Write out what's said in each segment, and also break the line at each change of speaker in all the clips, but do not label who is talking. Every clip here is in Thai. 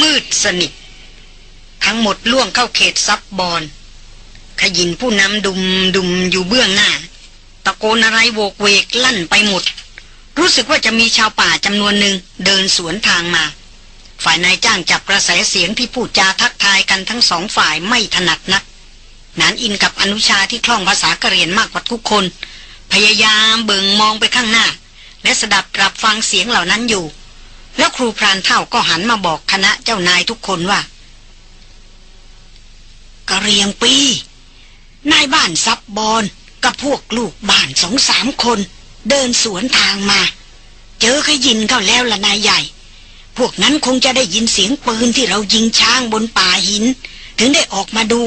มืดสนิท ทั้งหมดล่วงเข้าเขตซับบอนขยินผู้นำดุมดุมอยู่เบื้องหน้า ตะโกนอะไรโวกเวกลั่นไปหมด รู้สึกว่าจะมีชาวป่าจำนวนหนึ่งเดินสวนทางมา ฝ่ายนายจ้างจับกระแสเสียงที่พูดจาทักทายกันทั้งสองฝ่ายไม่ถนัดนักนานอินกับอนุชาที่คล่องภาษากเรียนมากกว่าทุกคน พยายามเบิ่งมองไปข้างหน้า และสดับรับฟังเสียงเหล่านั้นอยู่ แล้วครูพรานเท่าก็หันมาบอกคณะเจ้านายทุกคนว่ากะเรียงปี นายบ้านซับบอนกับพวกลูกบ้านสองสามคน เดินสวนทางมา เจอขยินเขาแล้วละนายใหญ่ พวกนั้นคงจะได้ยินเสียงปืนที่เรายิงช้างบนป่าหิน ถึงได้ออกมาดู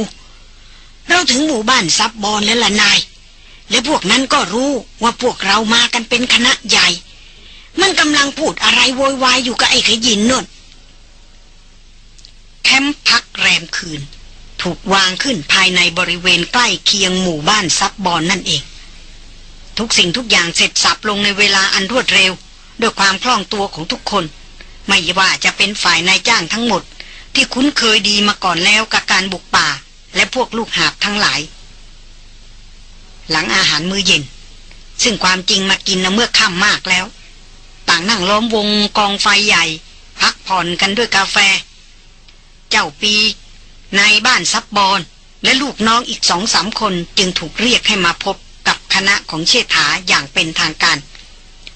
เราถึงหมู่บ้านซับบอนแล้วล่ะนาย และพวกนั้นก็รู้ว่าพวกเรามากันเป็นคณะใหญ่ มันกำลังพูดอะไรโวยวายอยู่กับไอ้ขยินนนแคมป์พักแรมคืน ถูกวางขึ้นภายในบริเวณใกล้เคียงหมู่บ้านซับบอนนั่นเอง ทุกสิ่งทุกอย่างเสร็จสับลงในเวลาอันรวดเร็ว ด้วยความคล่องตัวของทุกคน ไม่ว่าจะเป็นฝ่ายนายจ้างทั้งหมด ที่คุ้นเคยดีมาก่อนแล้วกับการบุกป่า และพวกลูกหาบทั้งหลาย หลังอาหารมื้อเย็น ซึ่งความจริงมากินนะเมื่อค่ำมากแล้ว ต่างนั่งล้อมวงกองไฟใหญ่ พักผ่อนกันด้วยกาแฟ เจ้าปีนายบ้านซับบอน และลูกน้องอีกสองสามคนจึงถูกเรียกให้มาพบกับคณะของเชษฐาอย่างเป็นทางการ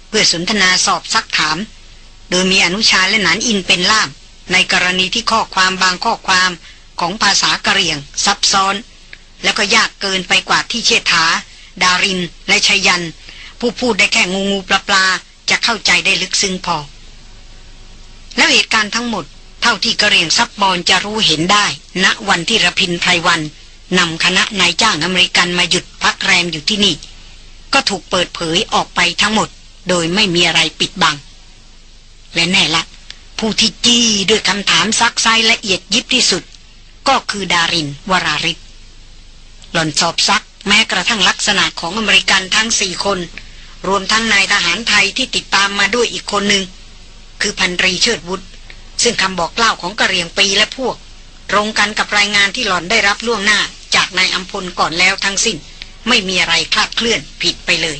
เพื่อสนทนาสอบซักถาม โดยมีอนุชาและนานอินเป็นล่าม ในกรณีที่ข้อความบางข้อความของภาษากะเหรี่ยง ซับซ้อน แล้วก็ยากเกินไปกว่าที่เชษฐา ดาริน และชยัน ผู้พูดได้แค่งูงูปลาปลา จะเข้าใจได้ลึกซึ้งพอ แล้วเหตุการณ์ทั้งหมด เท่าที่กระเรียงซับบอลจะรู้เห็นได้ณวันที่ระพินไพรวันนำคณะนายจ้างอเมริกันมาหยุดพักแรมอยู่ที่นี่ ก็ถูกเปิดเผยออกไปทั้งหมด โดยไม่มีอะไรปิดบัง และแน่ละ ผู้ที่จี้ด้วยคำถามซักไซละเอียดยิบที่สุด ก็คือดารินวราริศหล่อนสอบซักแม้กระทั่งลักษณะของอเมริกันทั้งสี่คน รวมทั้งนายทหารไทยที่ติดตามมาด้วยอีกคนหนึ่ง คือพันรีเชิดวุฒซึ่งคำบอกเล่าของกระเรียงปีและพวก ตรงกันกับรายงานที่หล่อนได้รับล่วงหน้าจากนายอัมพลก่อนแล้วทั้งสิ้น ไม่มีอะไรคลาดเคลื่อนผิดไปเลย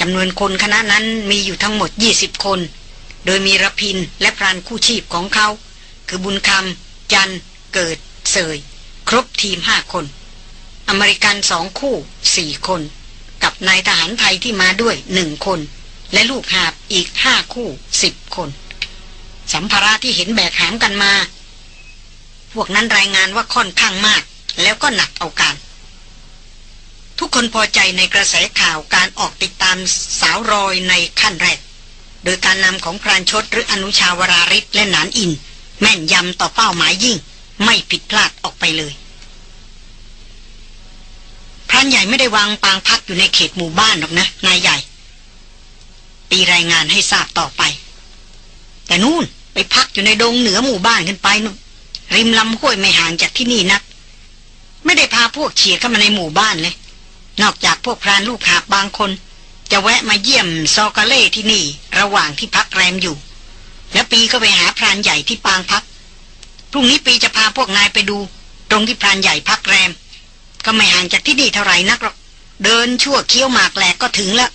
จำนวนคนคณะนั้นมีอยู่ทั้งหมด 20 คน โดยมีรพินและพรานคู่ชีพของเขา คือบุญคำจัน เกิด เสย ครบทีมห้าคน อเมริกันสองคู่สี่คน กับนายทหารไทยที่มาด้วยหนึ่งคน และลูกหาบอีกห้าคู่สิบคน สัมภาระที่เห็นแบกหามกันมา พวกนั้นรายงานว่าค่อนข้างมาก แล้วก็หนักเอาการ ทุกคนพอใจในกระแสข่าวการออกติดตามสาวรอยในขั้นแรก โดยการนำของพรานชดหรืออนุชาวราริศและนานอิน แม่นยำต่อเป้าหมายยิ่ง ไม่ผิดพลาดออกไปเลย พรานใหญ่ไม่ได้วางปางพักอยู่ในเขตหมู่บ้านหรอกนะ นายใหญ่ ตีรายงานให้ทราบต่อไป แต่นู่นไปพักอยู่ในดงเหนือหมู่บ้านขึ้นไปนู่นริมลำห้วยไม่ห่างจากที่นี่นัก ไม่ได้พาพวกเฉียดเข้ามาในหมู่บ้านเลย นอกจากพวกพรานลูกหาบบางคน จะแวะมาเยี่ยมซอกาเล่ที่นี่ ระหว่างที่พักแรมอยู่ แล้วปีก็ไปหาพรานใหญ่ที่ปางพักพรุ่งนี้ปีจะพาพวกนายไปดู ตรงที่พรานใหญ่พักแรม ก็ไม่ห่างจากที่นี่เท่าไหร่นักหรอก เดินชั่วเคี้ยวหมากแหลกก็ถึงแล้ว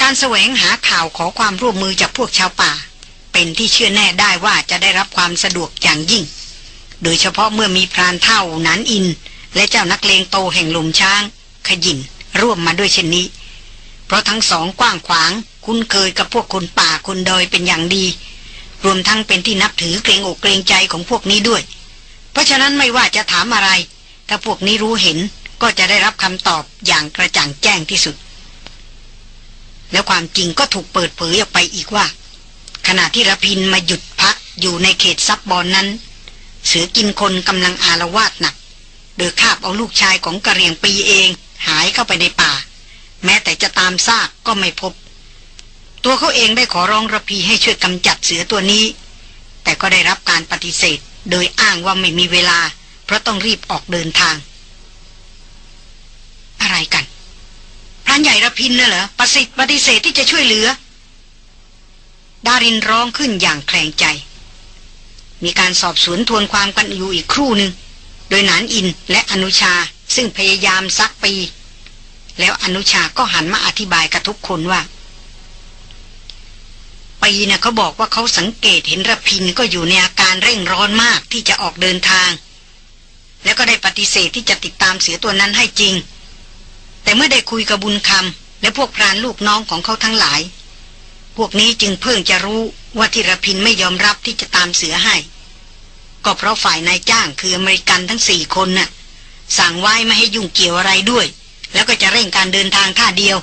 การแสวงหาข่าวขอความร่วมมือจากพวกชาวป่า เป็นที่เชื่อแน่ได้ว่าจะได้รับความสะดวกอย่างยิ่ง โดยเฉพาะเมื่อมีพรานเท่านันอิน และเจ้านักเลงโตแห่งหลุมช้าง ขยินร่วมมาด้วยเช่นนี้ เพราะทั้งสองกว้างขวาง คุ้นเคยกับพวกคนป่าคนดอยเป็นอย่างดี รวมทั้งเป็นที่นับถือเกรงอกเกรงใจของพวกนี้ด้วย เพราะฉะนั้นไม่ว่าจะถามอะไร ถ้าพวกนี้รู้เห็นก็จะได้รับคำตอบอย่างกระจ่างแจ้งที่สุด แล้วความจริงก็ถูกเปิดเผยออกไปอีกว่า ขณะที่ระพินมาหยุดพักอยู่ในเขตซับบอนนั้น เสือกินคนกำลังอารวาสหนัก โดยคาบเอาลูกชายของกระเรียงปีเองหายเข้าไปในป่า แม้แต่จะตามซากก็ไม่พบ ตัวเขาเองได้ขอร้องระพีให้ช่วยกำจัดเสือตัวนี้ แต่ก็ได้รับการปฏิเสธ โดยอ้างว่าไม่มีเวลา เพราะต้องรีบออกเดินทาง อะไรกันพรานใหญ่ระพินน่ะเหรอปฏิทธิปฏิเสธที่จะช่วยเหลือ ดารินร้องขึ้นอย่างแคลงใจ มีการสอบสวนทวนความกันอยู่อีกครู่หนึ่งโดยนานอินและอนุชาซึ่งพยายามซักปี แล้วอนุชาก็หันมาอธิบายกับทุกคนว่าปีนะ่ะเขาบอกว่าเขาสังเกตเห็นระพินก็อยู่ในอาการเร่งร้อนมากที่จะออกเดินทาง แล้วก็ได้ปฏิเสธที่จะติดตามเสือตัวนั้นให้จริง แต่เมื่อได้คุยกับบุญคำและพวกพรานลูกน้องของเขาทั้งหลาย พวกนี้จึงเพิ่งจะรู้ว่าที่รพินไม่ยอมรับที่จะตามเสือให้ ก็เพราะฝ่ายนายจ้างคืออเมริกันทั้งสี่คนน่ะ สั่งไว้ไม่ให้ยุ่งเกี่ยวอะไรด้วย แล้วก็จะเร่งการเดินทางท่าเดียว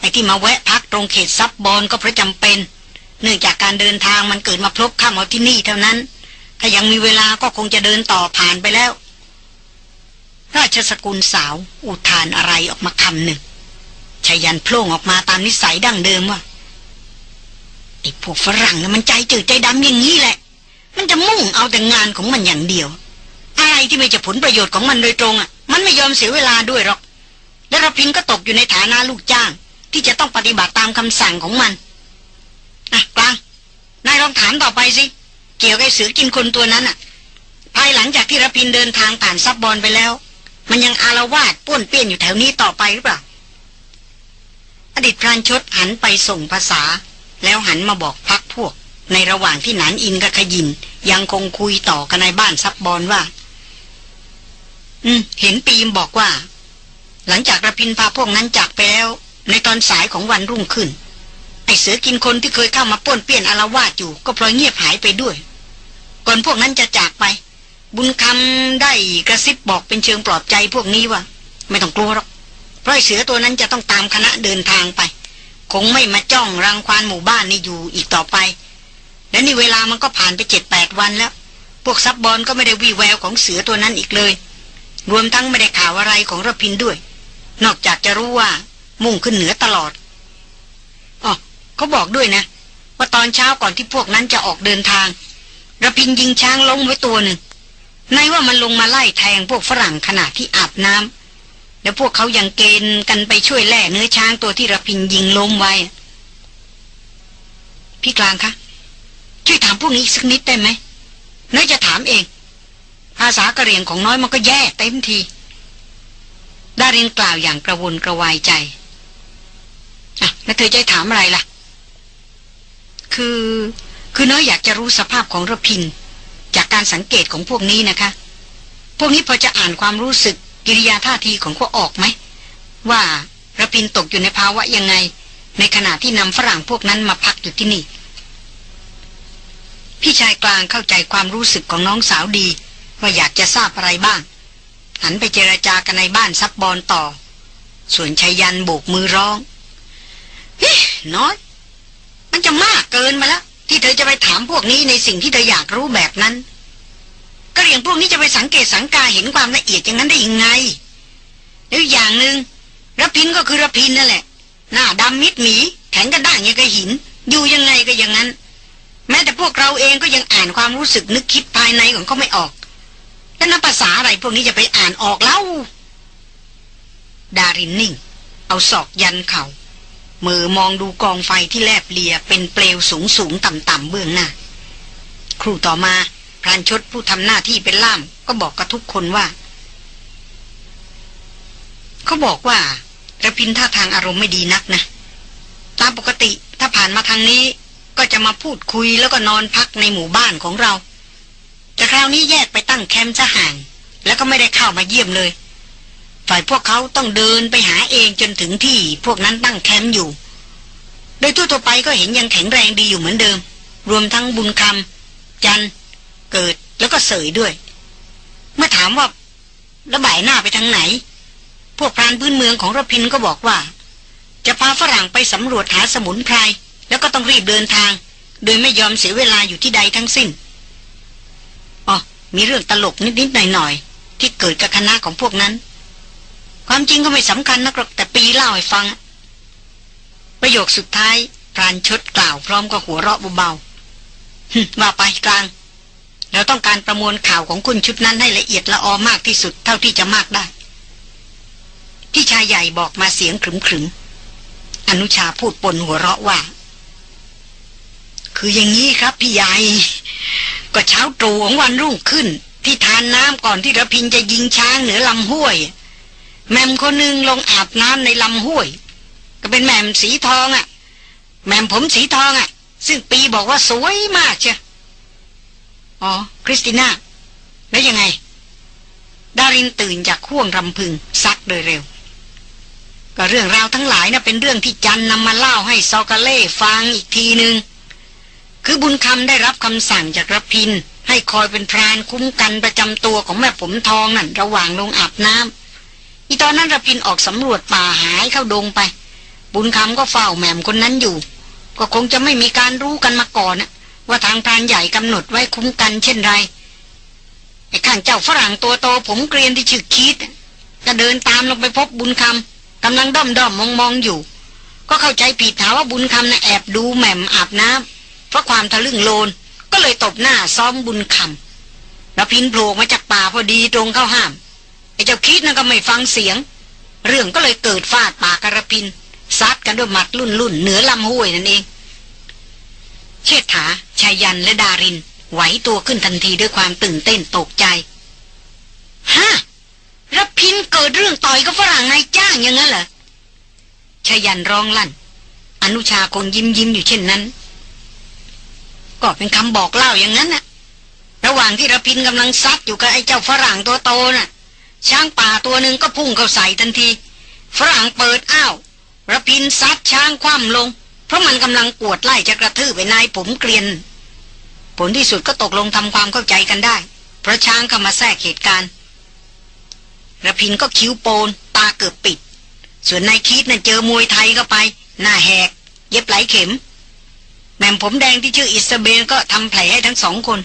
ไอ้ที่มาแวะพักตรงเขตซับบอลก็เพราะจำเป็น เนื่องจากการเดินทางมันเกิดมาพลบข้ามเอาที่นี่เท่านั้น ถ้ายังมีเวลาก็คงจะเดินต่อผ่านไปแล้ว ราชสกุลสาวอุทานอะไรออกมาคำหนึ่งชายันโพล่งออกมาตามนิสัยดั้งเดิมว่าไอ้พวกฝรั่งนะมันใจจืดใจดำอย่างนี้แหละ มันจะมุ่งเอาแต่งานของมันอย่างเดียว อะไรที่ไม่จะผลประโยชน์ของมันโดยตรงอะ มันไม่ยอมเสียเวลาด้วยหรอก และรพินก็ตกอยู่ในฐานะลูกจ้าง ที่จะต้องปฏิบัติตามคำสั่งของมันอะกลางนายลองถามต่อไปสิ เกี่ยวกับเสือกินคนตัวนั้นอะ ภายหลังจากที่รพินเดินทางผ่านซับบอลไปแล้ว มันยังอารวาสป้วนเปี้ยนอยู่แถวนี้ต่อไปหรือเปล่า อดีตพรานชดหันไปส่งภาษา แล้วหันมาบอกพักพวก ในระหว่างที่หนันอินกับขยิน ยังคงคุยต่อกันในบ้านซับบอลว่า อืม เห็นปีมบอกว่า หลังจากระพินพาพวกนั้นจากไปแล้ว ในตอนสายของวันรุ่งขึ้น ไอเสือกินคนที่เคยเข้ามาป้วนเปี้ยนอารวาสอยู่ ก็พลอยเงียบหายไปด้วย ก่อนพวกนั้นจะจากไป บุญคำได้กระซิบบอกเป็นเชิงปลอบใจพวกนี้ว่า ไม่ต้องกลัวหรอก เพราะเสือตัวนั้นจะต้องตามคณะเดินทางไป คงไม่มาจ้องรังควานหมู่บ้านนี่อยู่อีกต่อไป และนี่เวลามันก็ผ่านไปเจ็ดแปดวันแล้ว พวกซับบอลก็ไม่ได้วีแววของเสือตัวนั้นอีกเลย รวมทั้งไม่ได้ข่าวอะไรของรพินด้วย นอกจากจะรู้ว่า มุ่งขึ้นเหนือตลอดอ๋อเขาบอกด้วยนะ ว่าตอนเช้าก่อนที่พวกนั้นจะออกเดินทางระพินยิงช้างลงไว้ตัวหนึ่ง ในว่ามันลงมาไล่แทงพวกฝรั่งขณะที่อาบน้ำแล้วพวกเขายังเกณฑ์กันไปช่วยแล่เนื้อช้างตัวที่ระพินยิงล้มไว้ พี่กลางคะช่วยถามพวกนี้สักนิดได้ไหมน้อยจะถามเอง ภาษากระเรียงของน้อยมันก็แย่เต็มทีดารินกล่าวอย่างกระวนกระวายใจอะแล้วเธอจะถามอะไรล่ะ คือ คือน้อยอยากจะรู้สภาพของระพิน การสังเกตของพวกนี้นะคะ พวกนี้พอจะอ่านความรู้สึกกิริยาท่าทีของเขาออกไหม ว่าระพินตกอยู่ในภาวะยังไง ในขณะที่นำฝรั่งพวกนั้นมาพักอยู่ที่นี่ พี่ชายกลางเข้าใจความรู้สึกของน้องสาวดี ว่าอยากจะทราบอะไรบ้าง หันไปเจรจากันในบ้านซับบอลต่อ ส่วนชายันโบกมือร้องน้อย มันจะมากเกินมาแล้วที่เธอจะไปถามพวกนี้ในสิ่งที่เธออยากรู้แบบนั้น ก็เรียงพวกนี้จะไปสังเกตสังกาเห็นความละเอียดอย่างนั้นได้ยังไงแล้วอย่างหนึ่งระพินก็คือระพินนั่นแหละ หน้าดำมิดหมี แข็งกระด้างยังกระหิน อยู่ยังไงก็อย่างนั้น แม้แต่พวกเราเองก็ยังอ่านความรู้สึกนึกคิดภายในของเขาไม่ออก แล้วนับภาษาอะไรพวกนี้จะไปอ่านออกเล่า ดารินนิ่ง เอาศอกยันเขา่ามือมองดูกองไฟที่แลบเลียเป็นเปลวสูงสูงต่ำต่ำเบื้องหน้า ครูต่อมา พรานชดผู้ทำหน้าที่เป็นล่าม ก็บอกกับทุกคนว่า เขาบอกว่าระพินท่าทางอารมณ์ไม่ดีนักนะ ตามปกติถ้าผ่านมาทางนี้ก็จะมาพูดคุยแล้วก็นอนพักในหมู่บ้านของเรา แต่คราวนี้แยกไปตั้งแคมป์ซะห่าง แล้วก็ไม่ได้เข้ามาเยี่ยมเลย ฝ่ายพวกเขาต้องเดินไปหาเองจนถึงที่พวกนั้นตั้งแคมป์อยู่ โดยทั่วไปก็เห็นยังแข็งแรงดีอยู่เหมือนเดิม รวมทั้งบุญคำจัน เกิดแล้วก็เสยด้วย เมื่อถามว่าระบายหน้าไปทางไหน พวกพรานพื้นเมืองของรพินก็บอกว่า จะพาฝรั่งไปสำรวจหาสมุนไพรแล้วก็ต้องรีบเดินทาง โดยไม่ยอมเสียเวลาอยู่ที่ใดทั้งสิ้นอ๋อมีเรื่องตลกนิดๆหน่อยๆที่เกิดกับคณะของพวกนั้น ความจริงก็ไม่สำคัญนักหรอกแต่ปีเล่าให้ฟัง ประโยคสุดท้ายพรานชดกล่าวพร้อมกับหัวเราะเบาๆว่าไปกลาง เราต้องการประมวลข่าวของคุณชุดนั้นให้ละเอียดละออมากที่สุดเท่าที่จะมากได้ พี่ชายใหญ่บอกมาเสียงขรึมๆอนุชาพูดปนหัวเราะว่า คืออย่างนี้ครับพี่ใหญ่ ก็เช้าตรู่ของวันรุ่งขึ้น ที่ทานน้ำก่อนที่ระพินจะยิงช้างเหนือลำห้วย แหม่มคนหนึ่งลงอาบน้ำในลำห้วย ก็เป็นแหม่มสีทองอะ่ะ แหม่มผมสีทองอะ่ะ ซึ่งปีบอกว่าสวยมากเชีย อ๋อ คริสติน่า แล้วยังไง ดารินตื่นจากห้วงรำพึง ซักโดยเร็ว ก็เรื่องราวทั้งหลายนะ่ะเป็นเรื่องที่จันนำมาเล่าให้ซอกาเล่ฟังอีกทีหนึง่งคือบุญคำได้รับคำสั่งจากรพินทร์ ให้คอยเป็นพรานคุ้มกันประจำตัวของแม่ผมทองนั่นระหว่างลงอาบน้ำอีตอนนั้นรพินออกสำรวจป่าหายเข้าดงไป บุญคำก็เฝ้าแหม่มคนนั้นอยู่ ก็คงจะไม่มีการรู้กันมาก่อนนะ ว่าทางพรานใหญ่กำหนดไว้คุ้มกันเช่นไรไอ้ข้างเจ้าฝรั่งตัวโตผมเกรียนที่ชื่อคิดก็เดินตามลงไปพบบุญคำกำลังด้อมด้อมมองมองอยู่ ก็เข้าใจผิดหามว่าบุญคำนะ่ะแอบดูแหม่มอาบน้ำเพราะความทะลึ่งโลนก็เลยตบหน้าซ้อมบุญคำแล้วพินโผล่มาจากป่าพอดีตรงเข้าห้ามไอ้เจ้าคิดนั่นก็ไม่ฟังเสียง เรื่องก็เลยเกิดฟาดปากกระพินซัดกันด้วยหมัดรุ่นรุ่นเหนือลำห้วยนั่นเอง เชษฐาชายันและดาริน ไหวตัวขึ้นทันทีด้วยความตื่นเต้นตกใจฮะรพินเกิดเรื่องต่อยกับฝรั่งนายจ้างอย่างนั้นเหรอชายันร้องลั่น อนุชาคงยิ้มยิ้มอยู่เช่นนั้น ก็เป็นคำบอกเล่าอย่างนั้นนะระหว่างที่รพินกำลังซัดอยู่กับไอ้เจ้าฝรั่งตัวโตน่ะ ช้างป่าตัวหนึ่งก็พุ่งเข้าใส่ทันที ฝรั่งเปิดอ้าวระพินซัดช้างคว่ำลง เพราะมันกำลังปวดไล่จะกระทืบไปนายผมเกลียน ผลที่สุดก็ตกลงทำความเข้าใจกันได้ เพราะช้างเข้ามาแทรกเหตุการณ์ระพินก็คิ้วโปน ตาเกือบปิด ส่วนนายคิดน่ะเจอมวยไทยเข้าไป หน้าแหก เย็บไหลเข็ม แม่มผมแดงที่ชื่ออิสเบนก็ทำแผลให้ทั้งสองคน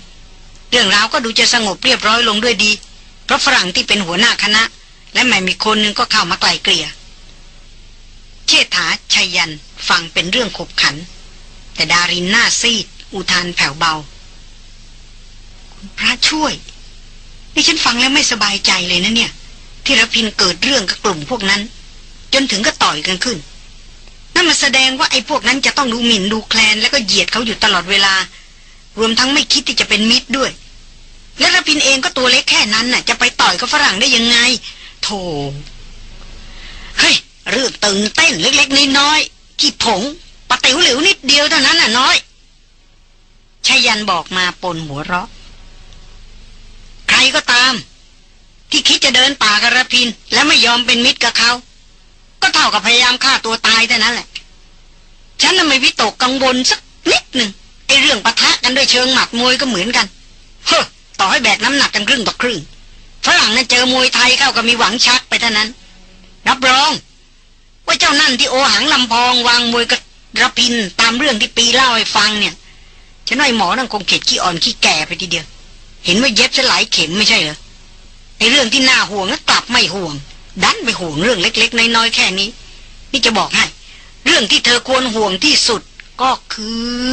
เรื่องราวก็ดูจะสงบเรียบร้อยลงด้วยดี เพราะฝรั่งที่เป็นหัวหน้าคณะ และแม่มีคนหนึ่งก็เข้ามาไกลเกลี่ยเชษฐาชัยยัน ฟังเป็นเรื่องขบขัน แต่ดารินหน้าซีด อุทานแผ่วเบา คุณพระช่วย นี่ฉันฟังแล้วไม่สบายใจเลยนะเนี่ย ที่รพินเกิดเรื่องกับกลุ่มพวกนั้น จนถึงก็ต่อยกันขึ้นนั่นมาแสดงว่าไอ้พวกนั้นจะต้องดูหมิ่นดูแคลน แล้วก็เหยียดเขาอยู่ตลอดเวลา รวมทั้งไม่คิดที่จะเป็นมิตรด้วย และรพินเองก็ตัวเล็กแค่นั้นน่ะ จะไปต่อยกับฝรั่งได้ยังไงโธ่เฮ้ยเรื่องตึงเต้นเล็กๆน้อยๆ ขี้ผงปะติ๋วหลิวนิดเดียวเท่านั้นน่ะน้อยชายันบอกมาปนหัวเราะ ใครก็ตาม ที่คิดจะเดินป่ากระพิน และไม่ยอมเป็นมิตรกับเขา ก็เท่ากับพยายามฆ่าตัวตายแต่นั้นแหละ ฉันน่ะไม่วิตกกังวลสักนิดหนึ่งไอ้เรื่องปะทะกันด้วยเชิงหมัดมวยก็เหมือนกัน เฮ้อต่อให้แบกน้ำหนักกันครึ่งต่อครึ่งฝรั่งนั้นเจอมวยไทยเข้าก็มีหวังชักไปเท่านั้น รับรอง ว่าเจ้านั่นที่โอหังลำพองวางมวยกระพินตามเรื่องที่ปีเล่าให้ฟังเนี่ยฉันว่าไอ้หมอนั่นคงเข็ดขี้อ่อนขี้แก่ไปทีเดียว เห็นว่าเย็บจะหลายเข็มไม่ใช่เหรอไอเรื่องที่น่าห่วงนั้นกลับไม่ห่วง ดันไปห่วงเรื่องเล็ก ๆ น้อยๆแค่นี้ นี่จะบอกให้ เรื่องที่เธอควรห่วงที่สุดก็คื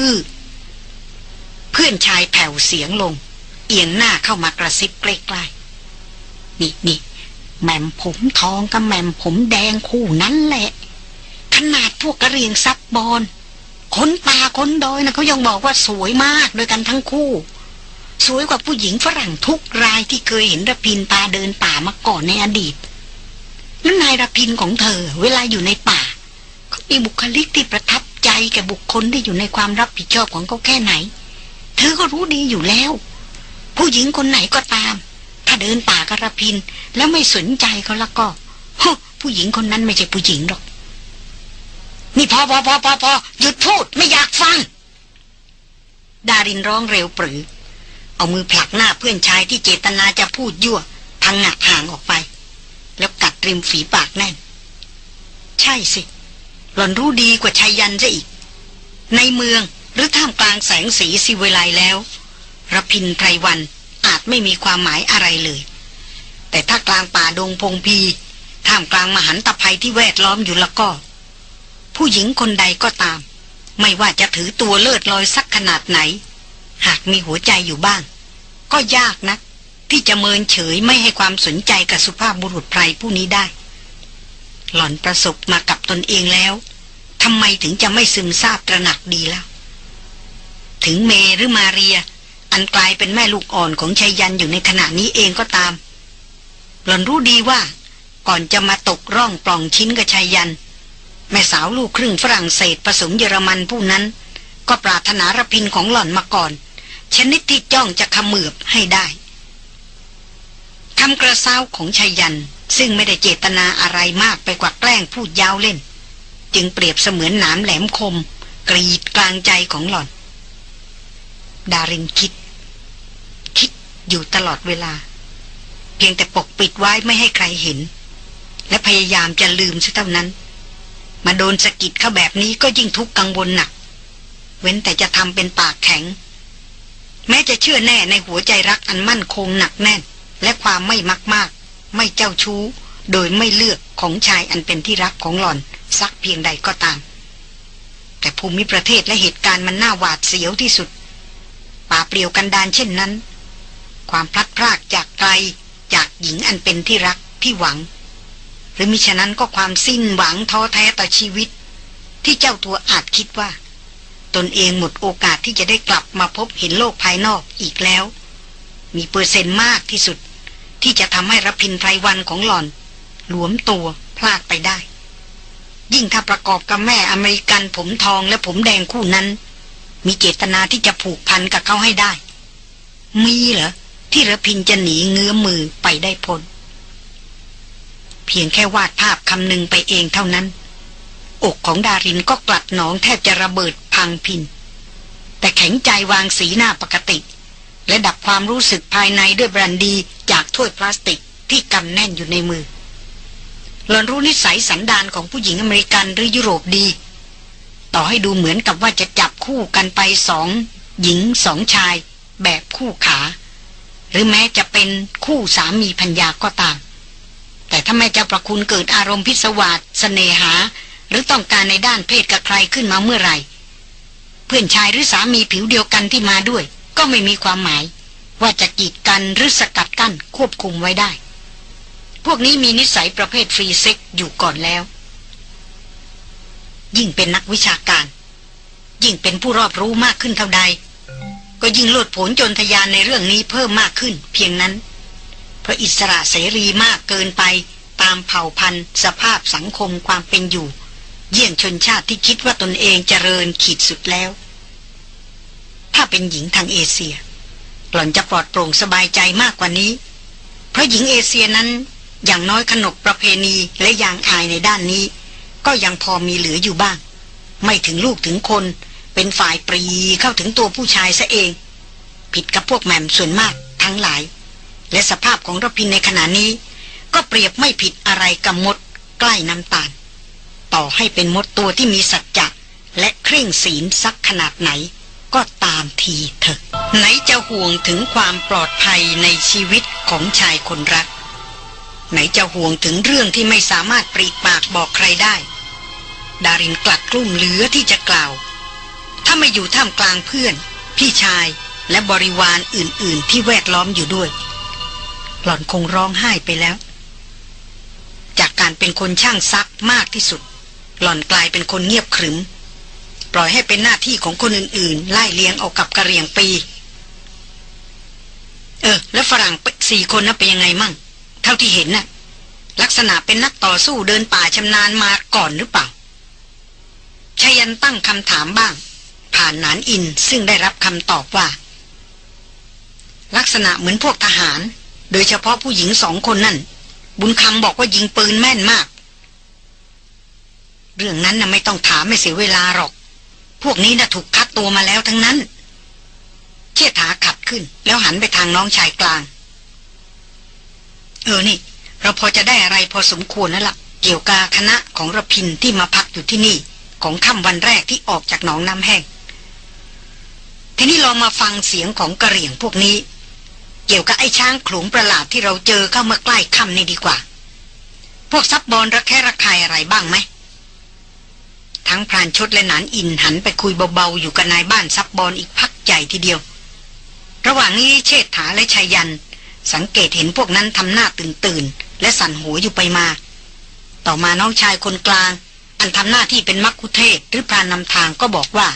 อ เพื่อนชายแผ่วเสียงลง เอียงหน้าเข้ามากระซิบใกล้ๆนี่นี่ แหม่มผมทองกับแหม่มผมแดงคู่นั้นแหละ ขนาดพวกกระเรียงซับบอลคนป่าคนดอยนะเขายังบอกว่าสวยมากโดยกันทั้งคู่ สวยกว่าผู้หญิงฝรั่งทุกรายที่เคยเห็นระพินตาเดินป่ามาก่อนในอดีตแล้วนายระพินของเธอ เวลาอยู่ในป่าเขามีบุคลิกที่ประทับใจแก่บุคคลที่อยู่ในความรับผิดชอบของเขาแค่ไหน เธอก็รู้ดีอยู่แล้ว ผู้หญิงคนไหนก็ตาม เดินป่ากระพิน แล้วไม่สนใจเขาแล้วก็ผู้หญิงคนนั้นไม่ใช่ผู้หญิงหรอก นี่พอพอพอพอพอหยุดพูดไม่อยากฟัง ดารินร้องเร็วปรือ เอามือผลักหน้าเพื่อนชายที่เจตนาจะพูดยั่วพังหักห่างออกไป แล้วกัดริมฝีปากแน่น ใช่สิ หล่อนรู้ดีกว่าชายยันซะอีก ในเมืองหรือท่ามกลางแสงสีสิเวไลแล้วรพินไพรวัน ไม่มีความหมายอะไรเลย แต่ถ้ากลางป่าดงพงพีท่ามกลางมหันตภัยที่แวดล้อมอยู่แล้วก็ ผู้หญิงคนใดก็ตาม ไม่ว่าจะถือตัวเลิศลอยสักขนาดไหน หากมีหัวใจอยู่บ้าง ก็ยากนะ ที่จะเมินเฉยไม่ให้ความสนใจกับสุภาพบุรุษไพรผู้นี้ได้ หล่อนประสบมากับตนเองแล้วทำไมถึงจะไม่ซึมซาบตระหนักดีแล้ว ถึงเมหรือมาเรีย อันกลายเป็นแม่ลูกอ่อนของชัยยันอยู่ในขณะนี้เองก็ตาม หล่อนรู้ดีว่า ก่อนจะมาตกร่องปล่องชิ้นกับชัยยัน แม่สาวลูกครึ่งฝรั่งเศสผสมเยอรมันผู้นั้น ก็ปรารถนารพินของหล่อนมาก่อน ชนิดที่จ้องจะขมือบให้ได้คำกระซ้าของชัยยันซึ่งไม่ได้เจตนาอะไรมากไปกว่าแกล้งพูดยาวเล่น จึงเปรียบเสมือนหนามแหลมคม กรีดกลางใจของหล่อน ดารินคิดคิด อยู่ตลอดเวลา เพียงแต่ปกปิดไว้ไม่ให้ใครเห็น และพยายามจะลืมซะเท่านั้น มาโดนสะกิดเข้าแบบนี้ก็ยิ่งทุกข์กังวลหนัก เว้นแต่จะทำเป็นปากแข็ง แม้จะเชื่อแน่ในหัวใจรักอันมั่นคงหนักแน่น และความไม่มักมาก ไม่เจ้าชู้ โดยไม่เลือกของชายอันเป็นที่รักของหล่อนสักเพียงใดก็ตาม แต่ภูมิประเทศและเหตุการณ์มันน่าหวาดเสียวที่สุด ป่าเปลี่ยวกันดานเช่นนั้น ความพลัดพรากจากไกลจากหญิงอันเป็นที่รักที่หวัง หรือมิฉะนั้นก็ความสิ้นหวังท้อแท้ต่อชีวิต ที่เจ้าตัวอาจคิดว่า ตนเองหมดโอกาสที่จะได้กลับมาพบเห็นโลกภายนอกอีกแล้ว มีเปอร์เซ็นต์มากที่สุด ที่จะทำให้รพินไพรวันของหล่อน หลวมตัวพลาดไปได้ ยิ่งถ้าประกอบกับแม่อเมริกันผมทองและผมแดงคู่นั้น มีเจตนาที่จะผูกพันกับเขาให้ได้ มีเหรอ ที่ระพินจะหนีเงื้อมือไปได้พ้นเพียงแค่วาดภาพคำหนึ่งไปเองเท่านั้น อกของดารินก็กลัดหนองแทบจะระเบิดพังพิน แต่แข็งใจวางสีหน้าปกติ และดับความรู้สึกภายในด้วยบรันดีจากถ้วยพลาสติกที่กำแน่นอยู่ในมือหลอนรู้นิสัยสันดานของผู้หญิงอเมริกันหรือยุโรปดี ต่อให้ดูเหมือนกับว่าจะจับคู่กันไปสอง หญิงสองชาย แบบคู่ขา หรือแม้จะเป็นคู่สามีพัญญาก็ตาม แต่ถ้าแม่เจ้าประคุณเกิดอารมณ์พิศวาสเสน่หา หรือต้องการในด้านเพศกับใครขึ้นมาเมื่อไหร่ เพื่อนชายหรือสามีผิวเดียวกันที่มาด้วย ก็ไม่มีความหมาย ว่าจะกีดกันหรือสกัดกั้นควบคุมไว้ได้ พวกนี้มีนิสัยประเภท free sex อยู่ก่อนแล้ว ยิ่งเป็นนักวิชาการ ยิ่งเป็นผู้รอบรู้มากขึ้นเท่าใด ก็ยิ่งโลดโผนโจนทะยานในเรื่องนี้เพิ่มมากขึ้น เพียงนั้น เพราะอิสระเสรีมากเกินไปตามเผ่าพันธุ์ สภาพสังคมความเป็นอยู่ เยี่ยงชนชาติที่คิดว่าตนเองเจริญขีดสุดแล้ว ถ้าเป็นหญิงทางเอเชีย หล่อนจะปลอดโปร่งสบายใจมากกว่านี้ เพราะหญิงเอเชียนั้นอย่างน้อยขนบประเพณีและยางอายในด้านนี้ ก็ยังพอมีเหลืออยู่บ้าง ไม่ถึงลูกถึงคน เป็นฝ่ายปรีเข้าถึงตัวผู้ชายซะเอง ผิดกับพวกแหม่มส่วนมากทั้งหลาย และสภาพของรพินในขณะนี้ ก็เปรียบไม่ผิดอะไรกับมดใกล้น้ำตาล ต่อให้เป็นมดตัวที่มีสัจจะและเคร่งศีลสักขนาดไหนก็ตามทีเถอะ ไหนจะห่วงถึงความปลอดภัยในชีวิตของชายคนรัก ไหนจะห่วงถึงเรื่องที่ไม่สามารถปรีปากบอกใครได้ ดารินกลัดกลุ้มเหลือที่จะกล่าว ถ้าไม่อยู่ท่ามกลางเพื่อน พี่ชายและบริวารอื่น ๆ ที่แวดล้อมอยู่ด้วย หล่อนคงร้องไห้ไปแล้ว จากการเป็นคนช่างซักมากที่สุด หล่อนกลายเป็นคนเงียบขรึม ปล่อยให้เป็นหน้าที่ของคนอื่น ๆ ไล่เลี้ยงเอากับกระเรียงปี เออ แล้วฝรั่งสี่คนนั้นเป็นยังไงมั่ง เท่าที่เห็นน่ะ ลักษณะเป็นนักต่อสู้เดินป่าชำนาญมาก่อนหรือเปล่าชายันตั้งคำถามบ้าง ผ่านนานอินซึ่งได้รับคำตอบว่า ลักษณะเหมือนพวกทหาร โดยเฉพาะผู้หญิงสองคนนั่น บุญคำบอกว่ายิงปืนแม่นมาก เรื่องนั้นนะไม่ต้องถามไม่เสียเวลาหรอก พวกนี้น่ะถูกคัดตัวมาแล้วทั้งนั้น เชี่ยถาขัดขึ้น แล้วหันไปทางน้องชายกลาง เออนี่ เราพอจะได้อะไรพอสมควรแล้วละ่ะเกี่ยวกับคณะของระพินที่มาพักอยู่ที่นี่ ของค่ำวันแรกที่ออกจากหนองน้ำแห้ง ทีนี้ลองมาฟังเสียงของกระเหรี่ยงพวกนี้ เกี่ยวกับไอ้ช้างขลุงประหลาดที่เราเจอเข้ามาใกล้ค่ำนี่ดีกว่า พวกซับบอลระแคะระคายอะไรบ้างไหมทั้งพรานชดและหนานอินหันไปคุยเบาๆอยู่กับนายบ้านซับบอลอีกพักใหญ่ทีเดียว ระหว่างนี้เชษฐาและชายัน สังเกตเห็นพวกนั้นทำหน้าตื่นตื่นและสั่นหัวอยู่ไปมา ต่อมาน้องชายคนกลาง อันทำหน้าที่เป็นมักคุเทศหรือพรานนำทางก็บอกว่า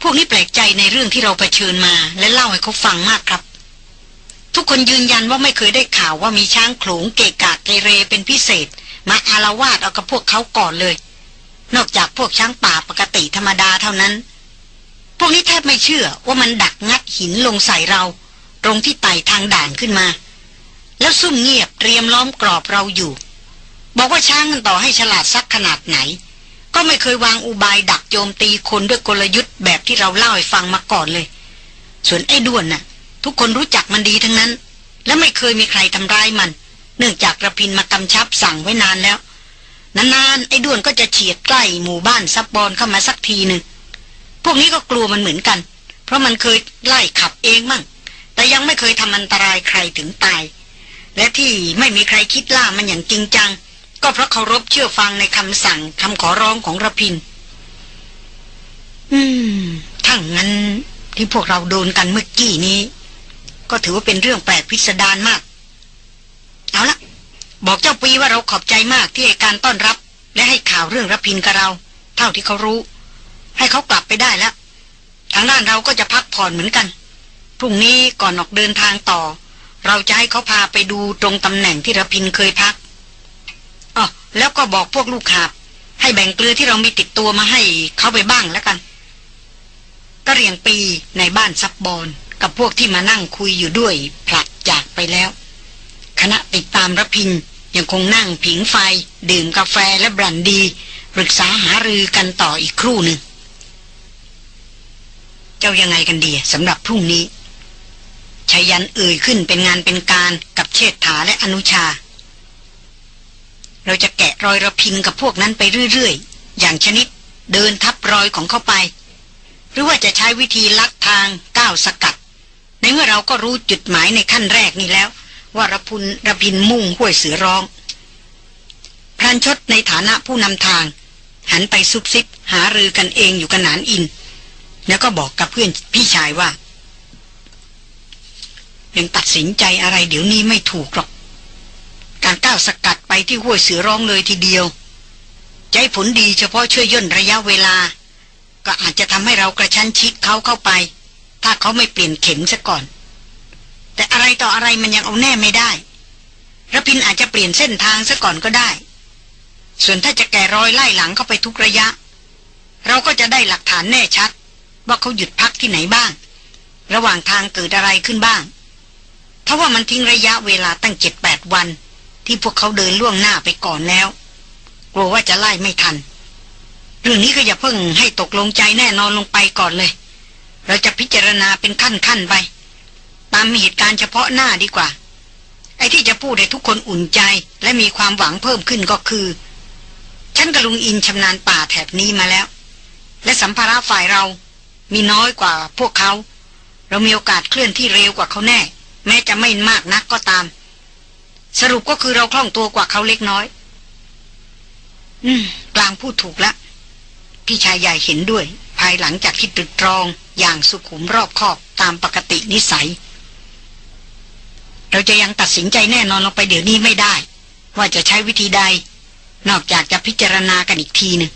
พวกนี้แปลกใจในเรื่องที่เราเผชิญมา และเล่าให้เขาฟังมากครับ ทุกคนยืนยันว่าไม่เคยได้ข่าวว่ามีช้างโขลงเกะกะเกเรเป็นพิเศษ มาอารวาสเอากับพวกเขาก่อนเลย นอกจากพวกช้างป่าปกติธรรมดาเท่านั้น พวกนี้แทบไม่เชื่อว่ามันดักงัดหินลงใส่เรา ตรงที่ไต่ทางด่านขึ้นมา แล้วซุ่มเงียบเตรียมล้อมกรอบเราอยู่ บอกว่าช้างกันต่อให้ฉลาดสักขนาดไหน ก็ไม่เคยวางอุบายดักโจมตีคนด้วยกลยุทธ์แบบที่เราเล่าให้ฟังมาก่อนเลย ส่วนไอ้ด้วนน่ะ ทุกคนรู้จักมันดีทั้งนั้น และไม่เคยมีใครทำร้ายมัน เนื่องจากกระพินมากำชับสั่งไว้นานแล้ว นานๆไอ้ด้วนก็จะเฉียดใกล้หมู่บ้านซับบอลเข้ามาสักทีหนึ่งพวกนี้ก็กลัวมันเหมือนกัน เพราะมันเคยไล่ขับเองมั่ง แต่ยังไม่เคยทำอันตรายใครถึงตาย และที่ไม่มีใครคิดล่ามันอย่างจริงจัง ก็เพราะเคารพเชื่อฟังในคำสั่งคำขอร้องของระพิน อืมทั้งนั้นที่พวกเราโดนกันเมื่อกี้นี้ ก็ถือว่าเป็นเรื่องแปลกพิสดารมาก เอาละบอกเจ้าปีว่าเราขอบใจมากที่ให้การต้อนรับ และให้ข่าวเรื่องระพินกับเรา เท่าที่เขารู้ ให้เขากลับไปได้แล้ว ทางด้านเราก็จะพักผ่อนเหมือนกันพรุ่งนี้ก่อนออกเดินทางต่อ เราจะให้เขาพาไปดูตรงตำแหน่งที่ระพินเคยพัก แล้วก็บอกพวกลูกหาบ ให้แบ่งเกลือที่เรามีติดตัวมาให้เขาไปบ้างแล้วกันก็เรียงปีในบ้านซับบอนกับพวกที่มานั่งคุยอยู่ด้วยผลัดจากไปแล้ว คณะติดตามรพินยังคงนั่งผิงไฟ ดื่มกาแฟและบรันดีปรึกษาหารือกันต่ออีกครู่หนึ่ง เจ้ายังไงกันดีสำหรับพรุ่งนี้ชายันเอ่ยขึ้นเป็นงานเป็นการกับเชษฐาและอนุชา เราจะแกะรอยระพินกับพวกนั้นไปเรื่อยๆ อย่างชนิดเดินทับรอยของเขาไป หรือว่าจะใช้วิธีลัดทางก้าวสกัด ในเมื่อเราก็รู้จุดหมายในขั้นแรกนี่แล้ว ว่าระพุนระพินมุ่งห้วยเสือร้อง พรานชดในฐานะผู้นำทาง หันไปซุบซิบหารือกันเองอยู่กันนานอิน แล้วก็บอกกับเพื่อนพี่ชายว่ายังตัดสินใจอะไรเดี๋ยวนี้ไม่ถูกหรอก การก้าวสกัด ที่ห้วยเสือร้องเลยทีเดียวใจผลดีเฉพาะช่วยย่นระยะเวลา ก็อาจจะทำให้เรากระชั้นชิดเขาเข้าไป ถ้าเขาไม่เปลี่ยนเข็มซะก่อน แต่อะไรต่ออะไรมันยังเอาแน่ไม่ได้ระพินอาจจะเปลี่ยนเส้นทางซะก่อนก็ได้ ส่วนถ้าจะแกรอยไล่หลังเข้าไปทุกระยะ เราก็จะได้หลักฐานแน่ชัด ว่าเขาหยุดพักที่ไหนบ้าง ระหว่างทางเกิดอะไรขึ้นบ้างถ้าว่ามันทิ้งระยะเวลาตั้งเจ็ดแปดวัน ที่พวกเขาเดินล่วงหน้าไปก่อนแล้ว กลัวว่าจะไล่ไม่ทัน เรื่องนี้ก็อย่าเพิ่งให้ตกลงใจแน่นอนลงไปก่อนเลย เราจะพิจารณาเป็นขั้นขั้นไป ตามเหตุการณ์เฉพาะหน้าดีกว่า ไอ้ที่จะพูดให้ทุกคนอุ่นใจและมีความหวังเพิ่มขึ้นก็คือ ฉันกับลุงอินชำนาญป่าแถบนี้มาแล้ว และสัมภาระฝ่ายเรามีน้อยกว่าพวกเขา เรามีโอกาสเคลื่อนที่เร็วกว่าเขาแน่ แม้จะไม่มากนักก็ตาม สรุปก็คือเราคล่องตัวกว่าเขาเล็กน้อย อืม กลางพูดถูกล้วพี่ชายใหญ่เห็นด้วย ภายหลังจากที่ตรึกตรองอย่างสุขุมรอบคอบตามปกตินิสัย เราจะยังตัดสินใจแน่นอนลงไปเดี๋ยวนี้ไม่ได้ ว่าจะใช้วิธีใด นอกจากจะพิจารณากันอีกทีหนึ่ง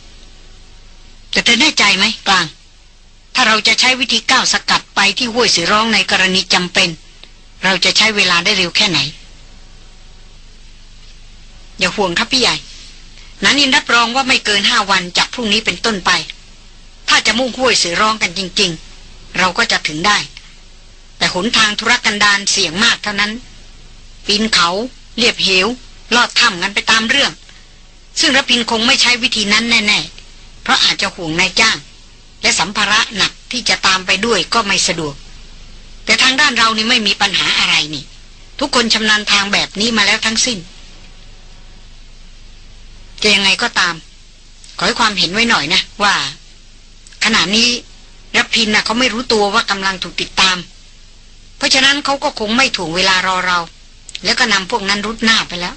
แต่เธอแน่ใจไหมกลาง ถ้าเราจะใช้วิธีก้าวสกัดไปที่ห้วยสือร้องในกรณีจำเป็น เราจะใช้เวลาได้เร็วแค่ไหน อย่าห่วงครับพี่ใหญ่นันินรับรองว่าไม่เกินห้าวันจากพรุ่งนี้เป็นต้นไป ถ้าจะมุ่งห้วยเสือร้องกันจริง ๆ เราก็จะถึงได้ แต่หนทางธุรกันดารเสี่ยงมากเท่านั้น ปีนเขาเรียบเหว ลอดถ้ำกันไปตามเรื่อง ซึ่งรพินคงไม่ใช้วิธีนั้นแน่ ๆ เพราะอาจจะห่วงนายจ้าง และสัมภาระหนักที่จะตามไปด้วยก็ไม่สะดวก แต่ทางด้านเรานี่ไม่มีปัญหาอะไรนี่ ทุกคนชำนาญทางแบบนี้มาแล้วทั้งสิ้น จะยังไงก็ตาม ขอให้ความเห็นไว้หน่อยนะว่า ขณะนี้รับพินนะเขาไม่รู้ตัวว่ากำลังถูกติดตาม เพราะฉะนั้นเขาก็คงไม่ถ่วงเวลารอเรา แล้วก็นำพวกนั้นรุดหน้าไปแล้ว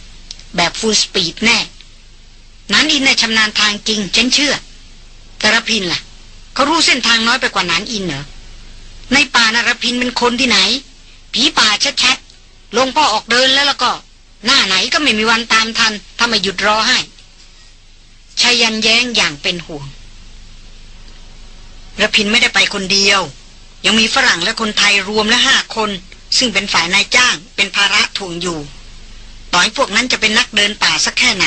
แบบฟูลสปีดแน่ นั้นอินในชำนาญทางจริงฉันเชื่อ แต่รพินล่ะเขารู้เส้นทางน้อยไปกว่านั้นอินเหรอในป่านรพินเป็นคนที่ไหน ผีป่าชัดๆลงพ่อออกเดินแล้วแล้วก็ หน้าไหนก็ไม่มีวันตามทันถ้าไม่หยุดรอให้ ชายันแย้งอย่างเป็นห่วงระพินไม่ได้ไปคนเดียว ยังมีฝรั่งและคนไทยรวมและห้าคน ซึ่งเป็นฝ่ายนายจ้างเป็นภาระถ่วงอยู่ ต่อยพวกนั้นจะเป็นนักเดินป่าสักแค่ไหน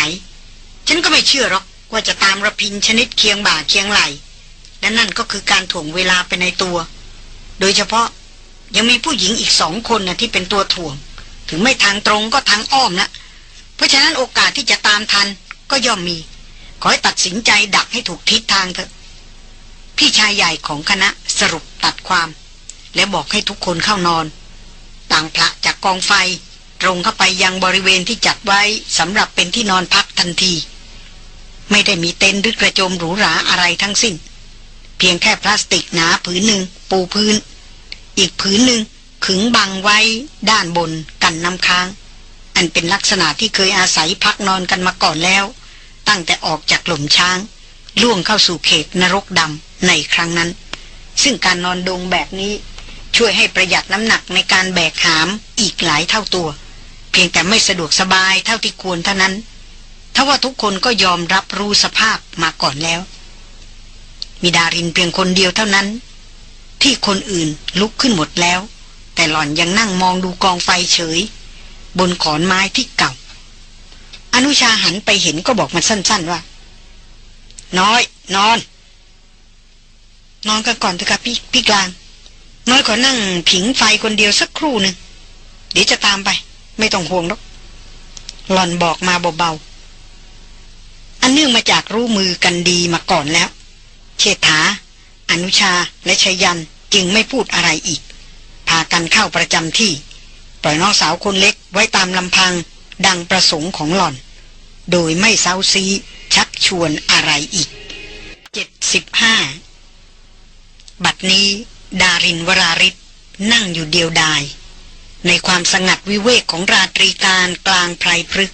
ฉันก็ไม่เชื่อหรอกว่าจะตามระพินชนิดเคียงบ่าเคียงไหลและนั่นก็คือการถ่วงเวลาไปในตัว โดยเฉพาะยังมีผู้หญิงอีกสองคนนะที่เป็นตัวถ่วง ถึงไม่ทางตรงก็ทางอ้อมนะเพราะฉะนั้นโอกาสที่จะตามทันก็ย่อมมี ให้ตัดสินใจดักให้ถูกทิศทางเถอะ พี่ชายใหญ่ของคณะสรุปตัดความ และบอกให้ทุกคนเข้านอน ต่างพระจากกองไฟ ตรงเข้าไปยังบริเวณที่จัดไว้สำหรับเป็นที่นอนพักทันที ไม่ได้มีเต็นท์หรือกระโจมหรูหราอะไรทั้งสิ้น เพียงแค่พลาสติกหนาผืนหนึ่งปูพื้น อีกผืนหนึ่งขึงบังไว้ด้านบนกันน้ำค้าง อันเป็นลักษณะที่เคยอาศัยพักนอนกันมาก่อนแล้ว ตั้งแต่ออกจากหล่มช้าง ล่วงเข้าสู่เขตนรกดำในครั้งนั้น ซึ่งการนอนดงแบบนี้ช่วยให้ประหยัดน้ำหนักในการแบกหามอีกหลายเท่าตัว เพียงแต่ไม่สะดวกสบายเท่าที่ควรเท่านั้นถ้าว่าทุกคนก็ยอมรับรู้สภาพมาก่อนแล้ว มีดารินเพียงคนเดียวเท่านั้น ที่คนอื่นลุกขึ้นหมดแล้ว แต่หล่อนยังนั่งมองดูกองไฟเฉย บนขอนไม้ที่เก่า อนุชาหันไปเห็นก็บอกมันสั้น ๆ ว่า น้อย นอน นอนกันก่อนเถอะครับพี่พี่กลาง น้อยขอนั่งผิงไฟคนเดียวสักครู่หนึ่งเดี๋ยวจะตามไป ไม่ต้องห่วงหรอกหล่อนบอกมาเบาๆอันเนื่องมาจากรู้มือกันดีมาก่อนแล้ว เชษฐา อนุชาและชยันจึงไม่พูดอะไรอีก พากันเข้าประจำที่ล่อยน้องสาวคนเล็กไว้ตามลำพังดังประสงค์ของหล่อน โดยไม่เซาซีชักชวนอะไรอีกเจ็ดสิบห้าบัดนี้ดารินวราริศนั่งอยู่เดียวดาย ในความสงัดวิเวกของราตรีการกลางไพรพฤก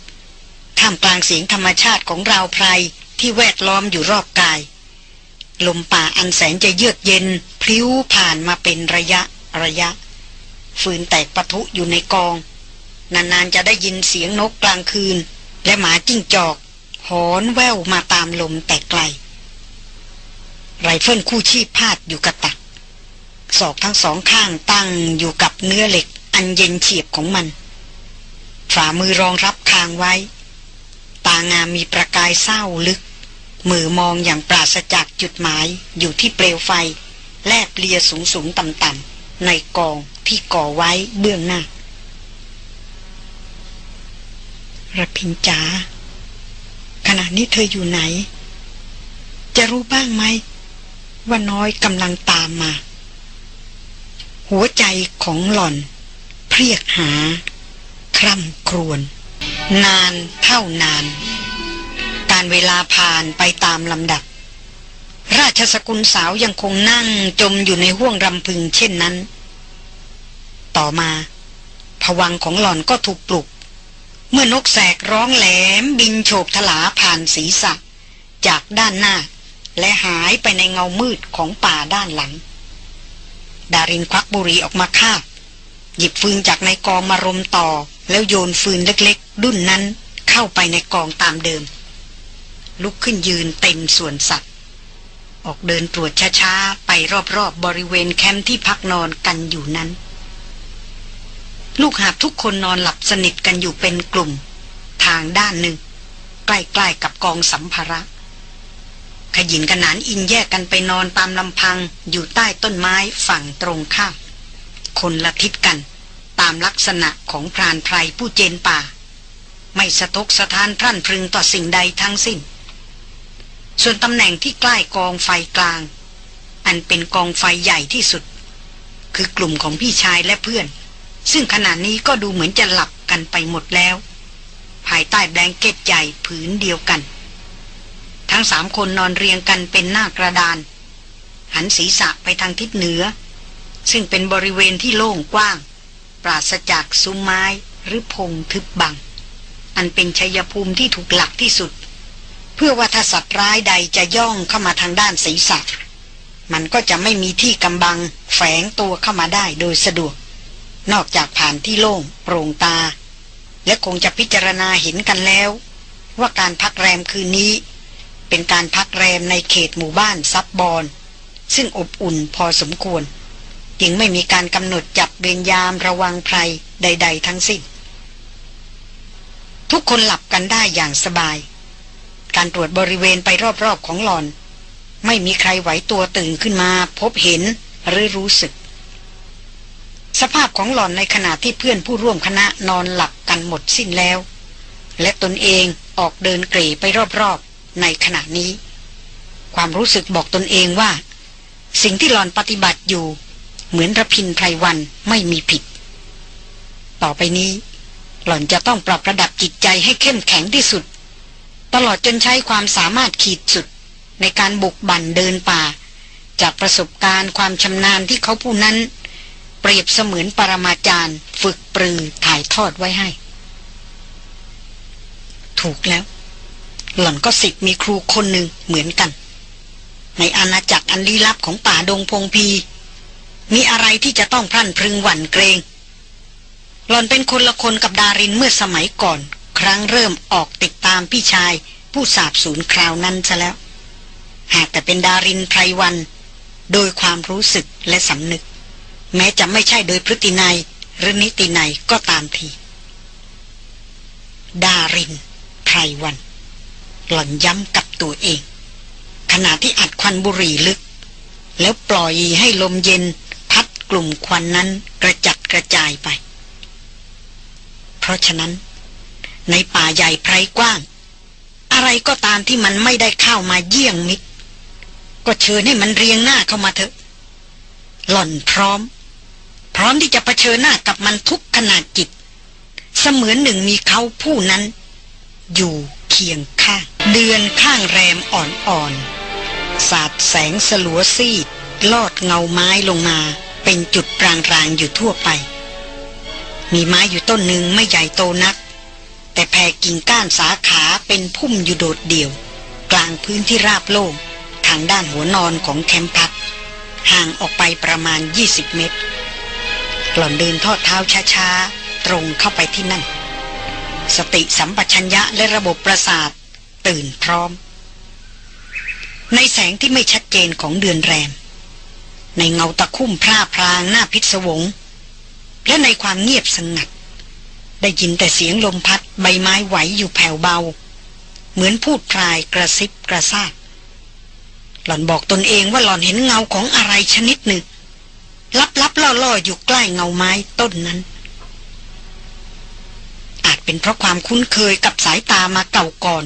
ท่ามกลางเสียงธรรมชาติของราวไพรที่แวดล้อมอยู่รอบกาย ลมป่าอันแสนจะเยือกเย็นพลิ้วผ่านมาเป็นระยะระยะฟืนแตกปะทุอยู่ในกอง นานๆจะได้ยินเสียงนกกลางคืน และหมาจิ้งจอก หอนแว่วมาตามลมแต่ไกล ไรเฟิลคู่ชีพพาดอยู่กับตัก ศอกทั้งสองข้างตั้งอยู่กับเนื้อเหล็กอันเย็นเฉียบของมัน ฝ่ามือรองรับคางไว้ ตางามมีประกายเศร้าลึก เหม่อมองอย่างปราศจากจุดหมายอยู่ที่เปลวไฟ แลบเลียสูงสูงต่ำต่ำในกองที่ก่อไว้เบื้องหน้า ระพินจ๋าขณะนี้เธออยู่ไหน จะรู้บ้างไหม ว่าน้อยกำลังตามมา หัวใจของหล่อน เพรียกหา คร่ำครวญนานเท่านาน การเวลาผ่านไปตามลำดับ ราชสกุลสาวยังคงนั่งจมอยู่ในห้วงรำพึงเช่นนั้น ต่อมาผวังของหล่อนก็ถูกปลุก เมื่อนกแสกร้องแหลมบินโฉบทลาผ่านศีรษะ จากด้านหน้า และหายไปในเงามืดของป่าด้านหลัง ดารินควักบุหรี่ออกมาคาบ หยิบฟืนจากในกองมารมต่อ แล้วโยนฟืนเล็กๆ ดุ้นนั้นเข้าไปในกองตามเดิม ลุกขึ้นยืนเต็มส่วนสัตว์ ออกเดินตรวจช้าๆ ไปรอบๆบบริเวณแคมป์ที่พักนอนกันอยู่นั้น ลูกหาบทุกคนนอนหลับสนิทกันอยู่เป็นกลุ่ม ทางด้านหนึ่ง ใกล้ๆกับกองสัมภาระ ขยินกันนานอินแยกกันไปนอนตามลำพังอยู่ใต้ต้นไม้ฝั่งตรงข้าม คนละทิศกัน ตามลักษณะของพรานไพรผู้เจนป่า ไม่สะทกสะท้านพรั่นพรึงต่อสิ่งใดทั้งสิ้น ส่วนตำแหน่งที่ใกล้กองไฟกลาง อันเป็นกองไฟใหญ่ที่สุด คือกลุ่มของพี่ชายและเพื่อน ซึ่งขณะนี้ก็ดูเหมือนจะหลับกันไปหมดแล้ว ภายใต้แบงเก็ตใหญ่ผืนเดียวกัน ทั้งสามคนนอนเรียงกันเป็นหน้ากระดาน หันศีรษะไปทางทิศเหนือ ซึ่งเป็นบริเวณที่โล่งกว้าง ปราศจากซุ้มไม้หรือพงทึบบัง อันเป็นชัยภูมิที่ถูกหลักที่สุด เพื่อว่าถ้าสัตว์ร้ายใดจะย่องเข้ามาทางด้านศีรษะมันก็จะไม่มีที่กำบังแฝงตัวเข้ามาได้โดยสะดวก นอกจากผ่านที่โล่งโปร่งตา และคงจะพิจารณาเห็นกันแล้ว ว่าการพักแรมคืนนี้ เป็นการพักแรมในเขตหมู่บ้านซับบอน ซึ่งอบอุ่นพอสมควร จึงไม่มีการกำหนดจับเบญยามระวังภัยใด ๆ ทั้งสิ้น ทุกคนหลับกันได้อย่างสบาย การตรวจบริเวณไปรอบๆของหลอน ไม่มีใครไหวตัวตื่นขึ้นมาพบเห็นหรือรู้สึก สภาพของหลอนในขณะที่เพื่อนผู้ร่วมคณะนอนหลับกันหมดสิ้นแล้ว และตนเองออกเดินเกรไปรอบๆ ในขณะนี้ ความรู้สึกบอกตนเองว่า สิ่งที่หลอนปฏิบัติอยู่ เหมือนระพินไพรวันไม่มีผิด ต่อไปนี้ หล่อนจะต้องปรับระดับจิตใจให้เข้มแข็งที่สุด ตลอดจนใช้ความสามารถขีดสุดในการบุกบั่นเดินป่า จากประสบการณ์ความชำนาญที่เขาผู้นั้น เปรียบเสมือนปรมาจารย์ ฝึกปรือถ่ายทอดไว้ให้ ถูกแล้ว หล่อนก็สิทธิ์มีครูคนหนึ่งเหมือนกัน ในอาณาจักรอันลี้ลับของป่าดงพงพี มีอะไรที่จะต้องพรั่นพรึงหวั่นเกรง หล่อนเป็นคนละคนกับดารินเมื่อสมัยก่อน ครั้งเริ่มออกติดตามพี่ชาย ผู้สาบสูญคราวนั้นซะแล้ว หากแต่เป็นดารินไพรวัน โดยความรู้สึกและสำนึก แม้จะไม่ใช่โดยพฤตินัยหรือนิตินัยก็ตามที ดารินไพรวัน หล่อนย้ำกับตัวเอง ขณะที่อัดควันบุหรี่ลึก แล้วปล่อยให้ลมเย็นพัดกลุ่มควันนั้นกระจัดกระจายไป เพราะฉะนั้น ในป่าใหญ่ไพรกว้าง อะไรก็ตามที่มันไม่ได้เข้ามาเยี่ยงมิตร ก็เชิญให้มันเรียงหน้าเข้ามาเถอะ หล่อนพร้อม ร้อมที่จะะเผชิญหน้ากับมันทุกขนาดจิต เสมือนหนึ่งมีเขาผู้นั้น อยู่เคียงข้าง เดือนข้างแรมอ่อนๆสาดแสงสลัวซีดลอดเงาไม้ลงมา เป็นจุดรางๆอยู่ทั่วไป มีไม้อยู่ต้นหนึ่งไม่ใหญ่โตนัก แต่แผ่กิ่งก้านสาขาเป็นพุ่มอยู่โดดเดี่ยว กลางพื้นที่ราบโล่งทางด้านหัวนอนของแคมป์พักห่างออกไปประมาณ 20 เมตร หล่อนเดินทอดเท้าช้าๆ ตรงเข้าไปที่นั่น สติสัมปชัญญะและระบบประสาท ตื่นพร้อม ในแสงที่ไม่ชัดเจนของเดือนแรม ในเงาตะคุ่มพร่าพรางหน้าพิศวง และในความเงียบสงัด ได้ยินแต่เสียงลมพัดใบไม้ไหวอยู่แผ่วเบา เหมือนพูดพรายกระซิบกระซาบหล่อนบอกตนเองว่าหล่อนเห็นเงาของอะไรชนิดหนึ่ง ลับๆล่อๆอยู่ใกล้เงาไม้ต้นนั้น อาจเป็นเพราะความคุ้นเคยกับสายตามาเก่าก่อน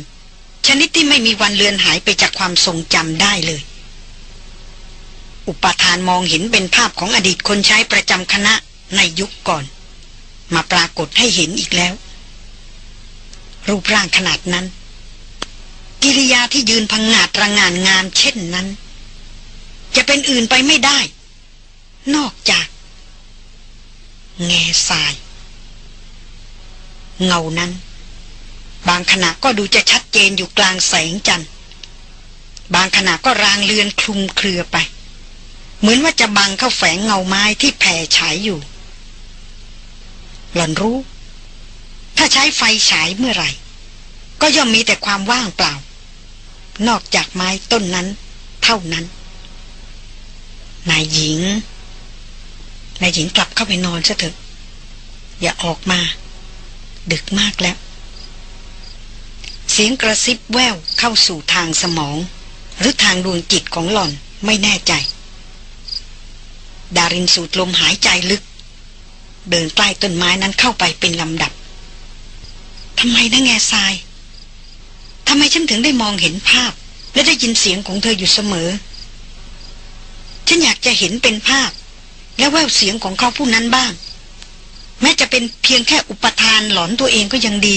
ชนิดที่ไม่มีวันเลือนหายไปจากความทรงจำได้เลย อุปทานมองเห็นเป็นภาพของอดีตคนใช้ประจำคณะในยุคก่อน มาปรากฏให้เห็นอีกแล้ว รูปร่างขนาดนั้น กิริยาที่ยืนพังงาดระงานงามเช่นนั้น จะเป็นอื่นไปไม่ได้ นอกจาก แง่ทราย เงานั้น บางขณะก็ดูจะชัดเจนอยู่กลางแสงจันทร์บางขณะก็รางเลือนคลุมเครือไป เหมือนว่าจะบังเข้าแฝงเงาไม้ที่แผ่ฉายอยู่ หล่อนรู้ ถ้าใช้ไฟฉายเมื่อไหร่ ก็ย่อมมีแต่ความว่างเปล่า นอกจากไม้ต้นนั้น เท่านั้นนายหญิง นายหญิงกลับเข้าไปนอนซะเถอะ อย่าออกมา ดึกมากแล้ว เสียงกระซิบแววเข้าสู่ทางสมอง หรือทางดวงจิตของหล่อนไม่แน่ใจ ดารินสูดลมหายใจลึก เดินใกล้ต้นไม้นั้นเข้าไปเป็นลำดับทำไมนะแง่ทรายทำไมฉันถึงได้มองเห็นภาพ และได้ยินเสียงของเธออยู่เสมอ ฉันอยากจะเห็นเป็นภาพ และแววเสียงของเขาผู้นั้นบ้าง แม้จะเป็นเพียงแค่อุปทานหลอนตัวเองก็ยังดี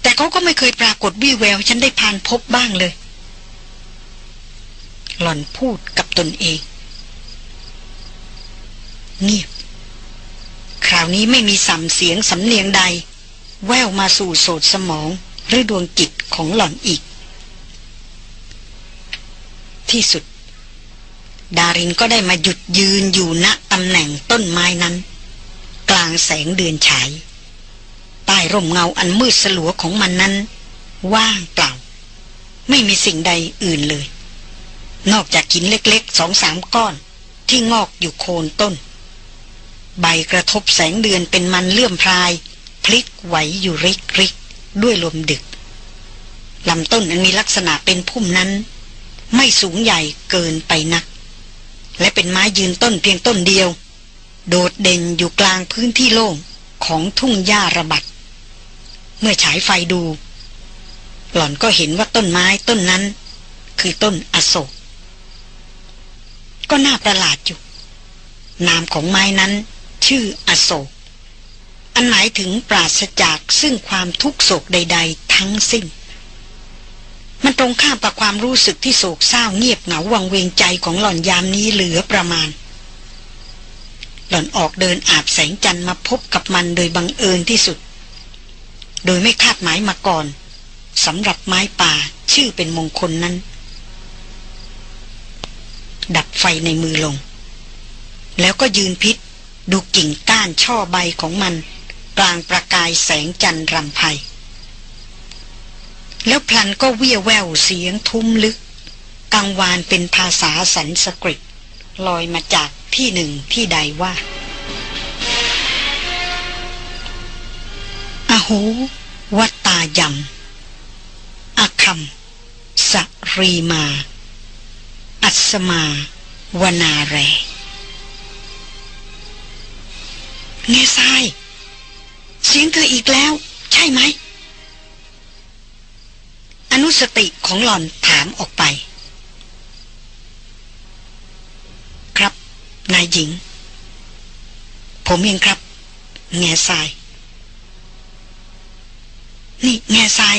แต่เขาก็ไม่เคยปรากฏวิแววฉันได้ผ่านพบบ้างเลย หล่อนพูดกับตนเอง เงียบ คราวนี้ไม่มีสัมเสียงสำเนียงใด แววมาสู่โสดสมองหรือดวงจิตของหล่อนอีก ที่สุด ดารินก็ได้มาหยุดยืนอยู่ณตำแหน่งต้นไม้นั้น กลางแสงเดือนฉายใต้ร่มเงาอันมืดสลัวของมันนั้น ว่างเปล่า ไม่มีสิ่งใดอื่นเลย นอกจากหินเล็กๆสองสามก้อนที่งอกอยู่โคนต้น ใบกระทบแสงเดือนเป็นมันเลื่อมพราย พลิกไหวอยู่ริกริกด้วยลมดึกลำต้นอันมีลักษณะเป็นพุ่มนั้น ไม่สูงใหญ่เกินไปนัก และเป็นไม้ยืนต้นเพียงต้นเดียว โดดเด่นอยู่กลางพื้นที่โล่งของทุ่งหญ้าระบัด เมื่อฉายไฟดู หล่อนก็เห็นว่าต้นไม้ต้นนั้น คือต้นอโศก ก็น่าประหลาดอยู่ นามของไม้นั้น ชื่ออโศก อันหมายถึงปราศจากซึ่งความทุกโศกใด ๆ ทั้งสิ้น มันตรงข้ามกับความรู้สึกที่โศกเศร้าเงียบเหงาวังเวงใจของหล่อนยามนี้เหลือประมาณ หล่อนออกเดินอาบแสงจันทร์มาพบกับมันโดยบังเอิญที่สุด โดยไม่คาดหมายมาก่อนสำหรับไม้ป่าชื่อเป็นมงคลนั้น ดับไฟในมือลง แล้วก็ยืนพิษดูกิ่งก้านช่อใบของมัน กลางประกายแสงจันทร์รำไพ แล้วพลันก็เวียแววเสียงทุ้มลึก กังวานเป็นภาษาสันสกฤต ลอยมาจากที่หนึ่งที่ใดว่าอโหวัตตายำอคัมสรีมา อัสมาวนาแรเงซาย เสียงเธออีกแล้ว ใช่ไหม อนุสติของหล่อนถามออกไป ครับ นายหญิง ผมเองครับ แง่ทราย นี่แง่ทราย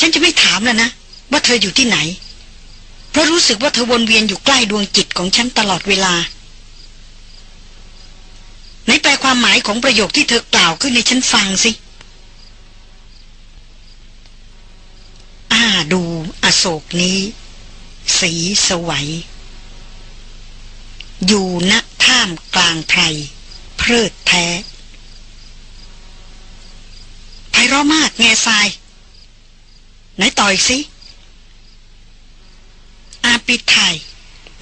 ฉันจะไม่ถามแล้วนะ ว่าเธออยู่ที่ไหน เพราะรู้สึกว่าเธอวนเวียนอยู่ใกล้ดวงจิตของฉันตลอดเวลาในแปลความหมายของประโยคที่เธอกล่าวขึ้นในฉันฟังสิาดูอโศกนี้ สีสวัย อยู่ณท่ามกลางไพรเพลิดแท้ไพเราะมากแง่ทราย ไหนต่อยสิ อาปิไทย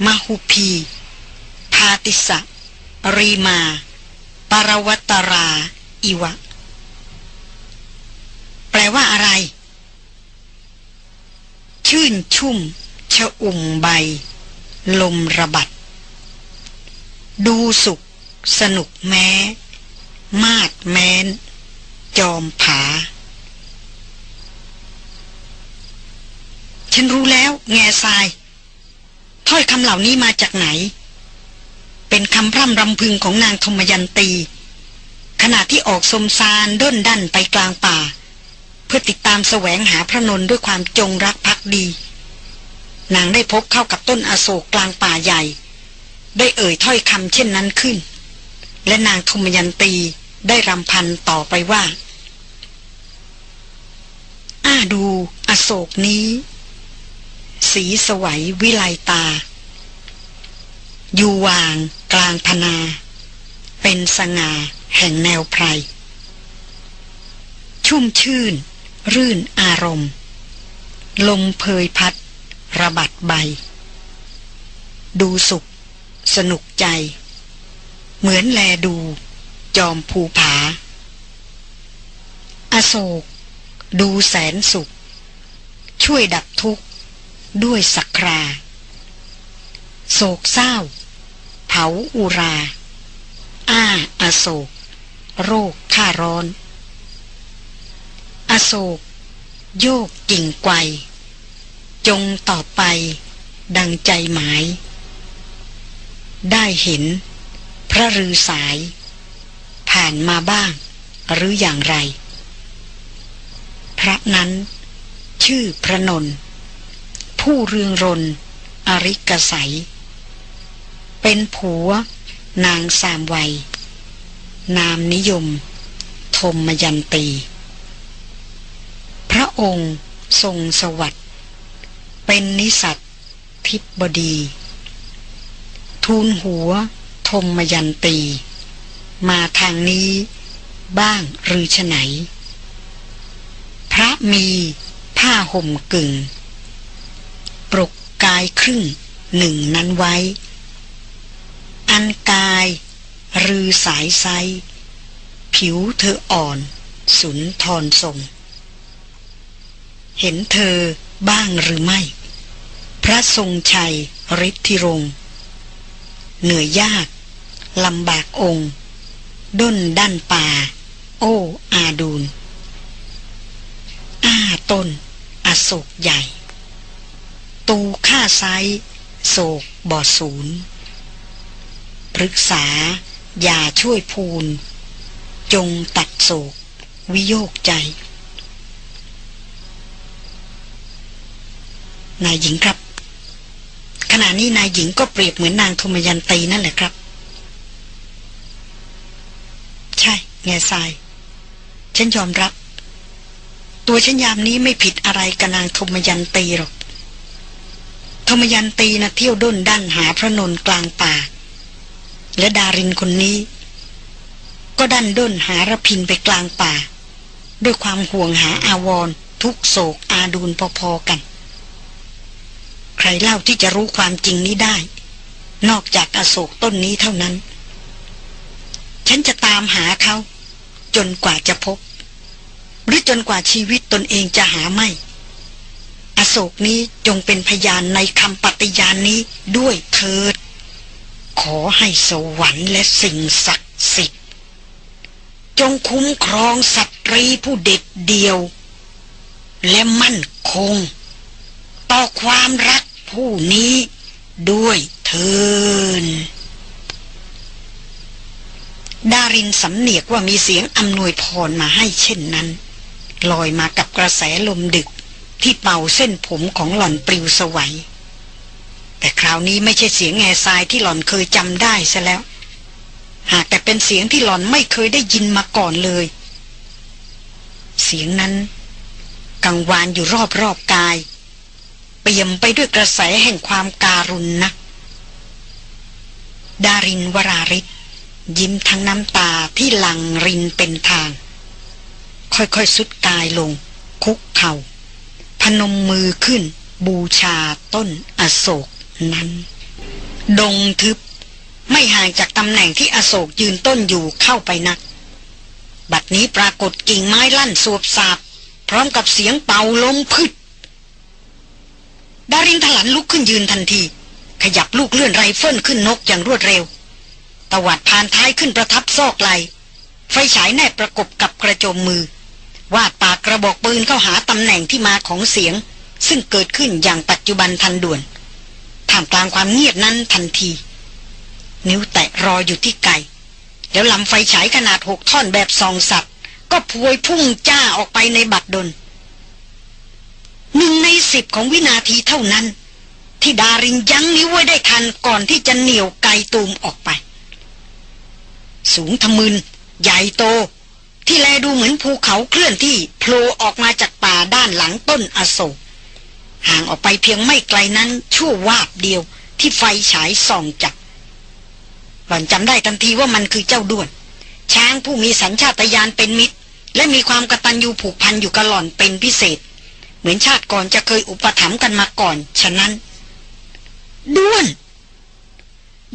มหุพี พาติสะรีมาปรวัตรา อิวะ แปลว่าอะไรชื่ นชุ่ม ชะอุ่มใบ ลมระบัด ดูสุข สนุกแม้ มาดแม้น จอมผา ฉันรู้แล้ว แง่ทราย ถ้อยคำเหล่านี้มาจากไหน เป็นคำพร่ำรำพึงของนางธมยันตี ขณะที่ออกสมซานด้นดันไปกลางป่าเพื่อติดตามแสวงหาพระนนด้วยความจงรักภัก ดี นางได้พบเข้ากับต้นอโศกกลางป่าใหญ่ ได้เอ่ยถ้อยคำเช่นนั้นขึ้น และนางธมยันตีได้รำพันต่อไปว่า อ้าดูอโศกนี้ สีสวัยวิไลตา อยู่วางกลางพนา เป็นสง่าแห่งแนวไพรชุ่มชื่น รื่นอารมณ์ ลมเพยพัด ระบัดใบ ดูสุข สนุกใจ เหมือนแลดู จอมภูผา อโศก ดูแสนสุข ช่วยดับทุกข์ ด้วยสักรา โศกเศร้า เผาอุรา อ้าอโศก โรคข้าร้อน อโศก โยกกิ่งไกวจงต่อไป ดังใจหมาย ได้เห็น พระฤาสาย ผ่านมาบ้าง หรืออย่างไร พระนั้น ชื่อพระนน ผู้เรืองรน อริกสัย เป็นผัวนางสามวัย นามนิยม ธมยันตี พระองค์ทรงสวัสดิ์เป็นนิสัตทิบดี ทูลหัวธมยันตี มาทางนี้บ้างหรือฉไหน พระมีผ้าห่มกึ่ง ปลุกกายครึ่งหนึ่งนั้นไว้ อันกายรือสายไซ ผิวเธออ่อน สุนทรทรง เห็นเธอบ้างหรือไม่ พระทรงชัยฤทธิรงเหนื่อยยากลำบากองค์ด้นด้านป่า โอ้อาดูลอ้าต้น อโศกใหญ่ ตูฆ่าไซโศกบ่อศูนย์ปรึกษา อย่าช่วยพูน จงตัดโศก วิโยกใจ นายหญิงครับ ขณะนี้นายหญิงก็เปรียบเหมือนนางธมยันตีนั่นแหละครับ ใช่ แง่ทราย ฉันยอมรับ ตัวฉันยามนี้ไม่ผิดอะไรกับนางธมยันตีหรอกธมยันตีนะเที่ยวด้นด้านหาพระนนกลางป่า และดารินคนนี้ ก็ดันด้นหาระพินไปกลางป่า ด้วยความห่วงหาอาวร ทุกโศกอาดูลพอๆกัน รเล่าที่จะรู้ความจริงนี้ได้ นอกจากอโศกต้นนี้เท่านั้น ฉันจะตามหาเขา จนกว่าจะพบ หรือจนกว่าชีวิตตนเองจะหาไม่ อโศกนี้จงเป็นพยานในคำปฏิญาณนี้ด้วยเถิด ขอให้สวรรค์และสิ่งศักดิ์สิทธิ์จงคุ้มครองสตรีผู้เด็ดเดียว และมั่นคง ต่อความรัก ผู้นี้ด้วยเทินดารินสำเนียกว่ามีเสียงอำนวยพรมาให้เช่นนั้น ลอยมากับกระแสลมดึกที่เป่าเส้นผมของหล่อนปลิวสวัย แต่คราวนี้ไม่ใช่เสียงแง่ทรายที่หล่อนเคยจำได้ซะแล้ว หากแต่เป็นเสียงที่หล่อนไม่เคยได้ยินมาก่อนเลย เสียงนั้น กังวานอยู่รอบๆกาย เปี่ยมไปด้วยกระแสแห่งความการุณนะดารินวราริศยิ้มทั้งน้ำตาที่หลังรินเป็นทาง ค่อยๆสุดกายลง คุกเขา่า พนมมือขึ้น บูชาต้นอโศกนั้น ดงทึบไม่ห่างจากตำแหน่งที่อโศกยืนต้นอยู่เข้าไปนัก บัดนี้ปรากฏกิ่งไม้ลั่นสวบสาบ พร้อมกับเสียงเป่าลมพึด ดารินถลันลุกขึ้นยืนทันที ขยับลูกเลื่อนไรเฟิลขึ้นนกอย่างรวดเร็วตวัดผ่านท้ายขึ้นประทับซอกไหลไฟฉายแนบประกบกับกระโจมมือ วาดปากกระบอกปืนเข้าหาตำแหน่งที่มาของเสียง ซึ่งเกิดขึ้นอย่างปัจจุบันทันด่วนท่ามกลางความเงียบนั้นทันที นิ้วแตะรออยู่ที่ไกแล้วลำไฟฉายขนาดหกท่อนแบบซองสัตว์ ก็พวยพุ่งจ้าออกไปในบัดดล หนึ่งในสิบของวินาทีเท่านั้น ที่ดารินยั้งนิ้วไว้ได้ทันก่อนที่จะเหนี่ยวไกตูมออกไป สูงทะมึน ใหญ่โต ที่แลดูเหมือนภูเขาเคลื่อนที่โผล่ออกมาจากป่าด้านหลังต้นอโศกห่างออกไปเพียงไม่ไกลนั้นชั่ววาบเดียวที่ไฟฉายส่องจับหล่อนจำได้ทันทีว่ามันคือเจ้าด้วน ช้างผู้มีสัญชาตญาณเป็นมิตร และมีความกตัญญูผูกพันอยู่กับหล่อนเป็นพิเศษ เหมือนชาติก่อนจะเคยอุปถัมภ์กันมาก่อน ฉะนั้น ด้วน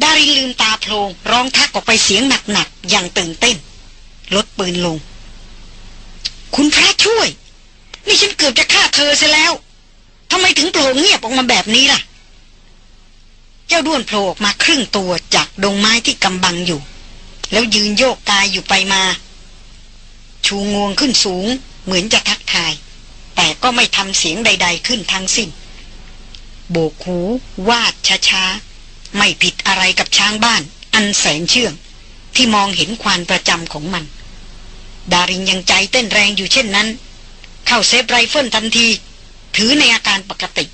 ดารินลืมตาโพลงร้องทักออกไปเสียงหนักๆ อย่างตื่นเต้น ลดปืนลง คุณพระช่วย นี่ฉันเกือบจะฆ่าเธอเสียแล้วทำไมถึงโผล่เงียบออกมาแบบนี้ล่ะ เจ้าด้วนโผล่ออกมาครึ่งตัวจากดงไม้ที่กำบังอยู่ แล้วยืนโยกกายอยู่ไปมา ชูงวงขึ้นสูงเหมือนจะทักทาย แต่ก็ไม่ทำเสียงใด ๆ ขึ้นทั้งสิ้น โบกหูวาดช้าๆ ไม่ผิดอะไรกับช้างบ้าน อันแสนเชื่อง ที่มองเห็นควาญประจำของมัน ดารินยังใจเต้นแรงอยู่เช่นนั้น เข้า safe ไรเฟิลทันที ถือในอาการปกติ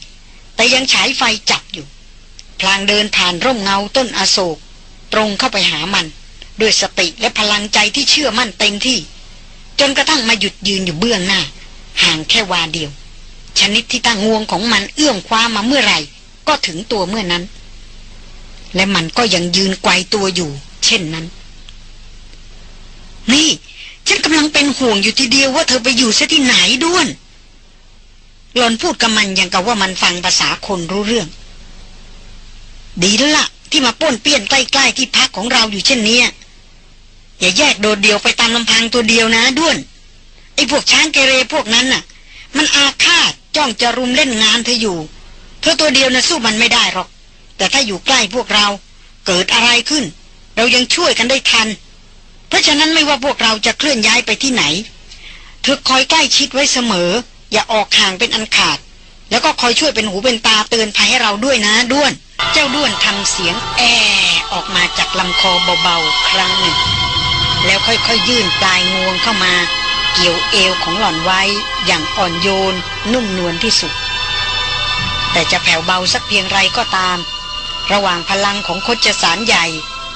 แต่ยังฉายไฟจับอยู่ พลางเดินผ่านร่มเงาต้นอโศก ตรงเข้าไปหามัน ด้วยสติและพลังใจที่เชื่อมั่นเต็มที่ จนกระทั่งมาหยุดยืนอยู่เบื้องหน้า ห่างแค่วาเดียว ชนิดที่ตั้งงวงของมันเอื้อมคว้ามาเมื่อไหร่ ก็ถึงตัวเมื่อนั้น และมันก็ยังยืนไกวตัวอยู่ เช่นนั้น นี่ ฉันกำลังเป็นห่วงอยู่ทีเดียวว่าเธอไปอยู่ซะที่ไหนด้วนหลอนพูดกับมันอย่างกับว่ามันฟังภาษาคนรู้เรื่อง ดีแล้วละ่ะที่มาป้นเปี้ยนใกล้ๆที่พักของเราอยู่เช่นนี้อย่าแยกโดดเดี่ยวไปตามลำพังตัวเดียวนะด้วน ไอ้พวกช้างเกเรพวกนั้นน่ะ มันอาฆาตจ้องจะรุมเล่นงานเธออยู่ เธอตัวเดียวนะสู้มันไม่ได้หรอก แต่ถ้าอยู่ใกล้พวกเรา เกิดอะไรขึ้น เรายังช่วยกันได้ทัน เพราะฉะนั้นไม่ว่าพวกเราจะเคลื่อนย้ายไปที่ไหน เธอคอยใกล้ชิดไว้เสมอ อย่าออกห่างเป็นอันขาด แล้วก็คอยช่วยเป็นหูเป็นตาเตือนภัยให้เราด้วยนะด้วน เจ้าด้วนทำเสียงแอออกมาจากลำคอเบาๆครั้งหนึ่งแล้วค่อยๆยื่นปลายงวงเข้ามา เกี่ยวเอวของหล่อนไว้อย่างอ่อนโยนนุ่มนวลที่สุด แต่จะแผ่วเบาสักเพียงไรก็ตาม ระหว่างพลังของคจสารใหญ่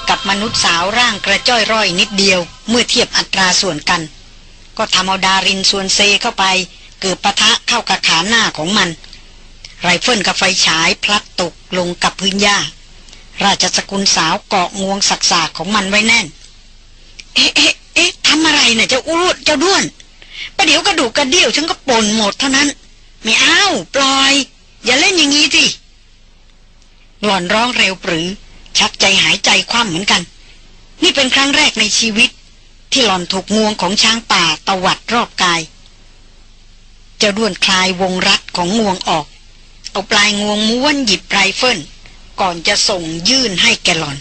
กับมนุษย์สาวร่างกระจ้อยร่อยนิดเดียว เมื่อเทียบอัตราส่วนกัน ก็ทำเอาดารินส่วนเซเข้าไป เกิดปะทะเข้ากับขาหน้าของมัน ไรเฟิลกับไฟฉายพลัดตกลงกับพื้นหญ้า ราชสกุลสาวเกาะงวงสักๆของมันไว้แน่น เอ๊ะ เอ๊ะทำอะไรเนี่ยเจ้าอูดเจ้าด้วนประเดี๋ยวกระดูกกระเดี่ยวฉันก็ป่นหมดเท่านั้น ไม่เอาปล่อย อย่าเล่นอย่างนี้สิหล่อนร้องเร็วปรือ ชักใจหายใจคว่ำเหมือนกัน นี่เป็นครั้งแรกในชีวิต ที่หล่อนถูกงวงของช้างป่าตวัดรอบกาย เจ้าด้วนคลายวงรัดของงวงออก เอาปลายงวงม้วนหยิบไรเฟิลก่อนจะส่งยื่นให้แกหล่อน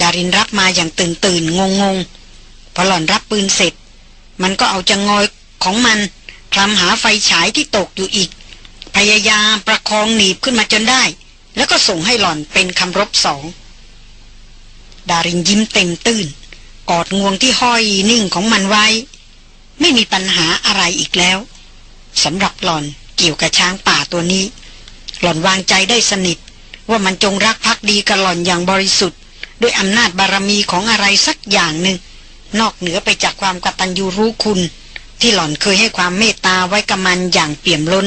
ดารินรับมาอย่างตื่นตื่นงงง พอหล่อนรับปืนเสร็จ มันก็เอาจะงงอยของมันคลำหาไฟฉายที่ตกอยู่อีก พยายามประคองหนีบขึ้นมาจนได้ แล้วก็ส่งให้หล่อนเป็นคำรบสอง ดารินยิ้มเต็มตื้นกอดงวงที่ห้อยนิ่งของมันไว้ ไม่มีปัญหาอะไรอีกแล้วสำหรับหล่อนเกี่ยวกับช้างป่าตัวนี้ หล่อนวางใจได้สนิท ว่ามันจงรักภักดีกับหล่อนอย่างบริสุทธิ์ ด้วยอำนาจบารมีของอะไรสักอย่างหนึ่ง นอกเหนือไปจากความกตัญญูรู้คุณ ที่หล่อนเคยให้ความเมตตาไว้กับมันอย่างเปี่ยมล้น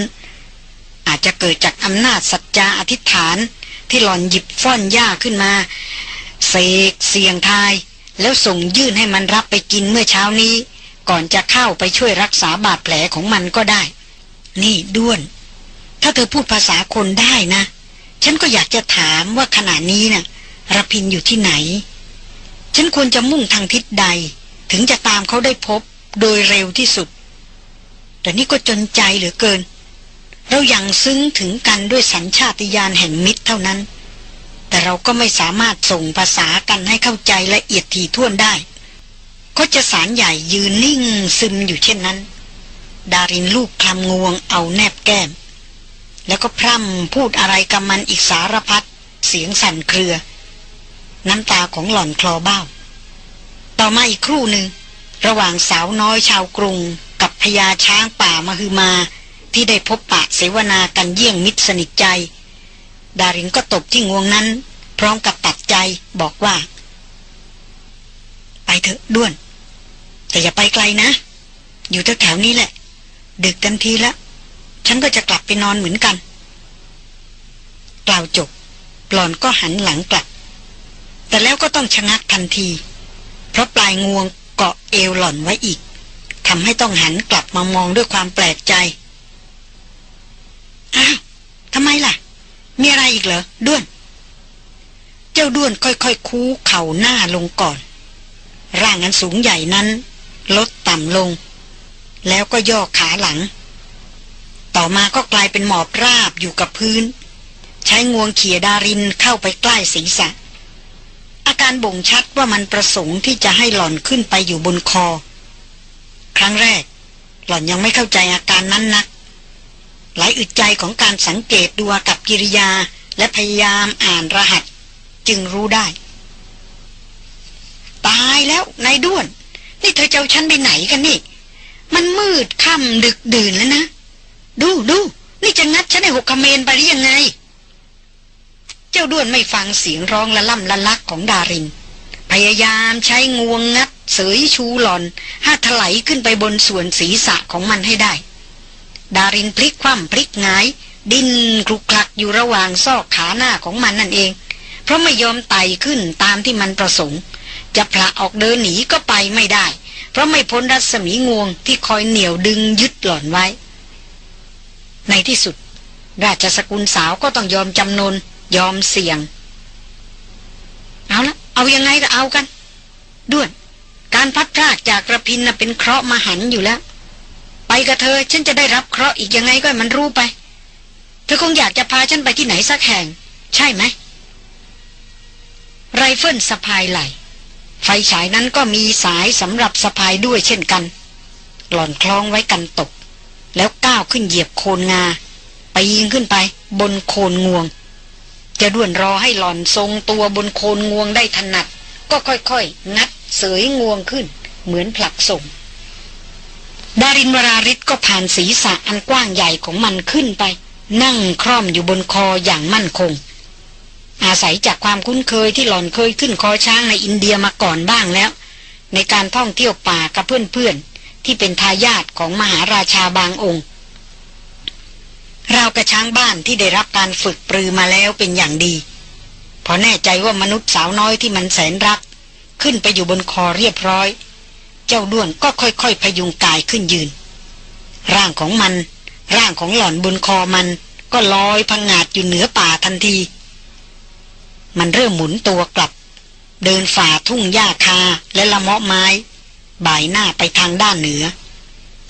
อาจจะเกิดจากอำนาจสัจจาอธิษฐาน ที่หล่อนหยิบฟ้อนหญ้าขึ้นมา เสกเสียงทาย แล้วส่งยื่นให้มันรับไปกินเมื่อเช้านี้ ก่อนจะเข้าไปช่วยรักษาบาดแผลของมันก็ได้ นี่ด้วน ถ้าเธอพูดภาษาคนได้นะ ฉันก็อยากจะถามว่าขณะนี้นะ่ะรพินอยู่ที่ไหน ฉันควรจะมุ่งทางทิศใด ถึงจะตามเขาได้พบโดยเร็วที่สุด แต่นี่ก็จนใจเหลือเกิน เรายัางซึ้งถึงกันด้วยสัญชาติญาณแห่งมิตรเท่านั้น แต่เราก็ไม่สามารถส่งภาษากันให้เข้าใจละเอียดถี่ถ้วนได้ ก็จะสารใหญ่ยืนนิ่งซึมอยู่เช่นนั้น ดารินลูกคลำงวงเอาแนบแก้ม แล้วก็พร่ำพูดอะไรกับมันอีกสารพัดเสียงสั่นเครือ น้ำตาของหล่อนคลอเบ้า ต่อมาอีกครู่หนึ่ง ระหว่างสาวน้อยชาวกรุง กับพญาช้างป่ามาฮือมาที่ได้พบปะเสวนากันเยี่ยงมิตรสนิทใจ ดารินก็ตบที่งวงนั้น พร้อมกับตัดใจบอกว่า ไปเถอะด้วน แต่อย่าไปไกลนะ อยู่แถวๆนี้แหละ ดึกกันทีและฉันก็จะกลับไปนอนเหมือนกัน กล่าวจบปลอนก็หันหลังกลับ แต่แล้วก็ต้องชะงักทันที เพราะปลายงวงเกาะเอวหล่อนไว้อีกทำให้ต้องหันกลับมามองด้วยความแปลกใจ อ้าวทำไมล่ะ มีอะไรอีกเหรอ ด้วน เจ้าด้วนค่อยๆคูเข่าหน้าลงก่อน ร่างอันสูงใหญ่นั้น ลดต่ำลง แล้วก็ย่อขาหลัง ต่อมาก็กลายเป็นหมอบราบอยู่กับพื้น ใช้งวงเขียดารินเข้าไปใกล้ศีรษะ อาการบ่งชัดว่ามันประสงค์ที่จะให้หล่อนขึ้นไปอยู่บนคอ ครั้งแรก หล่อนยังไม่เข้าใจอาการนั้นนัก หลายอึดใจของการสังเกตดูกับกิริยาและพยายามอ่านรหัส จึงรู้ได้ ตายแล้วนายด้วน นี่เธอเจ้าฉันไปไหนกันนี่ มันมืดค่ำดึกดื่นแล้วนะ ดูดูนี่จะงัดฉันในหกคเมนไปหรือยังไง เจ้าด้วนไม่ฟังเสียงร้องละล่ำละลักของดาริน พยายามใช้งวงงัด เสยชูหลอนห้าถลายขึ้นไปบนส่วนศีรษะของมันให้ได้ ดารินพลิกคว่ำพลิกงาย ดินคลุกคลักอยู่ระหว่างซอกขาหน้าของมันนั่นเอง เพราะไม่ยอมไต่ขึ้นตามที่มันประสงค์ จะพละออกเดินหนีก็ไปไม่ได้ เพราะไม่พ้นรัศมีงวงที่คอยเหนี่ยวดึงยึดหล่อนไว้ ในที่สุด ราชสกุลสาวก็ต้องยอมจำนน ยอมเสี่ยง เอาละเอายังไงก็เอากัน ด้วนการพัดพรากจากกระพินน่ะเป็นเคราะห์มหันอยู่แล้ว ไปกับเธอฉันจะได้รับเคราะห์อีกยังไงก็มันรู้ไป เธอคงอยากจะพาฉันไปที่ไหนสักแห่ง ใช่ไหม ไรเฟิลสะพายไหลไฟฉายนั้นก็มีสายสำหรับสะพายด้วยเช่นกัน หล่อนคล้องไว้กันตก แล้วก้าวขึ้นเหยียบโคนงาไปยิงขึ้นไปบนโคนงวง จะด่วนรอให้หล่อนทรงตัวบนโคนงวงได้ถนัด ก็ค่อยๆ งัดเสยงวงขึ้น เหมือนผลักส่ง ดารินวราริศก็ผ่านศีรษะอันกว้างใหญ่ของมันขึ้นไป นั่งคร่อมอยู่บนคออย่างมั่นคง อาศัยจากความคุ้นเคยที่หล่อนเคยขึ้นคอช้างในอินเดียมาก่อนบ้างแล้ว ในการท่องเที่ยวป่ากับเพื่อนๆที่เป็นทายาทของมหาราชาบางองค์ รากระช้างบ้านที่ได้รับการฝึกปรือมาแล้วเป็นอย่างดี พอแน่ใจว่ามนุษย์สาวน้อยที่มันแสนรัก ขึ้นไปอยู่บนคอเรียบร้อย เจ้าด้วนก็ค่อยๆ พยุงกายขึ้นยืน ร่างของมัน ร่างของหล่อนบนคอมันก็ลอยพังงาดอยู่เหนือป่าทันที มันเริ่มหมุนตัวกลับ เดินฝ่าทุ่งหญ้าคาและละเมาะไม้ บ่ายหน้าไปทางด้านเหนือ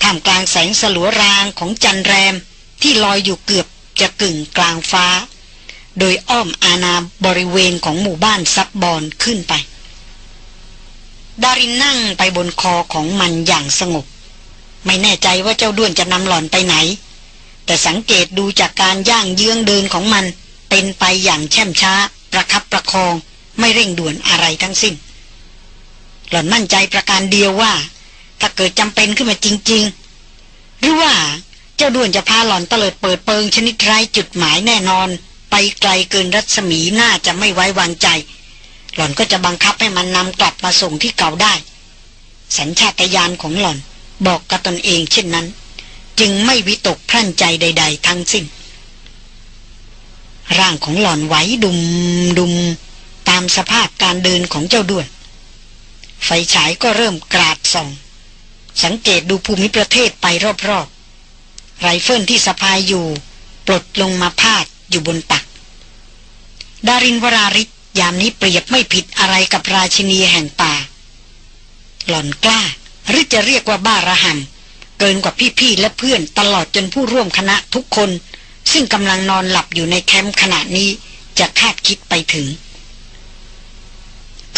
ท่ามกลางแสงสลัวรางของจันแรม ที่ลอยอยู่เกือบจะกึ่งกลางฟ้า โดยอ้อมอาณาบริเวณของหมู่บ้านซับบอนขึ้นไป ดารินนั่งไปบนคอของมันอย่างสงบ ไม่แน่ใจว่าเจ้าด้วนจะนำหล่อนไปไหน แต่สังเกตดูจากการย่างเยื้องเดินของมัน เป็นไปอย่างแช่มช้า ประคับประคอง ไม่เร่งด่วนอะไรทั้งสิ้น หล่อนมั่นใจประการเดียวว่า ถ้าเกิดจำเป็นขึ้นมาจริง ๆ หรือว่า เจ้าด้วนจะพาหล่อนเตลิดเปิดเปิงชนิดไร้จุดหมายแน่นอน ไปไกลเกินรัศมีน่าจะไม่ไว้วางใจ หล่อนก็จะบังคับให้มันนำกลับมาส่งที่เก่าได้ สัญชาตญาณของหล่อนบอกกับตนเองเช่นนั้น จึงไม่วิตกพรั่นใจใด ๆ ทั้งสิ้น ร่างของหล่อนไหวดุมดุมตามสภาพการเดินของเจ้าด้วน ไฟฉายก็เริ่มกราดส่อง สังเกตดูภูมิประเทศไปรอบ ไรเฟิลที่สะพายอยู่ ปลดลงมาพาดอยู่บนตัก ดารินวราฤทธิ์ยามนี้เปรียบไม่ผิดอะไรกับราชินีแห่งป่า หล่อนกล้า หรือจะเรียกว่าบ้าระห่ำเกินกว่าพี่ๆและเพื่อนตลอดจนผู้ร่วมคณะทุกคน ซึ่งกำลังนอนหลับอยู่ในแคมป์ขณะนี้จะคาดคิดไปถึง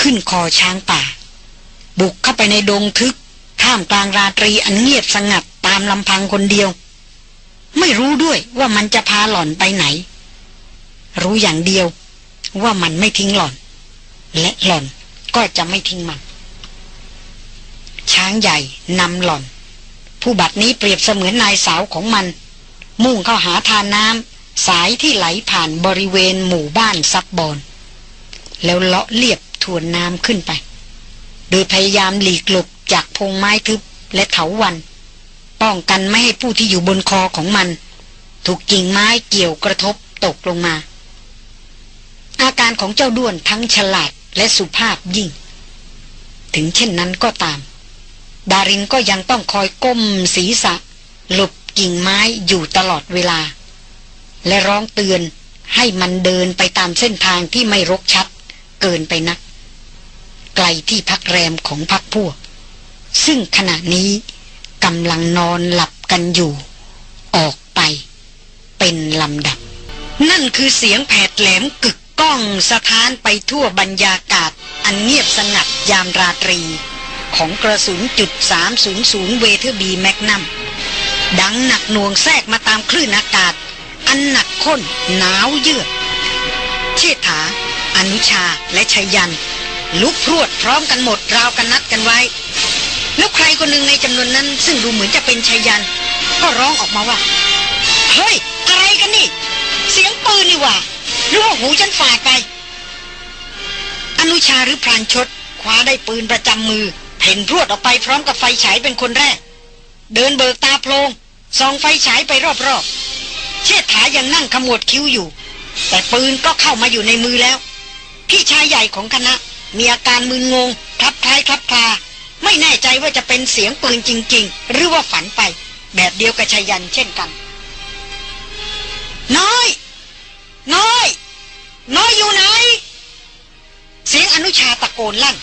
ขึ้นคอช้างป่า บุกเข้าไปในดงทึกท่ามกลางราตรีอันเงียบสงัดตามลำพังคนเดียว ไม่รู้ด้วยว่ามันจะพาหล่อนไปไหน รู้อย่างเดียวว่ามันไม่ทิ้งหล่อน และหล่อนก็จะไม่ทิ้งมัน ช้างใหญ่นำหล่อน ผู้บัดนี้เปรียบเสมือนนายสาวของมัน มุ่งเข้าหาทานน้ำสายที่ไหลผ่านบริเวณหมู่บ้านซับบอน แล้วเลาะเลียบทวนน้ำขึ้นไป โดยพยายามหลีกหลบจากพงไม้ทึบและเถาวัน ป้องกันไม่ให้ผู้ที่อยู่บนคอของมัน ถูกกิ่งไม้เกี่ยวกระทบตกลงมา อาการของเจ้าด้วนทั้งฉลาดและสุภาพยิ่ง ถึงเช่นนั้นก็ตาม ดารินก็ยังต้องคอยก้มศีรษะ หลบกิ่งไม้อยู่ตลอดเวลา และร้องเตือนให้มันเดินไปตามเส้นทางที่ไม่รกชัฏ เกินไปนัก ไกลที่พักแรมของพรรคพวก ซึ่งขณะนี้กำลังนอนหลับกันอยู่ ออกไป เป็นลำดับ นั่นคือเสียงแผดแหลมกึกก้องสะท้านไปทั่วบรรยากาศ อันเงียบสงัดยามราตรี ของกระสุนจุด300 Weatherby Magnumดังหนักหน่วงแทรกมาตามคลื่นอากาศ อันหนักข้นหนาวเยือกเชษฐา อนุชาและชัยัน ลุกพรวดพร้อมกันหมดราวกันนัดกันไว้ แล้วใครคนหนึ่งในจำนวนนั้น ซึ่งดูเหมือนจะเป็นชายัน ก็ร้องออกมาว่า เฮ้ย อะไรกันนี่ เสียงปืนนี่ว่าหรือว่าหูฉันฝาดไป อนุชาหรือพรานชดคว้าได้ปืนประจำมือเพ่นพรวดออกไปพร้อมกับไฟฉายเป็นคนแรก เดินเบิกตาโพลงส่องไฟฉายไปรอบๆ เชิดถายังนั่งขมวดคิ้วอยู่ แต่ปืนก็เข้ามาอยู่ในมือแล้ว พี่ชายใหญ่ของคณะมีอาการมึนงงคลับคล้ายคลับคลา ไม่แน่ใจว่าจะเป็นเสียงปืนจริง ๆ หรือว่าฝันไป แบบเดียวกับชายันเช่นกัน น้อย น้อย น้อยอยู่ไหน เสียงอนุชาตะโกนลั่น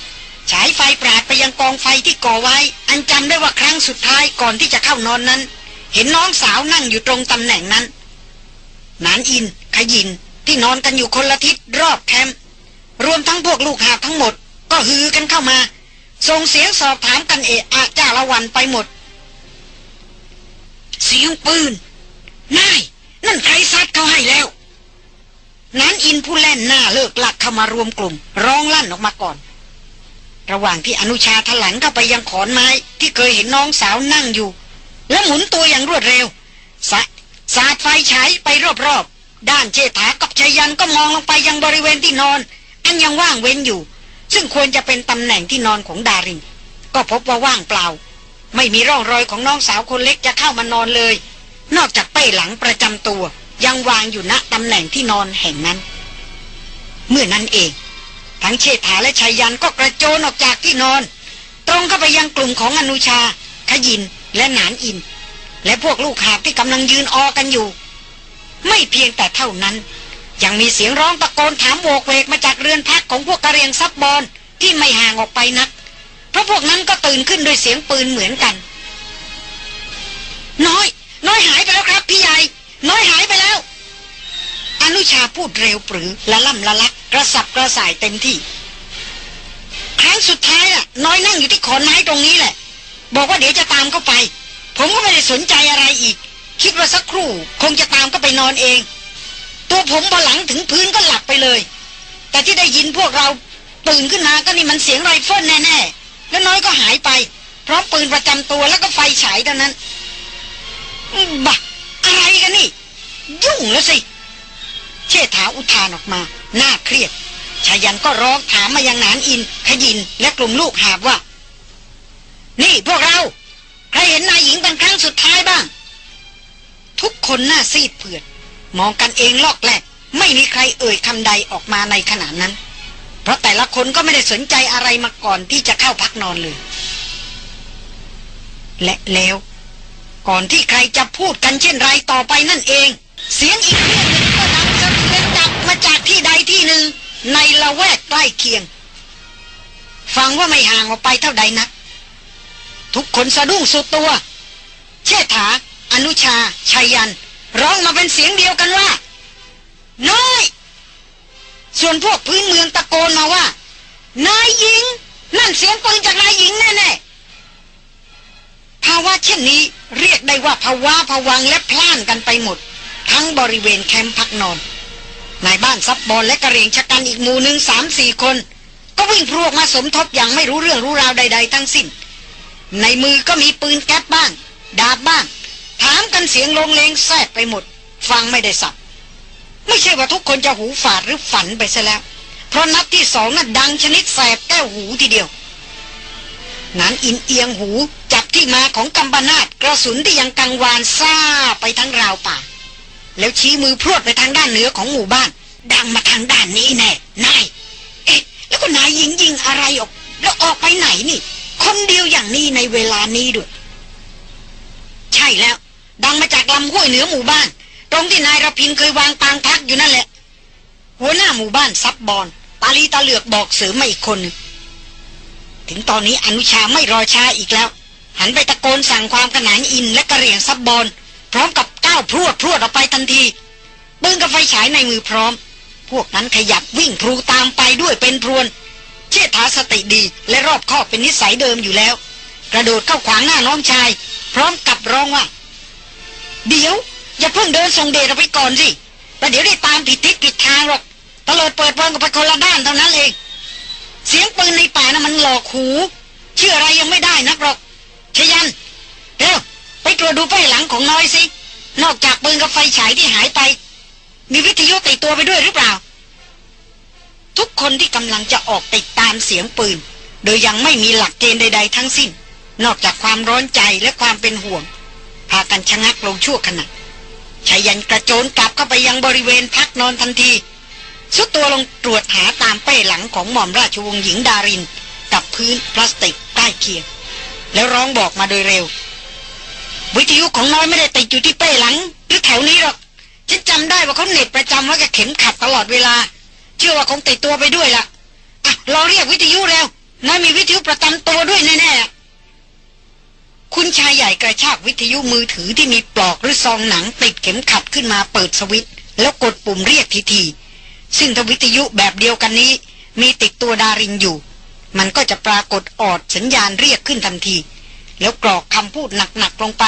ฉายไฟปราดไปยังกองไฟที่ก่อไว้ อันจำได้ว่าครั้งสุดท้ายก่อนที่จะเข้านอนนั้น เห็นน้องสาวนั่งอยู่ตรงตำแหน่งนั้นนานอิน ขยินที่นอนกันอยู่คนละทิศรอบแคมป์รวมทั้งพวกลูกหาบทั้งหมด ก็ฮือกันเข้ามา ส่งเสียงสอบถามกันเอะอะจ้าละวันไปหมด เสียงปืนนายนั่นใครซัดเขาให้แล้ว นั้นอินผู้เล่นหน้าเลิกหลักเข้ามารวมกลุ่ม ร้องลั่นออกมาก่อน ระหว่างที่อนุชาถลังเข้าไปยังขอนไม้ที่เคยเห็นน้องสาวนั่งอยู่ และหมุนตัวอย่างรวดเร็วสะสาดไฟฉายไปรอบๆด้านเชษฐากับชยันก็มองลงไปยังบริเวณที่นอน อันยังว่างเว้นอยู่ ซึ่งควรจะเป็นตำแหน่งที่นอนของดารินก็พบว่าว่างเปล่า ไม่มีร่องรอยของน้องสาวคนเล็กจะเข้ามานอนเลย นอกจากเป้หลังประจำตัว ยังวางอยู่ณตำแหน่งที่นอนแห่งนั้น เมื่อนั้นเอง ทั้งเชษฐาและชายันก็กระโจนออกจากที่นอน ตรงเข้าไปยังกลุ่มของอนุชา ขยินและหนานอิน และพวกลูกหาบที่กำลังยืนออกันอยู่ ไม่เพียงแต่เท่านั้น ยังมีเสียงร้องตะโกนถามโวกเวกมาจากเรือนพักของพวกกระเรียงซับบอลที่ไม่ห่างออกไปนัก เพราะพวกนั้นก็ตื่นขึ้นด้วยเสียงปืนเหมือนกัน น้อย น้อยหายไปแล้วครับพี่ใหญ่ น้อยหายไปแล้ว อนุชาพูดเร็วปรือละล่ำละลักกระสับกระส่ายเต็มที่ ครั้งสุดท้ายอะน้อยนั่งอยู่ที่ขอนไม้ตรงนี้แหละ บอกว่าเดี๋ยวจะตามเข้าไป ผมก็ไม่ได้สนใจอะไรอีก คิดว่าสักครู่ คงจะตามก็ไปนอนเอง ตัวผมพอหลังถึงพื้นก็หลับไปเลย แต่ที่ได้ยินพวกเราตื่นขึ้นมาก็นี่มันเสียงไรเฟิลแน่ๆ แล้วน้อยก็หายไป พร้อมปืนประจำตัวแล้วก็ไฟฉายเท่านั้นบะอะไรกันนี่ ยุ่งแล้วสิ เชษฐาอุทานออกมา หน้าเครียดชายันก็ร้องถามมายังนานอิน ขยินและกลุ่มลูกหาบว่า นี่พวกเรา ใครเห็นนายหญิงเป็นครั้งสุดท้ายบ้าง ทุกคนหน้าซีดเผือด มองกันเองลอกแหลกไม่มีใครเอ่ยคำใดออกมาในขณะนั้น เพราะแต่ละคนก็ไม่ได้สนใจอะไรมาก่อนที่จะเข้าพักนอนเลย และแล้วก่อนที่ใครจะพูดกันเช่นไรต่อไปนั่นเอง เสียงอีกเรื่องหนึ่งก็ดังสะเทือนดับมาจากที่ใดที่หนึ่ง ในละแวกใกล้เคียง ฟังว่าไม่ห่างออกไปเท่าใดนัก ทุกคนสะดุ้งสุดตัว เชษฐา อนุชา ชัยยัน ร้องมาเป็นเสียงเดียวกันว่า น้อย ส่วนพวกพื้นเมืองตะโกนมาว่า นายหญิง นั่นเสียงปืนจากนายหญิงแน่ๆภาวะเช่นนี้เรียกได้ว่าภาวะผวังและพล่านกันไปหมด ทั้งบริเวณแคมป์พักนอนนายบ้านซับบอลและกระเรียงชะกันอีกหมู่หนึ่งสามสี่คน ก็วิ่งพรวกมาสมทบอย่างไม่รู้เรื่องรู้ราวใด ๆ ทั้งสิ้น ในมือก็มีปืนแก๊ปบ้าง ดาบบ้าง ถามกันเสียงลงเลงแทรกไปหมด ฟังไม่ได้สับไม่ใช่ว่าทุกคนจะหูฝาดหรือฝันไปซะแล้ว เพราะนัดที่สองน่ะดังชนิดแสบแก้วหูทีเดียว นั้นอินเอียงหูจับที่มาของกัมบนาตกระสุนที่ยังกังวานซ่าไปทั้งราวป่า แล้วชี้มือพรวดไปทางด้านเหนือของหมู่บ้าน ดังมาทางด้านนี้แน่นายเอ๊ะแล้วก็นายยิงยิงอะไรออก แล้วออกไปไหนนี่ คนเดียวอย่างนี้ในเวลานี้ด้วย ใช่แล้ว ดังมาจากลำห้วยเหนือหมู่บ้าน ตรงที่นายระพินเคยวางปางพักอยู่นั่นแหละ หัวหน้าหมู่บ้านซับบอลตาลีตาเหลือกบอกเสริมมาอีกคนนึงถึงตอนนี้อนุชาไม่รอช้าอีกแล้ว หันไปตะโกนสั่งความขนานอินและกระเรียงซับบอลพร้อมกับก้าวพรวดพรวดออกไปทันทีปืนกับไฟฉายในมือพร้อม พวกนั้นขยับวิ่งพลูตามไปด้วยเป็นพรวน เชษฐาสติดีและรอบคอบเป็นนิสัยเดิมอยู่แล้ว กระโดดเข้าขวางหน้าน้องชาย พร้อมกับร้องว่า เดี๋ยว อย่าเพิ่งเดินส่งเดชเราไปก่อนสิแต่เดี๋ยวได้ตามผิดทิศผิดทางหรอกตลอดเปิดเปิงกับไปคนละด้านเท่านั้นเอง เสียงปืนในป่านะ่ะมันหลอกหู เชื่ออะไรยังไม่ได้นักหรอกชยันเร็วไปตรวจดูป้ายหลังของน้อยสิ นอกจากปืนกับไฟฉายที่หายไป มีวิทยุติดตัวไปด้วยหรือเปล่า ทุกคนที่กำลังจะออกติดตามเสียงปืน โดยยังไม่มีหลักเกณฑ์ใด ๆ ทั้งสิ้น นอกจากความร้อนใจและความเป็นห่วง พากันชะงักลงชั่วขณะชายันกระโจนกลับเข้าไปยังบริเวณพักนอนทันทีสุดตัวลงตรวจหาตามเป้หลังของหม่อมราชวงศ์หญิงดาริน กับพื้นพลาสติกใกล้เคียง แล้วร้องบอกมาโดยเร็ว วิทยุของน้อยไม่ได้ติดอยู่ที่เป้หลัง หรือแถวนี้หรอกฉันจำได้ว่าเขาเหน็บประจำไว้กับเข็มขัดตลอดเวลา เชื่อว่าคงติดตัวไปด้วยละ่ะอะเราเรียกวิทยุแล้วนายมีวิทยุประจำตัวด้วยแน่ๆ คุณชายใหญ่กระชากวิทยุมือถือที่มีปลอกหรือซองหนังติดเข็มขัดขึ้นมาเปิดสวิตแล้วกดปุ่มเรียกทีๆซึ่งถ้าวิทยุแบบเดียวกันนี้ มีติดตัวดารินอยู่ มันก็จะปรากฏออดสัญญาณเรียกขึ้นทันที แล้วกรอกคำพูดหนักๆลงไป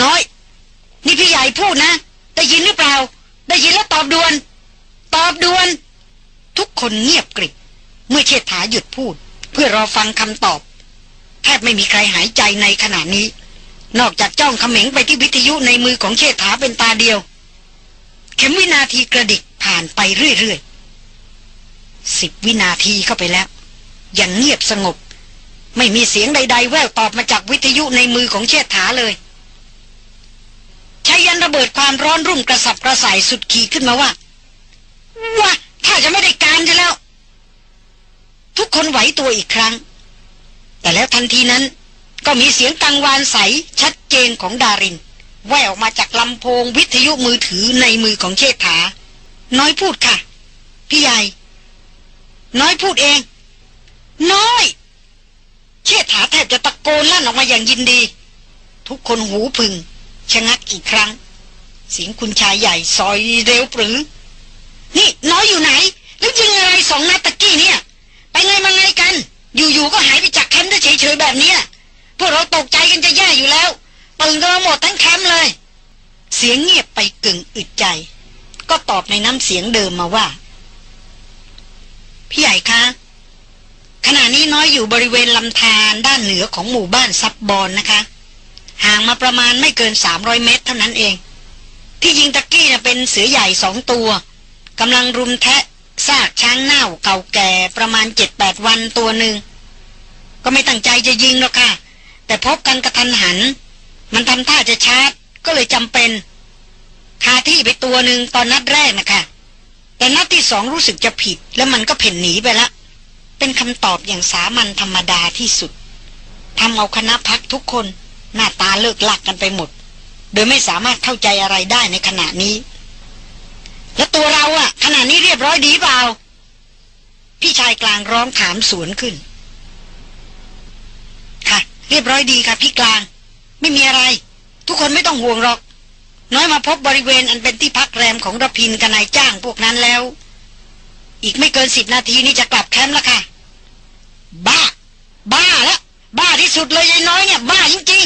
น้อย นี่พี่ใหญ่พูดนะ ได้ยินหรือเปล่า ได้ยินแล้วตอบด่วน ตอบด่วน ทุกคนเงียบกริบเมื่อเชษฐาหยุดพูด เพื่อรอฟังคำตอบ ทบไม่มีใครหายใจในขณะนี้ นอกจากจ้องเขม็งไปที่วิทยุในมือของเชษฐาเป็นตาเดียว เข็มวินาทีกระดิกผ่านไปเรื่อยๆสิบวินาทีเข้าไปแล้วยังเงียบสงบ ไม่มีเสียงใด ๆ แววตอบมาจากวิทยุในมือของเชษฐาเลยชายันระเบิดความร้อนรุ่มกระสับกระส่ายสุดขีดขึ้นมาว่าว่าถ้าจะไม่ได้การจะแล้ว ทุกคนไหวตัวอีกครั้ง แต่แล้วทันทีนั้น ก็มีเสียงกังวานใสชัดเจนของดาริน แววออกมาจากลำโพงวิทยุมือถือในมือของเชษฐา น้อยพูดค่ะ พี่ใหญ่ น้อยพูดเอง น้อย เชษฐาแทบจะตะโกนลั่นออกมาอย่างยินดี ทุกคนหูพึง ชะงักกี่ครั้ง เสียงคุณชายใหญ่ซอยเร็วปรือ นี่ น้อยอยู่ไหน แล้วยิงอะไรสองนัดตะกี้เนี่ย ไปไงมาไงกัน อยู่ๆก็หายไปจากแคมป์ได้เฉยๆแบบนี้พวกเราตกใจกันจะแย่อยู่แล้วตื่นกันมาหมดทั้งแคมป์เลย เสียงเงียบไปกึ่งอึดใจ ก็ตอบในน้ำเสียงเดิมมาว่า พี่ใหญ่คะขณะนี้น้อยอยู่บริเวณลำธารด้านเหนือของหมู่บ้านซับบอนนะคะ ห่างมาประมาณไม่เกินสามร้อยเมตรเท่านั้นเอง ที่ยิงตะกี้นะเป็นเสือใหญ่สองตัวกำลังรุมแทะ ซากช้างเน่าเก่าแก่ประมาณเจ็ดแปดวันตัวหนึ่ง ก็ไม่ตั้งใจจะยิงหรอกค่ะ แต่พบกันกระทันหัน มันทำท่าจะชาร์จก็เลยจำเป็นคาที่ไปตัวหนึ่งตอนนัดแรกนะคะ แต่นัดที่สองรู้สึกจะผิด แล้วมันก็เพ่นหนีไปละ เป็นคำตอบอย่างสามัญธรรมดาที่สุดทำเอาคณะพักทุกคน หน้าตาเลิกลักกันไปหมด โดยไม่สามารถเข้าใจอะไรได้ในขณะนี้ แล้วตัวเราอะขณะนี้เรียบร้อยดีเปล่า พี่ชายกลางร้องถามสวนขึ้น ค่ะ เรียบร้อยดีค่ะ พี่กลาง ไม่มีอะไร ทุกคนไม่ต้องห่วงหรอก น้อยมาพบบริเวณอันเป็นที่พักแรมของรพินกับนายจ้างพวกนั้นแล้ว อีกไม่เกินสิบนาทีนี้จะกลับแคมป์แล้วค่ะ บ้า บ้าแล้วบ้าที่สุดเลยยายน้อยเนี่ย บ้าจริง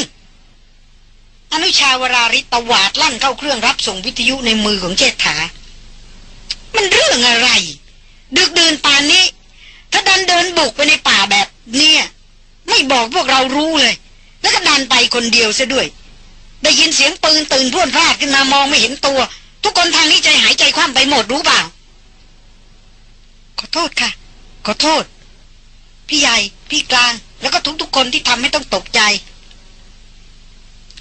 ๆอนุชาวราริตวาดลั่นเข้าเครื่องรับส่งวิทยุในมือของเจษฐา มันเรื่องอะไร ดึกเดินป่านนี้ ถ้าดันเดินบุกไปในป่าแบบเนี่ยไม่บอกพวกเรารู้เลย แล้วก็ดันไปคนเดียวซะด้วย ได้ยินเสียงปืนตื่นพ่นพลาดขึ้นมามองไม่เห็นตัว ทุกคนทางนี้ใจหายใจคว่ำไปหมดรู้เปล่า ขอโทษค่ะ ขอโทษ พี่ใหญ่ พี่กลาง แล้วก็ทุกๆคนที่ทำให้ต้องตกใจ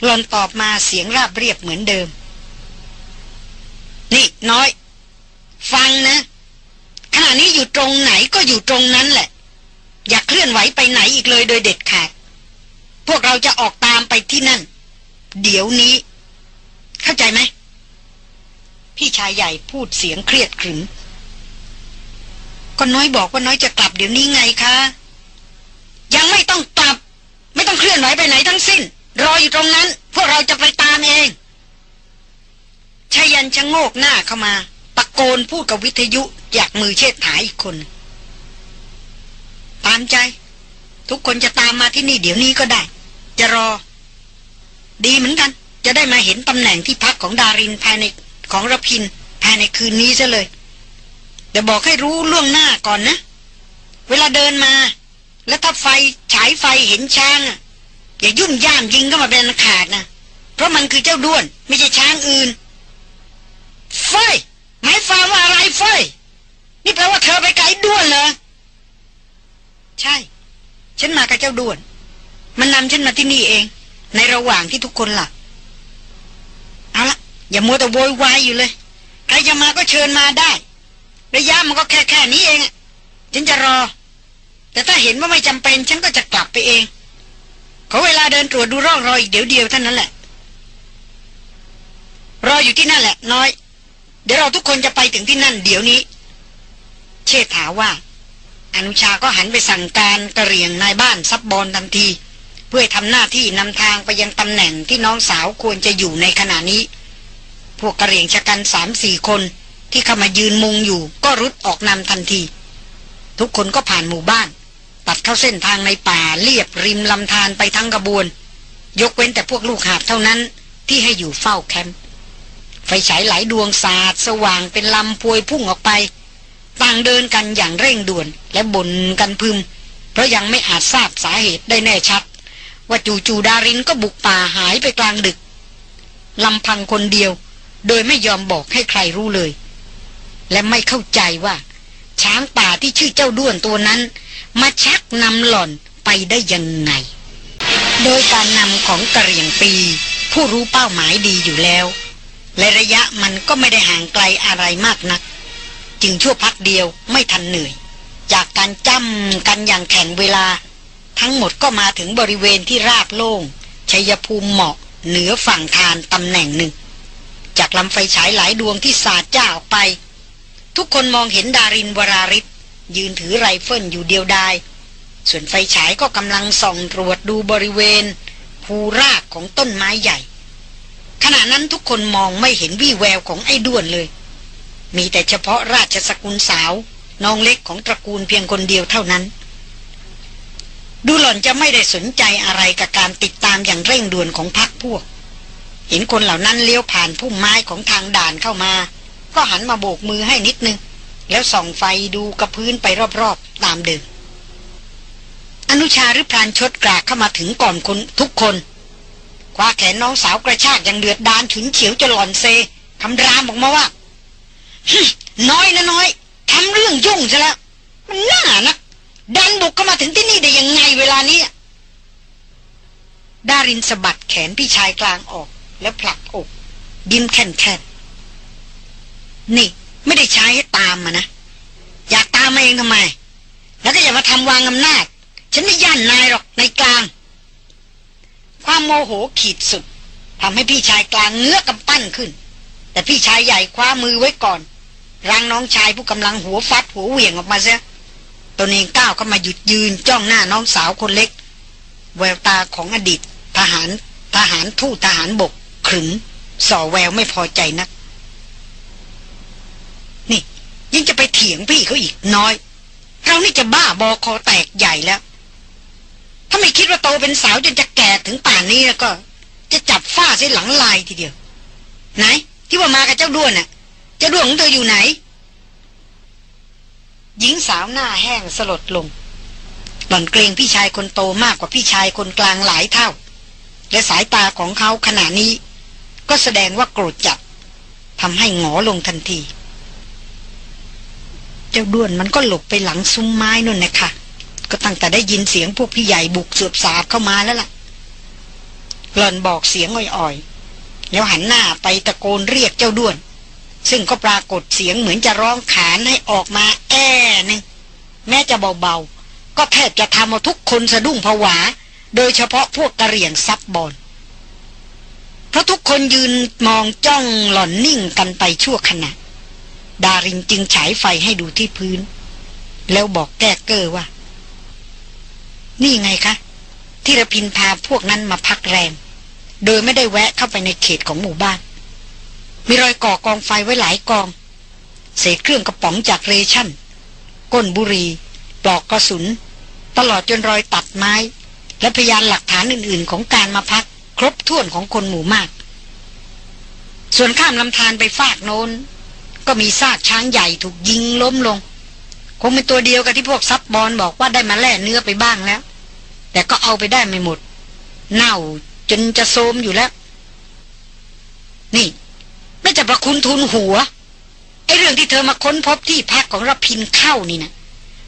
หลอนตอบมาเสียงราบเรียบเหมือนเดิม นี่น้อย ฟังนะขณะนี้อยู่ตรงไหนก็อยู่ตรงนั้นแหละ อย่าเคลื่อนไหวไปไหนอีกเลยโดยเด็ดขาด พวกเราจะออกตามไปที่นั่น เดี๋ยวนี้ เข้าใจไหม พี่ชายใหญ่พูดเสียงเครียดขรึมก็น้อยบอกว่าน้อยจะกลับเดี๋ยวนี้ไงคะ ยังไม่ต้องกลับ ไม่ต้องเคลื่อนไหวไปไหนทั้งสิ้น รออยู่ตรงนั้น พวกเราจะไปตามเองชายันชะโงกหน้าเข้ามา โกนพูดกับวิทยุอยากมือเชิดถายอีกคน ตามใจ ทุกคนจะตามมาที่นี่เดี๋ยวนี้ก็ได้ จะรอ ดีเหมือนกัน จะได้มาเห็นตำแหน่งที่พักของดารินภายในของระพินภายในคืนนี้ซะเลยเดี๋ยวบอกให้รู้ล่วงหน้าก่อนนะ เวลาเดินมา แล้วถ้าไฟฉายไฟเห็นช้างอย่ายุ่นย่ามยิงก็มาเป็นขาดนะ เพราะมันคือเจ้าด้วน ไม่ใช่ช้างอื่นไฟ หมายความว่าอะไรไฟนี่แปลว่าเธอไปไกลด้วนเหรอใช่ ฉันมากับเจ้าด้วน มันนำฉันมาที่นี่เอง ในระหว่างที่ทุกคนหลับเอาละอย่ามัวแต่โวยวายอยู่เลย ใครจะมาก็เชิญมาได้ ระยะมันก็แค่แค่นี้เองฉันจะรอ แต่ถ้าเห็นว่าไม่จำเป็น ฉันก็จะกลับไปเอง ขอเวลาเดินตรวจดูร่องรอยอีกเดี๋ยวเดียวเท่านั้นแหละ รออยู่ที่นั่นแหละ น้อย เดี๋ยวเราทุกคนจะไปถึงที่นั่นเดี๋ยวนี้ เชษฐาว่า อนุชาก็หันไปสั่งการกระเรียงนายบ้านซับบอลทันที เพื่อทำหน้าที่นำทางไปยังตำแหน่งที่น้องสาวควรจะอยู่ในขณะนี้ พวกกระเรียงชะกันสามสี่คนที่เข้ามายืนมุงอยู่ ก็รุดออกนำทันที ทุกคนก็ผ่านหมู่บ้าน ตัดเข้าเส้นทางในป่าเรียบริมลำธารไปทั้งกระบวน ยกเว้นแต่พวกลูกหาบเท่านั้นที่ให้อยู่เฝ้าแคมป์ ไฟฉายหลายดวงสาดสว่างเป็นลำพวยพุ่งออกไป ต่างเดินกันอย่างเร่งด่วนและบ่นกันพึม เพราะยังไม่อาจทราบสาเหตุได้แน่ชัด ว่าจูจูดารินก็บุกป่าหายไปกลางดึกลำพังคนเดียว โดยไม่ยอมบอกให้ใครรู้เลย และไม่เข้าใจว่า ช้างป่าที่ชื่อเจ้าด้วนตัวนั้น มาชักนำหล่อนไปได้ยังไง โดยการนำของกระเหรี่ยงปี ผู้รู้เป้าหมายดีอยู่แล้ว และระยะมันก็ไม่ได้ห่างไกลอะไรมากนัก จึงชั่วพักเดียวไม่ทันเหนื่อย จากการจ้ำกันอย่างแข่งเวลา ทั้งหมดก็มาถึงบริเวณที่ราบโล่งชัยภูมิเหมาะเหนือฝั่งธารตำแหน่งหนึ่ง จากลำไฟฉายหลายดวงที่สาดจ้าออกไป ทุกคนมองเห็นดารินวราฤทธิ์ยืนถือไรเฟิลอยู่เดียวดายส่วนไฟฉายก็กำลังส่องตรวจดูบริเวณพูรากของต้นไม้ใหญ่ ขณะนั้นทุกคนมองไม่เห็นวี่แววของไอ้ด้วนเลย มีแต่เฉพาะราชสกุลสาว น้องเล็กของตระกูลเพียงคนเดียวเท่านั้น ดูหล่อนจะไม่ได้สนใจอะไรกับการติดตามอย่างเร่งด่วนของพักพวก เห็นคนเหล่านั้นเลี้ยวผ่านพุ่มไม้ของทางด่านเข้ามา ก็หันมาโบกมือให้นิดนึง แล้วส่องไฟดูกับพื้นไปรอบๆตามเดิมอนุชาหรือพรานชดกรากเข้ามาถึงก่อนคนทุกคน คว้าแขนน้องสาวกระชากอย่างเดือดดานฉุนเฉียวจนหล่อนเซคำรามออกมาว่าน้อยนะน้อยทำเรื่องยุ่งซะแล้ว มันน่านะดันบุกเข้ามาถึงที่นี่ได้ยังไงเวลานี้ดารินสะบัดแขนพี่ชายกลางออก แล้วผลักอกยิ้มแค่นแค่นนี่ ไม่ได้ใช้ให้ตามมานะ อยากตามมาเองทำไม แล้วก็อย่ามาทำวางอำนาจ ฉันไม่ย่านนายหรอกในกลาง ความโมโหขีดสุดทำให้พี่ชายกลางเงื้อกำปั้นขึ้น แต่พี่ชายใหญ่คว้ามือไว้ก่อนรังน้องชายผู้กำลังหัวฟัดหัวเหวี่ยงออกมาเสียตนเองก้าวเข้ามาหยุดยืนจ้องหน้าน้องสาวคนเล็ก แววตาของอดีต ทหารทหารทูตทหารบกขรึมส่อแววไม่พอใจนัก นี่ยังจะไปเถียงพี่เขาอีกน้อย เรานี่จะบ้าบอคอแตกใหญ่แล้ว ถ้าไม่คิดว่าโตเป็นสาวจนจะแก่ถึงป่านนี้แล้วก็ จะจับฝ้าเส้นหลังลายทีเดียว ไหน ที่ว่ามากับเจ้าด้วนน่ะ เจ้าด้วนของเธออยู่ไหน หญิงสาวหน้าแห้งสลดลงหล่อนเกรงพี่ชายคนโตมากกว่าพี่ชายคนกลางหลายเท่า และสายตาของเขาขณะนี้ ก็แสดงว่าโกรธจัดทำให้หงอลงทันที เจ้าด้วนมันก็หลบไปหลังซุ้มไม้นั่นนะคะ ก็ตั้งแต่ได้ยินเสียงพวกพี่ใหญ่บุกสวบสาบเข้ามาแล้วล่ะหล่อนบอกเสียงอ่อยๆ แล้วหันหน้าไปตะโกนเรียกเจ้าด้วน ซึ่งก็ปรากฏเสียงเหมือนจะร้องขานให้ออกมาแอ่นึงแม้จะเบาๆ ก็แทบจะทำเอาทุกคนสะดุ้งผวา โดยเฉพาะพวกกระเหรี่ยงซับบอลเพราะทุกคนยืนมองจ้องหล่อนนิ่งกันไปชั่วขณะ ดารินจึงฉายไฟให้ดูที่พื้น แล้วบอกแก้เกอว่า นี่ไงคะที่ระพินพาพวกนั้นมาพักแรม โดยไม่ได้แวะเข้าไปในเขตของหมู่บ้าน มีรอยก่อกองไฟไว้หลายกอง เศษเครื่องกระป๋องจากเรชั่น ก้นบุรีปลอกกระสุน ตลอดจนรอยตัดไม้ และพยานหลักฐานอื่น ๆ ของการมาพัก ครบถ้วนของคนหมู่มาก ส่วนข้ามลำธารไปฟากโน้น ก็มีซากช้างใหญ่ถูกยิงล้มลง คงเป็นตัวเดียวกับที่พวกซับบอลบอกว่าได้มาแล่เนื้อไปบ้างแล้ว แต่ก็เอาไปได้ไม่หมด เน่าจนจะโทมอยู่แล้ว นี่ไม่จะประคุณทุนหัวไอ้เรื่องที่เธอมาค้นพบที่พักของรพินเข้านี่นะ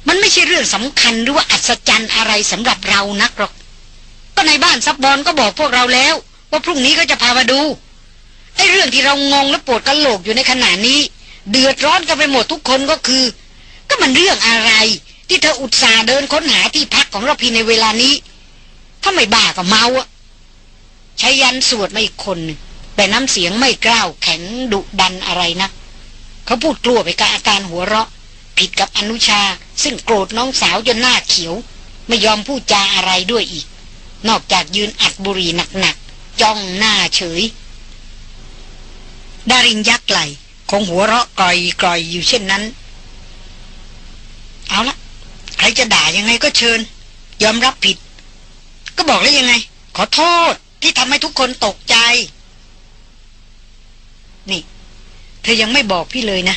มันไม่ใช่เรื่องสำคัญหรือว่าอัศจรรย์อะไรสำหรับเรานักหรอก ก็ในบ้านซับบอลก็บอกพวกเราแล้ว ว่าพรุ่งนี้ก็จะพามาดูไอ้เรื่องที่เรางงและปวดกระโหลกอยู่ในขณะนี้ เดือดร้อนกันไปหมดทุกคนก็คือ ก็มันเรื่องอะไร ที่เธออุตส่าห์เดินค้นหาที่พักของรพินในเวลานี้ ถ้าไม่บ้าก็เมาอะชายันสวดมาอีกคนนึงแต่น้ำเสียงไม่กล้าวแข็งดุดันอะไรนะ เขาพูดกลัวไปกับอาการหัวเราะ ผิดกับอนุชา ซึ่งโกรธน้องสาวจนหน้าเขียว ไม่ยอมพูดจาอะไรด้วยอีก นอกจากยืนอัดบุหรี่หนักๆจ้องหน้าเฉย ดารินยักไหลคงหัวเราะกร่อยกร่อยู่เช่นนั้น เอาละ ครจะด่ายังไงก็เชิญ ยอมรับผิด ก็บอกแล้วยังไง ขอโทษที่ทำให้ทุกคนตกใจ นี่ เธอยังไม่บอกพี่เลยนะ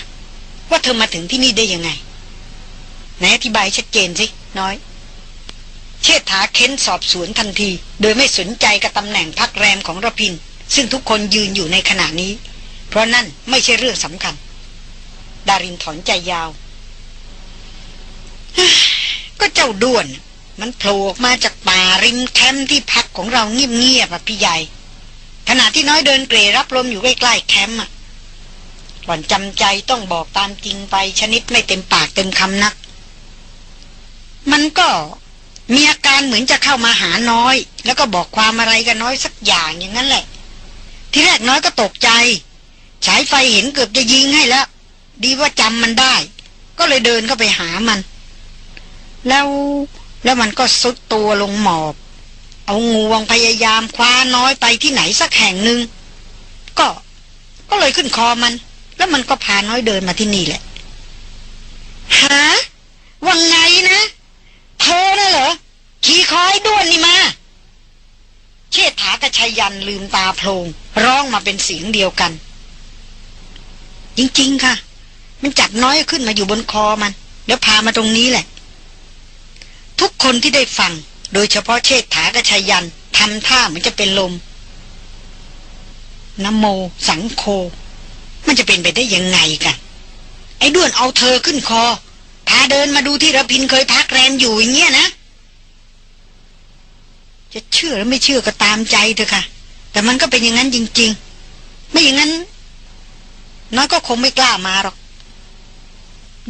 ว่าเธอมาถึงที่นี่ได้ยังไงไหนอธิบายชัดเจนสิน้อย เชษฐาเค้นสอบสวนทันที โดยไม่สนใจกับตำแหน่งพักแรมของระพิน ซึ่งทุกคนยืนอยู่ในขณะนี้ เพราะนั่นไม่ใช่เรื่องสำคัญ ดารินถอนใจยาว ก็เจ้าด้วน มันโผล่มาจากป่าริมแคมป์ที่พักของเราเงียบๆอะพี่ใหญ่ ขณะที่น้อยเดินเกรรับลมอยู่ใกล้ๆแคมป์อะหล่อนจำใจต้องบอกตามจริงไปชนิดไม่เต็มปากเต็มคำนัก มันก็มีอาการเหมือนจะเข้ามาหาน้อย แล้วก็บอกความอะไรกันน้อยสักอย่างอย่างนั้นแหละ ที่แรกน้อยก็ตกใจฉายไฟเห็นเกือบจะยิงให้แล้ว ดีว่าจำมันได้ ก็เลยเดินเข้าไปหามัน แล้วแล้วมันก็สุดตัวลงหมอบ เอางวงพยายามคว้าน้อยไปที่ไหนสักแห่งหนึ่งก็ก็เลยขึ้นคอมัน แล้วมันก็พาน้อยเดินมาที่นี่แหละฮะวังไงนะเธอน่ะเหรอขี่คอยด้วนนี่มา เชษฐากระชัยยันลืมตาโพลงร้องมาเป็นเสียงเดียวกัน จริง ๆ ค่ะ มันจับน้อยขึ้นมาอยู่บนคอมันแล้วพามาตรงนี้แหละ ทุกคนที่ได้ฟัง โดยเฉพาะเชษฐากระชัยยันทำท่าเหมือนจะเป็นลมนโม สังโค มันจะเป็นไปได้ยังไงกันไอ้ด้วนเอาเธอขึ้นคอ พาเดินมาดูที่ระพินเคยพักแรมอยู่อย่างเงี้ยนะ จะเชื่อหรือไม่เชื่อก็ตามใจเถอะค่ะ แต่มันก็เป็นอย่างนั้นจริง ๆ ไม่อย่างนั้นน้อยก็คงไม่กล้ามาหรอก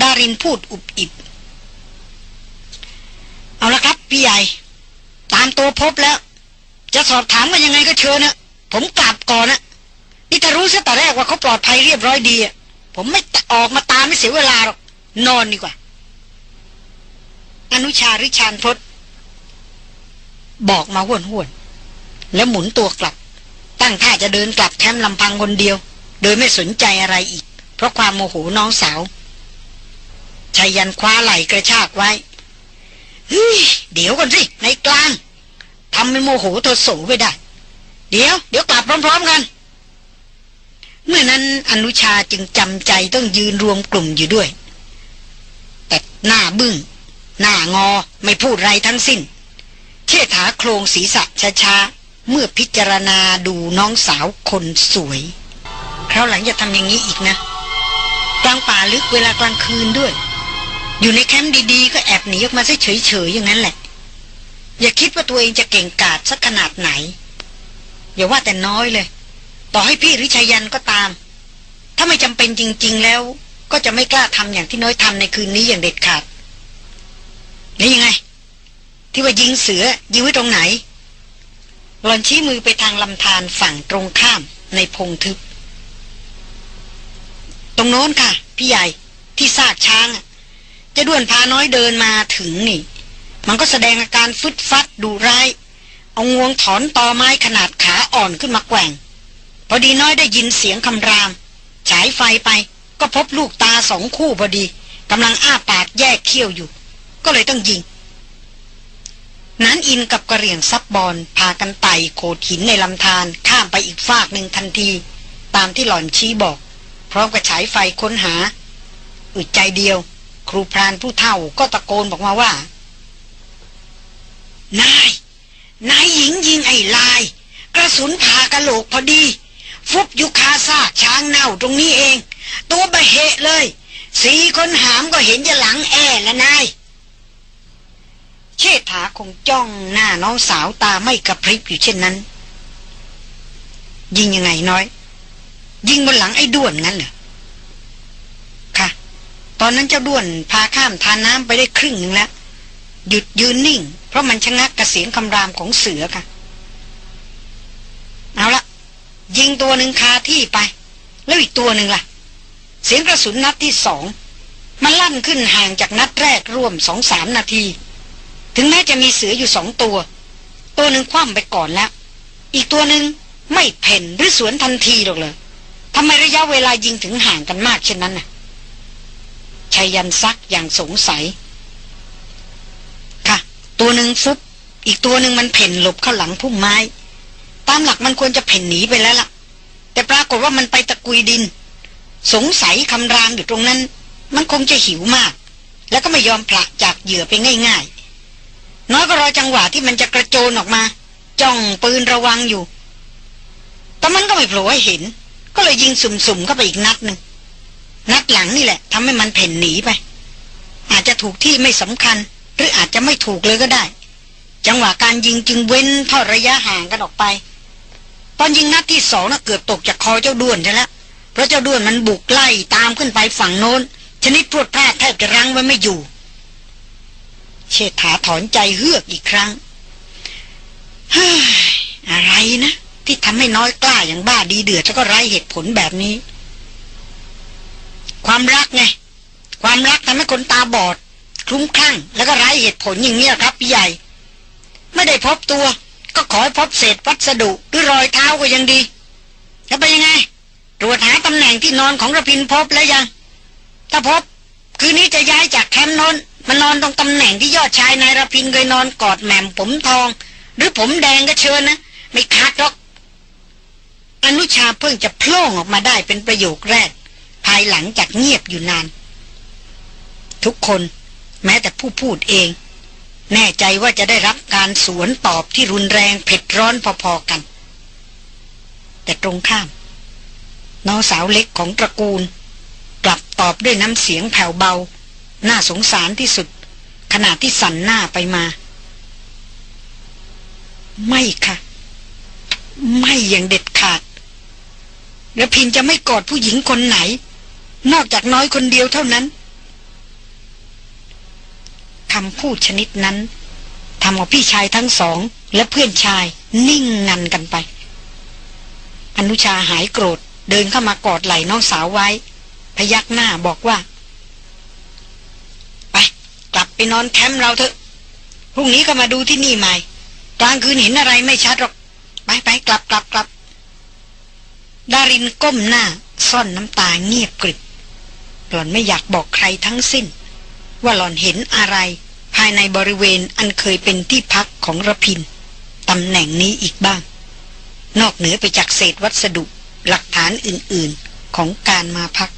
ดารินพูดอุบอิบ เอาละครับพี่ใหญ่ ตามตัวพบแล้ว จะสอบถามกันยังไงก็เชิญนะผมกลับก่อนนะนี่ถ้ารู้ซะแต่แรกว่าเขาปลอดภัยเรียบร้อยดีผมไม่ออกมาตามไม่เสียเวลาหรอกนอนดีกว่า อนุชาริชานพศบอกมาห้วนห้วนแล้วหมุนตัวกลับ ตั้งท่าจะเดินกลับแคมป์ลำพังคนเดียว โดยไม่สนใจอะไรอีก เพราะความโมโหน้องสาวชายันคว้าไหล่กระชากไว้ เดี๋ยวก่อนสิในกลางทำเป็นโมโหเธอโสไปได้ เดี๋ยว เดี๋ยวกลับพร้อม ๆกัน เมื่อนั้นอนุชาจึงจำใจต้องยืนรวมกลุ่มอยู่ด้วย แต่หน้าบึง้ง หน้างอไม่พูดไรทั้งสิ้น เชิดถาโครงศีรษะช้าๆ เมื่อพิจารณาดูน้องสาวคนสวย คราวหลังอย่าทำอย่างนี้อีกนะ กลางป่าลึกเวลากลางคืนด้วย อยู่ในแคมป์ดีๆ ก็แอบหนีออกมาซะเฉยๆอย่างนั้นแหละ อย่าคิดว่าตัวเองจะเก่งกาจสักขนาดไหน อย่าว่าแต่น้อยเลย ต่อให้พี่ริชายันก็ตาม ถ้าไม่จำเป็นจริง ๆ แล้ว ก็จะไม่กล้าทำอย่างที่น้อยทำในคืนนี้อย่างเด็ดขาดแล้วยังไง ที่ว่ายิงเสือยิงไว้ตรงไหนหลอนชี้มือไปทางลำธารฝั่งตรงข้ามในพงทึบ ตรงโน้นค่ะ พี่ใหญ่ที่ซากช้าง จะด่วนพาน้อยเดินมาถึงนี่ มันก็แสดงอาการฟึดฟัดดูร้าย เอางวงถอนตอไม้ขนาดขาอ่อนขึ้นมาแกว่ง พอดีน้อยได้ยินเสียงคำราม ฉายไฟไปก็พบลูกตาสองคู่พอดีกำลังอ้าปากแยกเขี้ยวอยู่ ก็เลยต้องยิง นั้นอินกับกระเหรี่ยงซับบอลพากันไต่โขดหินในลำธารข้ามไปอีกฟากหนึ่งทันที ตามที่หล่อนชี้บอก พร้อมกับฉายไฟค้นหาอึดใจเดียว ครูพรานผู้เฒ่าก็ตะโกนบอกมาว่า นาย นายหญิงยิงไอ้ลาย กระสุนผ่ากระโหลกพอดี ฟุบยุคาซากช้างเน่าตรงนี้เอง ตัวบะเหะเลย สีคนหามก็เห็นจะหลังแอแล้วนาย เชษฐาคงจ้องหน้าน้องสาวตาไม่กระพริบอยู่เช่นนั้น ยิงยังไงน้อย ยิงบนหลังไอ้ด้วนงั้นเหรอ อนนั้นเจ้าด้วนพาข้ามทานน้ำไปได้ครึ่งหนึ่งแล้ว หยุดยืนนิ่ง เพราะมันชะงักกระเสียงคำรามของเสือค่ะ เอาละยิงตัวหนึ่งคาที่ไป แล้วอีกตัวหนึ่งล่ะ เสียงกระสุนนัดที่สอง มันลั่นขึ้นห่างจากนัดแรกร่วมสองสามนาที ถึงแม้จะมีเสืออยู่สองตัว ตัวหนึ่งคว่ำไปก่อนแล้ว อีกตัวหนึ่งไม่เพ่นหรือสวนทันทีหรอกเลยทำไมระยะเวลายิงถึงห่างกันมากเช่นนั้นน่ะ ชยันซักอย่างสงสัย ค่ะ ตัวหนึ่งฟุบอีกตัวหนึ่งมันเพ่นหลบเข้าหลังพุ่มไม้ ตามหลักมันควรจะเพ่นหนีไปแล้วล่ะ แต่ปรากฏว่ามันไปตะกุยดิน สงสัยคำรางอยู่ตรงนั้น มันคงจะหิวมาก แล้วก็ไม่ยอมผละจากเหยื่อไปง่าย ๆ น้อยก็รอจังหวะที่มันจะกระโจนออกมา จ้องปืนระวังอยู่แต่มันก็ไม่โผล่ให้เห็น ก็เลยยิงสุ่มๆเข้าไปอีกนัดหนึ่ง นัดหลังนี่แหละทำให้มันเพ่นหนีไป อาจจะถูกที่ไม่สำคัญ หรืออาจจะไม่ถูกเลยก็ได้ จังหวะการยิงจึงเว้นทอดระยะห่างกันออกไป ตอนยิงนัดที่สองน่ะเกือบตกจากคอเจ้าด้วนใช่แล้วเพราะเจ้าด้วนมันบุกไล่ตามขึ้นไปฝั่งโน้น ชนิดพรวดพลาดแทบจะรั้งไว้ไม่อยู่ เชษฐาถอนใจเฮือกอีกครั้งเฮ้ยอะไรนะ ที่ทำให้น้อยกล้าอย่างบ้าดีเดือดแล้วก็ไร้เหตุผลแบบนี้ ความรักไงความรักทำให้คนตาบอด คลุ้มคลั่ง แล้วก็ไร้เหตุผลอย่างเงี้ยครับพี่ใหญ่ ไม่ได้พบตัว ก็ขอให้พบเศษวัสดุหรือรอยเท้าก็ยังดี แล้วไปยังไง ตรวจหาตำแหน่งที่นอนของระพินพบแล้วยัง ถ้าพบ คืนนี้จะย้ายจากแคมป์นอนมานอนตรงตำแหน่งที่ยอดชายนายระพินเคยนอนกอดแหม่มผมทอง หรือผมแดงก็เชิญนะไม่ขาดหรอกอนุชาเพิ่งจะพล่งออกมาได้เป็นประโยคแรก ภายหลังจากเงียบอยู่นาน ทุกคนแม้แต่ผู้พูดเอง แน่ใจว่าจะได้รับการสวนตอบที่รุนแรงเผ็ดร้อนพอๆกัน แต่ตรงข้าม น้องสาวเล็กของตระกูล กลับตอบด้วยน้ำเสียงแผ่วเบา น่าสงสารที่สุด ขณะที่สั่นหน้าไปมา ไม่ค่ะ ไม่อย่างเด็ดขาด แล้วพินจะไม่กอดผู้หญิงคนไหน นอกจากน้อยคนเดียวเท่านั้นคำพูดชนิดนั้นทำเอาพี่ชายทั้งสอง และเพื่อนชายนิ่งงันกันไป อนุชาหายโกรธเดินเข้ามากอดไหล่น้องสาวไว้ พยักหน้าบอกว่า ไป กลับไปนอนแคมป์เราเถอะพรุ่งนี้ก็มาดูที่นี่ใหม่ กลางคืนเห็นอะไรไม่ชัดหรอก ไปไปกลับกลับกลับดารินก้มหน้า ซ่อนน้ำตาเงียบกริบ หล่อนไม่อยากบอกใครทั้งสิ้น ว่าหล่อนเห็นอะไร ภายในบริเวณอันเคยเป็นที่พักของระพินตำแหน่งนี้อีกบ้าง นอกเหนือไปจากเศษวัสดุหลักฐานอื่นๆของการมาพัก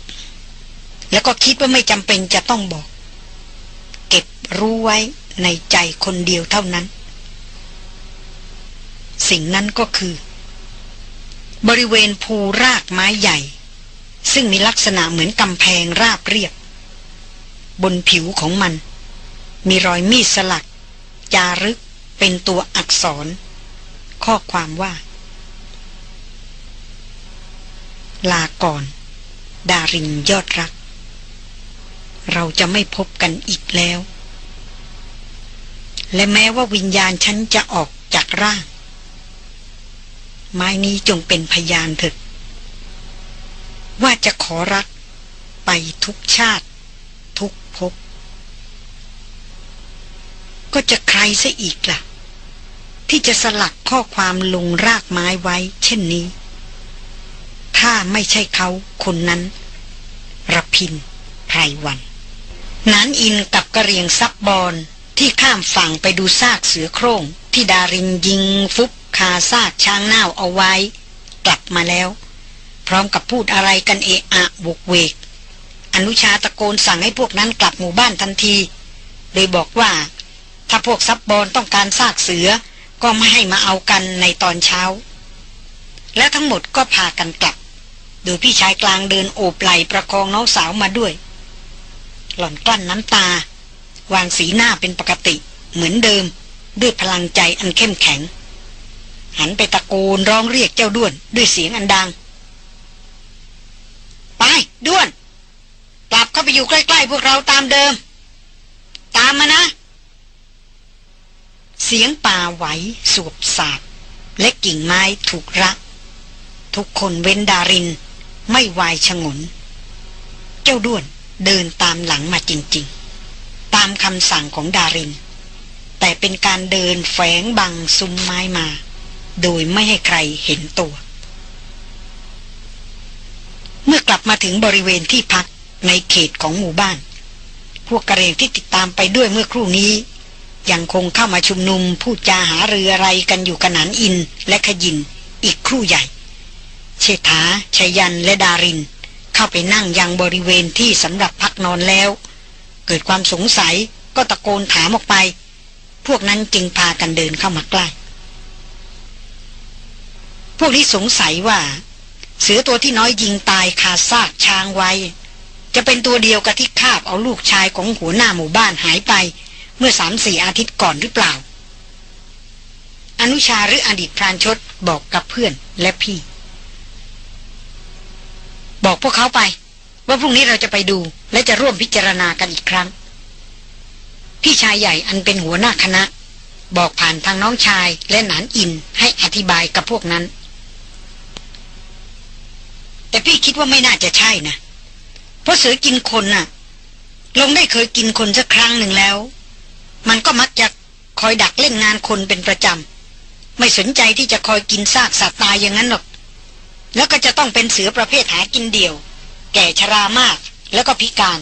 แล้วก็คิดว่าไม่จำเป็นจะต้องบอก เก็บรู้ไว้ในใจคนเดียวเท่านั้น สิ่งนั้นก็คือ บริเวณภูรากไม้ใหญ่ ซึ่งมีลักษณะเหมือนกำแพงราบเรียบ บนผิวของมัน มีรอยมีดสลัก จารึกเป็นตัวอักษร ข้อความว่า ลาก่อน ดารินยอดรัก เราจะไม่พบกันอีกแล้ว และแม้ว่าวิญญาณฉันจะออกจากร่าง ไม้นี้จงเป็นพยานเถิด ว่าจะขอรักไปทุกชาติ ทุกภพก็จะใครซะอีกละ่ะ ที่จะสลักข้อความลงรากไม้ไว้ เช่นนี้ ถ้าไม่ใช่เขาคนนั้นระพินไพรวันนานอินกับกระเรียงซับบอลที่ข้ามฝั่งไปดูซากเสือโครง่ง ที่ดารินยิงฟุบคาซากช้างน่าวเอาไว้ กลับมาแล้ว พร้อมกับพูดอะไรกันเอะอะบุกเวก อนุชาตะโกนสั่งให้พวกนั้นกลับหมู่บ้านทันที โดยบอกว่า ถ้าพวกซับบอลต้องการซากเสือ ก็ไม่ให้มาเอากันในตอนเช้า และทั้งหมดก็พากันกลับ โดยพี่ชายกลางเดินโอบไหลประคองน้องสาวมาด้วย หล่อนกลั้นน้ำตา วางสีหน้าเป็นปกติ เหมือนเดิม ด้วยพลังใจอันเข้มแข็ง หันไปตะโกนร้องเรียกเจ้าด้วนด้วยเสียงอันดัง ไปด้วน กลับเข้าไปอยู่ใกล้ๆพวกเราตามเดิม ตามมานะ เสียงป่าไหวสวบสาบและกิ่งไม้ถูกรัก ทุกคนเว้นดาริน ไม่วายชงน เจ้าด้วนเดินตามหลังมาจริงๆ ตามคำสั่งของดาริน แต่เป็นการเดินแฝงบังซุ้มไม้มา โดยไม่ให้ใครเห็นตัว เมื่อกลับมาถึงบริเวณที่พักในเขตของหมู่บ้าน พวกกระเรงที่ติดตามไปด้วยเมื่อครู่นี้ ยังคงเข้ามาชุมนุมพูดจาหาเรืออะไรกันอยู่กันนันอินและขยินอีกครู่ใหญ่ เชษฐาชยันและดาริน เข้าไปนั่งยังบริเวณที่สำหรับพักนอนแล้ว เกิดความสงสัยก็ตะโกนถามออกไป พวกนั้นจึงพากันเดินเข้ามาใกล้พวกนี้สงสัยว่า เสือตัวที่น้อยยิงตายคาซากช้างไว้ จะเป็นตัวเดียวกับที่คาบเอาลูกชายของหัวหน้าหมู่บ้านหายไป เมื่อสามสี่อาทิตย์ก่อนหรือเปล่า อนุชาหรืออดีตพรานชดบอกกับเพื่อนและพี่ บอกพวกเขาไป ว่าพรุ่งนี้เราจะไปดูและจะร่วมพิจารณากันอีกครั้ง พี่ชายใหญ่อันเป็นหัวหน้าคณะ บอกผ่านทางน้องชายและหนานอินให้อธิบายกับพวกนั้น แต่พี่คิดว่าไม่น่าจะใช่นะ เพราะเสือกินคนน่ะ ลงได้เคยกินคนสักครั้งหนึ่งแล้ว มันก็มักจะคอยดักเล่นงานคนเป็นประจำ ไม่สนใจที่จะคอยกินซากสัตว์ตายอย่างนั้นหรอก แล้วก็จะต้องเป็นเสือประเภทหากินเดี่ยว แก่ชรามากแล้วก็พิการ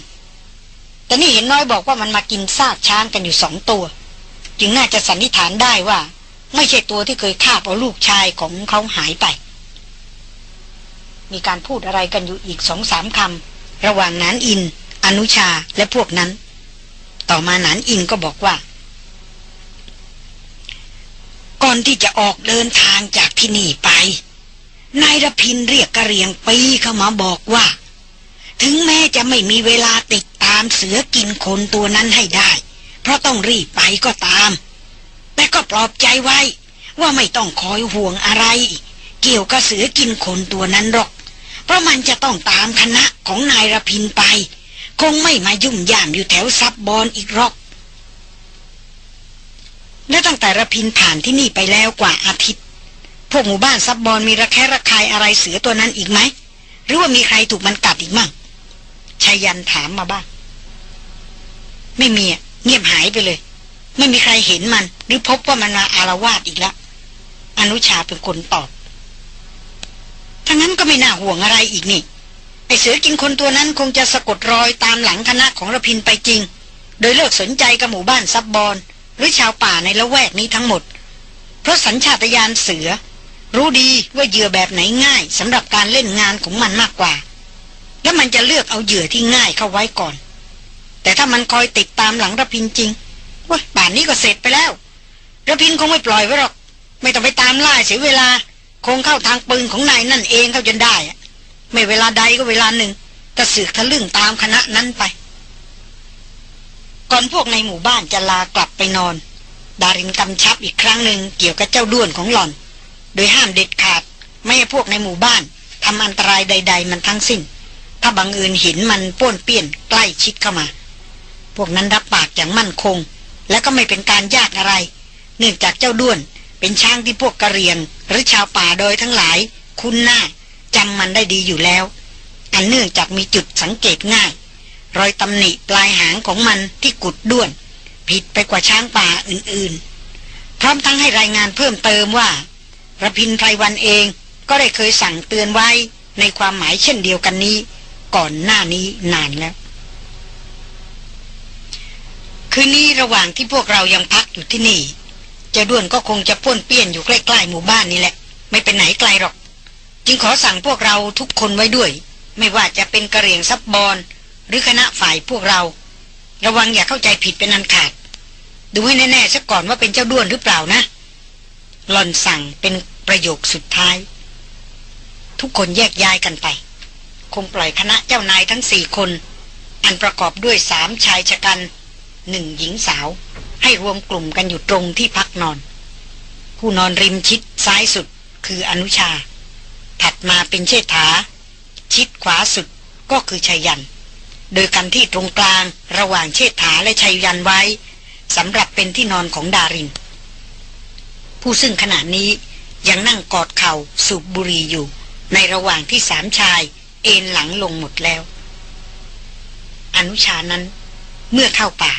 แต่นี่เห็นน้อยบอกว่ามันมากินซากช้างกันอยู่สองตัว จึงน่าจะสันนิษฐานได้ว่า ไม่ใช่ตัวที่เคยฆ่าเอาลูกชายของเขาหายไป มีการพูดอะไรกันอยู่อีกสองสามคำระหว่างนานอิน อนุชาและพวกนั้น ต่อมานานอินก็บอกว่า ก่อนที่จะออกเดินทางจากที่นี่ไปนายรพินเรียกกระเรียงปีเข้ามาบอกว่า ถึงแม้จะไม่มีเวลาติดตามเสือกินคนตัวนั้นให้ได้ เพราะต้องรีบไปก็ตาม แต่ก็ปลอบใจไว้ว่าไม่ต้องคอยห่วงอะไร เกี่ยวกับเสือกินคนตัวนั้นหรอก เพราะมันจะต้องตามคณะของนายรพินไป คงไม่มายุ่งย่ามอยู่แถวซับบอนอีกหรอก และตั้งแต่ระพินผ่านที่นี่ไปแล้วกว่าอาทิตย์ พวกหมู่บ้านซับบอนมีระแคะระคายอะไรเสือตัวนั้นอีกไหม หรือว่ามีใครถูกมันกัดอีกมั่งชายันถามมาบ้าง ไม่มีเงียบหายไปเลย ไม่มีใครเห็นมัน หรือพบว่ามันมาอารวาสอีกแล้วอนุชาเป็นคนตอบ ทั้งนั้นก็ไม่น่าห่วงอะไรอีกนี่ ไอเสือกินคนตัวนั้นคงจะสะกดรอยตามหลังคณะของระพินไปจริง โดยเลิกสนใจกับหมู่บ้านซับบอนหรือชาวป่าในละแวกนี้ทั้งหมด เพราะสัญชาตญาณเสือ รู้ดีว่าเหยื่อแบบไหนง่ายสำหรับการเล่นงานของมันมากกว่า และมันจะเลือกเอาเหยื่อที่ง่ายเข้าไว้ก่อน แต่ถ้ามันคอยติดตามหลังระพินจริงว่าป่านนี้ก็เสร็จไปแล้วระพินคงไม่ปล่อยไว้หรอก ไม่ต้องไปตามล่าเสียเวลา คงเข้าทางปืนของนายนั่นเองเขาจนได้ ไม่เวลาใดก็เวลาหนึ่งกระสือกทะลึ่งตามคณะนั้นไป ก่อนพวกในหมู่บ้านจะลากลับไปนอน ดารินกำชับอีกครั้งหนึ่งเกี่ยวกับเจ้าด้วนของหล่อน โดยห้ามเด็ดขาด ไม่ให้พวกในหมู่บ้านทำอันตรายใด ๆ มันทั้งสิ้น ถ้าบังเอิญเห็นมันป้วนเปี้ยนใกล้ชิดเข้ามา พวกนั้นรับปากอย่างมั่นคง และก็ไม่เป็นการยากอะไร เนื่องจากเจ้าด้วน เป็นช้างที่พวกกะเรียง หรือชาวป่าโดยทั้งหลาย คุ้นหน้าจำมันได้ดีอยู่แล้ว อันเนื่องจากมีจุดสังเกตง่าย รอยตำหนิปลายหางของมันที่กุดด้วน ผิดไปกว่าช้างป่าอื่นๆ พร้อมทั้งให้รายงานเพิ่มเติมว่าระพินไพรวันเองก็ได้เคยสั่งเตือนไว้ในความหมายเช่นเดียวกันนี้ ก่อนหน้านี้นานแล้ว คืนนี้ระหว่างที่พวกเรายังพักอยู่ที่นี่ จ้าด้วนก็คงจะป้วนเปี้ยนอยู่ใกล้ๆหมู่บ้านนี่แหละ ไม่เป็นไหนไกลหรอก จึงขอสั่งพวกเราทุกคนไว้ด้วย ไม่ว่าจะเป็นกระเรียงซับบอลหรือคณะฝ่ายพวกเรา ระวังอย่าเข้าใจผิดเป็นอันขาด ดูให้แน่ๆซะก่อนว่าเป็นเจ้าด้วนหรือเปล่านะหลอนสั่งเป็นประโยคสุดท้าย ทุกคนแยกย้ายกันไป คงปล่อยคณะเจ้านายทั้งสี่คน อันประกอบด้วยสามชายชะกันหนึ่งหญิงสาว ให้รวมกลุ่มกันอยู่ตรงที่พักนอน ผู้นอนริมชิดซ้ายสุดคืออนุชา ถัดมาเป็นเชษฐา ชิดขวาสุดก็คือชัยยัน โดยกันที่ตรงกลางระหว่างเชษฐาและชัยยันไว้สำหรับเป็นที่นอนของดาริน ผู้ซึ่งขณะนี้ยังนั่งกอดเข่าสูบบุหรี่อยู่ ในระหว่างที่สามชายเอนหลังลงหมดแล้ว อนุชานั้นเมื่อเข้าป่า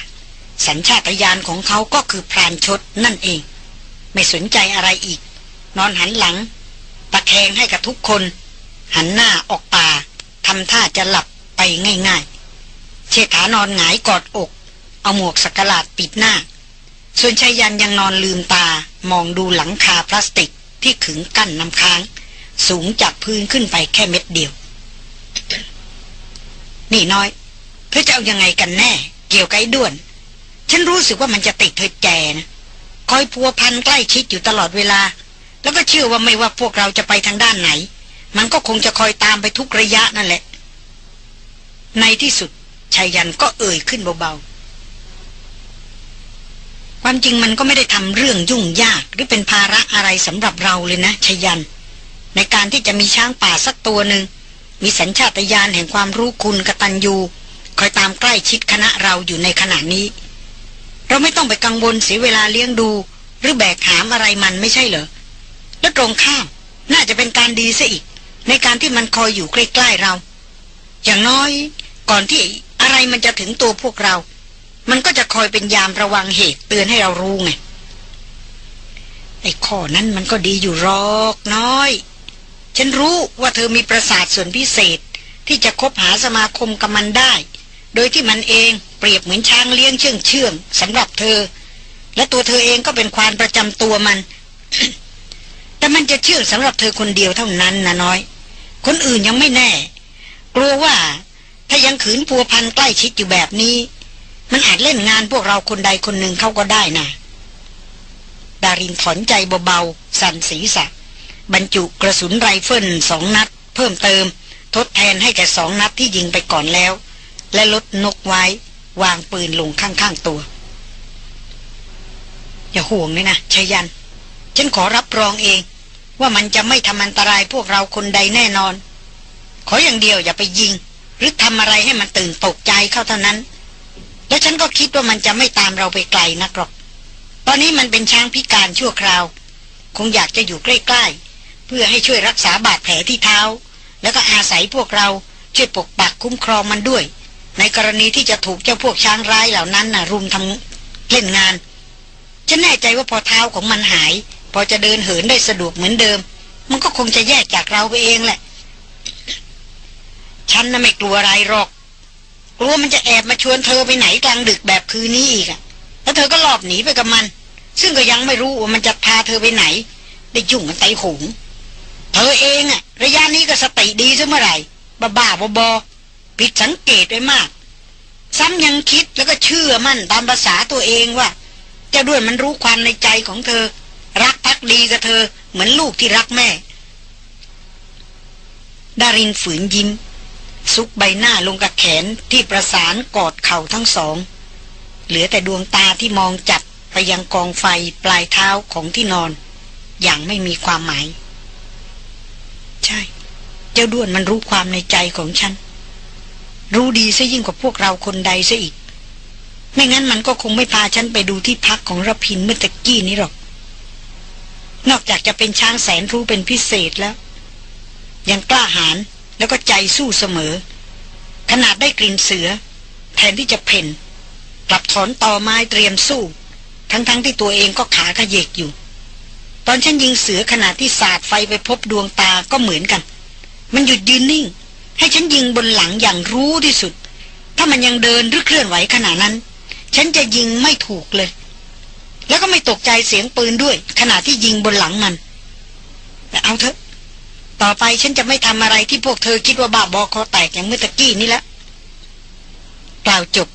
สัญชาตญาณของเขาก็คือพรานชดนั่นเอง ไม่สนใจอะไรอีก นอนหันหลัง ตะแคงให้กับทุกคน หันหน้าออกป่าทำท่าจะหลับไปง่ายๆ เชษฐานอนหงายกอดอก เอาหมวกสกลาดปิดหน้า ส่วนชายันยังนอนลืมตามองดูหลังคาพลาสติกที่ขึงกั้นน้ำค้าง สูงจากพื้นขึ้นไปแค่เม็ดเดียว นี่น้อย เธอจะเอายังไงกันแน่ เกี่ยวกับไอ้ด้วน ฉันรู้สึกว่ามันจะติดเธอแจนะคอยพัวพันใกล้ชิดอยู่ตลอดเวลา แล้วก็เชื่อว่าไม่ว่าพวกเราจะไปทางด้านไหน มันก็คงจะคอยตามไปทุกระยะนั่นแหละ ในที่สุดชายันก็เอ่ยขึ้นเบาๆ ความจริงมันก็ไม่ได้ทำเรื่องยุ่งยากหรือเป็นภาระอะไรสำหรับเราเลยนะชายัน ในการที่จะมีช้างป่าสักตัวหนึ่งมีสัญชาตญาณแห่งความรู้คุณกตัญญูคอยตามใกล้ชิดคณะเราอยู่ในขณะนี้ เราไม่ต้องไปกังวลเสียเวลาเลี้ยงดู หรือแบกหามอะไรมันไม่ใช่เหรอ และตรงข้ามน่าจะเป็นการดีซะอีก ในการที่มันคอยอยู่ใกล้ๆเรา อย่างน้อยก่อนที่อะไรมันจะถึงตัวพวกเรา มันก็จะคอยเป็นยามระวังเหตุเตือนให้เรารู้ไงไอ้ข้อนั้นมันก็ดีอยู่รอกน้อย ฉันรู้ว่าเธอมีประสาทส่วนพิเศษที่จะคบหาสมาคมกับมันได้ โดยที่มันเอง รียบเหมือนช้างเลี้ยงเชื่องเชื่องสำหรับเธอ และตัวเธอเองก็เป็นควานประจำตัวมัน แต่มันจะเชื่องสำหรับเธอคนเดียวเท่านั้นนะน้อย คนอื่นยังไม่แน่ กลัวว่าถ้ายังขืนพัวพันใกล้ชิดอยู่แบบนี้ มันอาจเล่นงานพวกเราคนใดคนหนึ่งเขาก็ได้นะดารินถอนใจเบาๆสั่นศีรษะ บรรจุกระสุนไรเฟิลสองนัด เพิ่มเติม ทดแทนให้แก่สองนัดที่ยิงไปก่อนแล้ว และลดนกไว้ วางปืนลงข้างๆตัว อย่าห่วงเลยนะชยัน ฉันขอรับรองเอง ว่ามันจะไม่ทำอันตรายพวกเราคนใดแน่นอน ขออย่างเดียวอย่าไปยิง หรือทำอะไรให้มันตื่นตกใจเข้าเท่านั้น และฉันก็คิดว่ามันจะไม่ตามเราไปไกลนักหรอก ตอนนี้มันเป็นช้างพิการชั่วคราว คงอยากจะอยู่ใกล้ๆ เพื่อให้ช่วยรักษาบาดแผลที่เท้า แล้วก็อาศัยพวกเราช่วยปกปักคุ้มครองมันด้วย ในกรณีที่จะถูกเจ้าพวกช้างร้ายเหล่านั้นนะ่ะ รุมทำเล่นงาน ฉันแน่ใจว่าพอเท้าของมันหาย พอจะเดินเหินได้สะดวกเหมือนเดิม มันก็คงจะแยกจากเราไปเองแหละ ฉันน่ะไม่กลัวอะไรหรอก กลัวมันจะแอบมาชวนเธอไปไหนกลางดึกแบบคืนนี้อีกอะแล้วเธอก็หลอบหนีไปกับมัน ซึ่งก็ยังไม่รู้ว่ามันจะพาเธอไปไหน ได้ยุ่งกันไตหงเธอเองอะระยะนี้ก็สติดีซะเมื่อไหร่บ้าบ้าบอบอ ผิดสังเกตไปมาก ซ้ำยังคิดแล้วก็เชื่อมั่นตามภาษาตัวเองว่าจะด้วยมันรู้ความในใจของเธอ รักพักดีกับเธอ เหมือนลูกที่รักแม่ ดารินฝืนยิ้ม ซุกใบหน้าลงกับแขนที่ประสานกอดเข่าทั้งสอง เหลือแต่ดวงตาที่มองจัดไปยังกองไฟปลายเท้าของที่นอน อย่างไม่มีความหมาย ใช่ เจ้าด้วนมันรู้ความในใจของฉัน รู้ดีซะยิ่งกว่าพวกเราคนใดซะอีก ไม่งั้นมันก็คงไม่พาฉันไปดูที่พักของรพินเมื่อตะกี้นี้หรอก นอกจากจะเป็นช้างแสนรู้เป็นพิเศษแล้ว ยังกล้าหาญแล้วก็ใจสู้เสมอ ขนาดได้กลิ่นเสือ แทนที่จะเพ่นกลับถอนต่อไม้เตรียมสู้ ทั้งๆทที่ตัวเองก็ขาขยเยกอยู่ ตอนฉันยิงเสือขณะที่สาดไฟไปพบดวงตาก็เหมือนกัน มันหยุดยืนนิ่ง ให้ฉันยิงบนหลังอย่างรู้ที่สุด ถ้ามันยังเดินหรือเคลื่อนไหวขณะนั้น ฉันจะยิงไม่ถูกเลย แล้วก็ไม่ตกใจเสียงปืนด้วย ขณะที่ยิงบนหลังมัน แต่เอาเถอะ ต่อไปฉันจะไม่ทำอะไรที่พวกเธอคิดว่าบ้าบอคอแตกอย่างเมื่อตะกี้นี่แล้วกล่าวจบ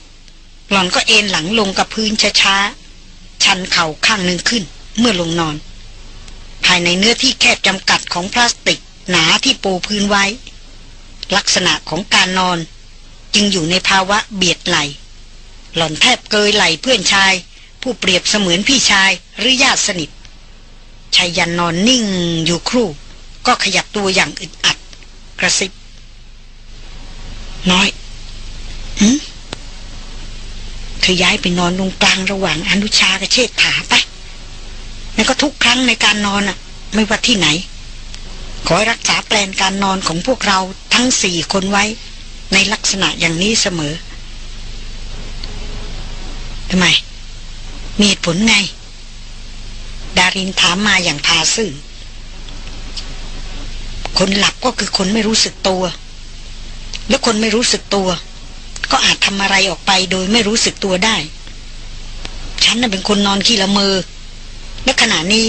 หล่อนก็เอนหลังลงกับพื้นช้าๆ ชันเข่าข้างหนึ่งขึ้น เมื่อลงนอน ภายในเนื้อที่แคบจำกัดของพลาสติกหนาที่ปูพื้นไว้ ลักษณะของการนอน จึงอยู่ในภาวะเบียดไหล หล่อนแทบเกยไหลเพื่อนชาย ผู้เปรียบเสมือนพี่ชายหรือญาติสนิทชายยันนอนนิ่งอยู่ครู่ ก็ขยับตัวอย่างอึดอัด กระซิบ น้อยหืมเธอย้ายไปนอนตรงกลางระหว่างอนุชากับเชษฐาไปแล้วก็ทุกครั้งในการนอนอะไม่ว่าที่ไหน ขอรักษาแปลนการนอนของพวกเรา ทั้งสี่คนไว้ในลักษณะอย่างนี้เสมอทำไม มีเหตุผลไง ดารินถามมาอย่างทาซื่อคนหลับก็คือคนไม่รู้สึกตัว แล้วคนไม่รู้สึกตัว ก็อาจทำอะไรออกไปโดยไม่รู้สึกตัวได้ ฉันน่ะเป็นคนนอนขี้ละเมอและขณะนี้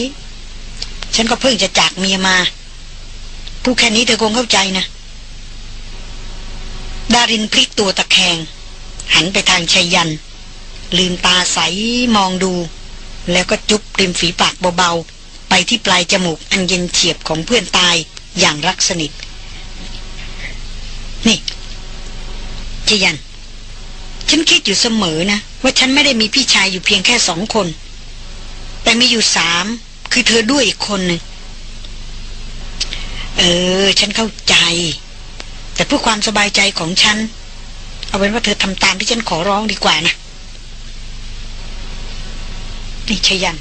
ฉันก็เพิ่งจะจากเมียมา ผู้แค่นี้เธอคงเข้าใจนะ ดารินพลิกตัวตะแคง หันไปทางชัยยัน ลืมตาใสมองดู แล้วก็จุบริมฝีปากเบาๆ ไปที่ปลายจมูกอันเย็นเฉียบของเพื่อนตายอย่างรักสนิท นี่ชยัน ฉันคิดอยู่เสมอนะ ว่าฉันไม่ได้มีพี่ชายอยู่เพียงแค่สองคน แต่มีอยู่สามคือเธอด้วยอีกคนหนึ่งเออ ฉันเข้าใจ แต่เพื่อความสบายใจของฉัน เอาเป็นว่าเธอทำตามที่ฉันขอร้องดีกว่านะนี่ชยัน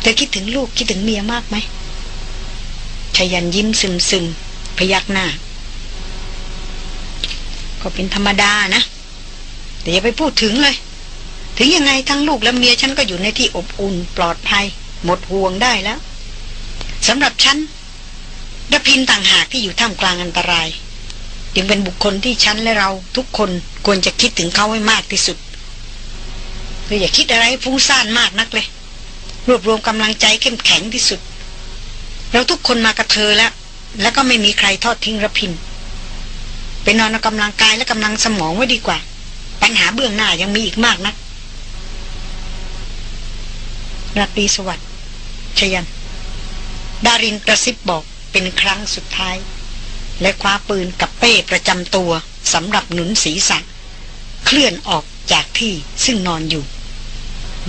เธอคิดถึงลูกคิดถึงเมียมากไหมชยันยิ้มซึมซึมพยักหน้า ก็เป็นธรรมดานะ แต่อย่าไปพูดถึงเลย ถึงยังไงทั้งลูกและเมียฉันก็อยู่ในที่อบอุ่นปลอดภัย หมดห่วงได้แล้วสำหรับฉันดพินต่างหากที่อยู่ท่ามกลางอันตราย ยังเป็นบุคคลที่ฉันและเราทุกคนควรจะคิดถึงเขาให้มากที่สุดเธออย่าคิดอะไรฟุ้งซ่านมากนักเลย รวบรวมกำลังใจเข้มแข็งที่สุด เราทุกคนมากับเธอแล้ว แล้วก็ไม่มีใครทอดทิ้งระพินไปนอนกำลังกายและกำลังสมองไว้ดีกว่า ปัญหาเบื้องหน้ายังมีอีกมากนะรัตรีสวัสดิ์ชยัน ดารินกระซิบบอกเป็นครั้งสุดท้าย และคว้าปืนกับเป้ประจำตัวสำหรับหนุนศีรษะ เคลื่อนออกจากที่ซึ่งนอนอยู่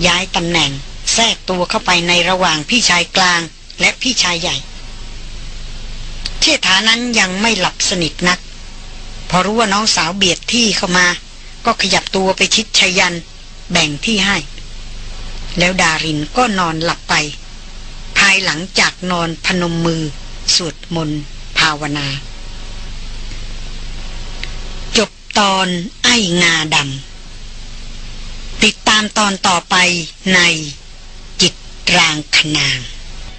ย้ายตำแหน่งแทรกตัวเข้าไปในระหว่างพี่ชายกลางและพี่ชายใหญ่ เชษฐานั้นยังไม่หลับสนิทนัก พอรู้ว่าน้องสาวเบียดที่เข้ามา ก็ขยับตัวไปชิดชยัน แบ่งที่ให้ แล้วดารินก็นอนหลับไป ภายหลังจากนอนพนมมือ สวดมนต์ภาวนา จบ ตอนไอ้งาดำติดตามตอนต่อไปในจิตรางคนาง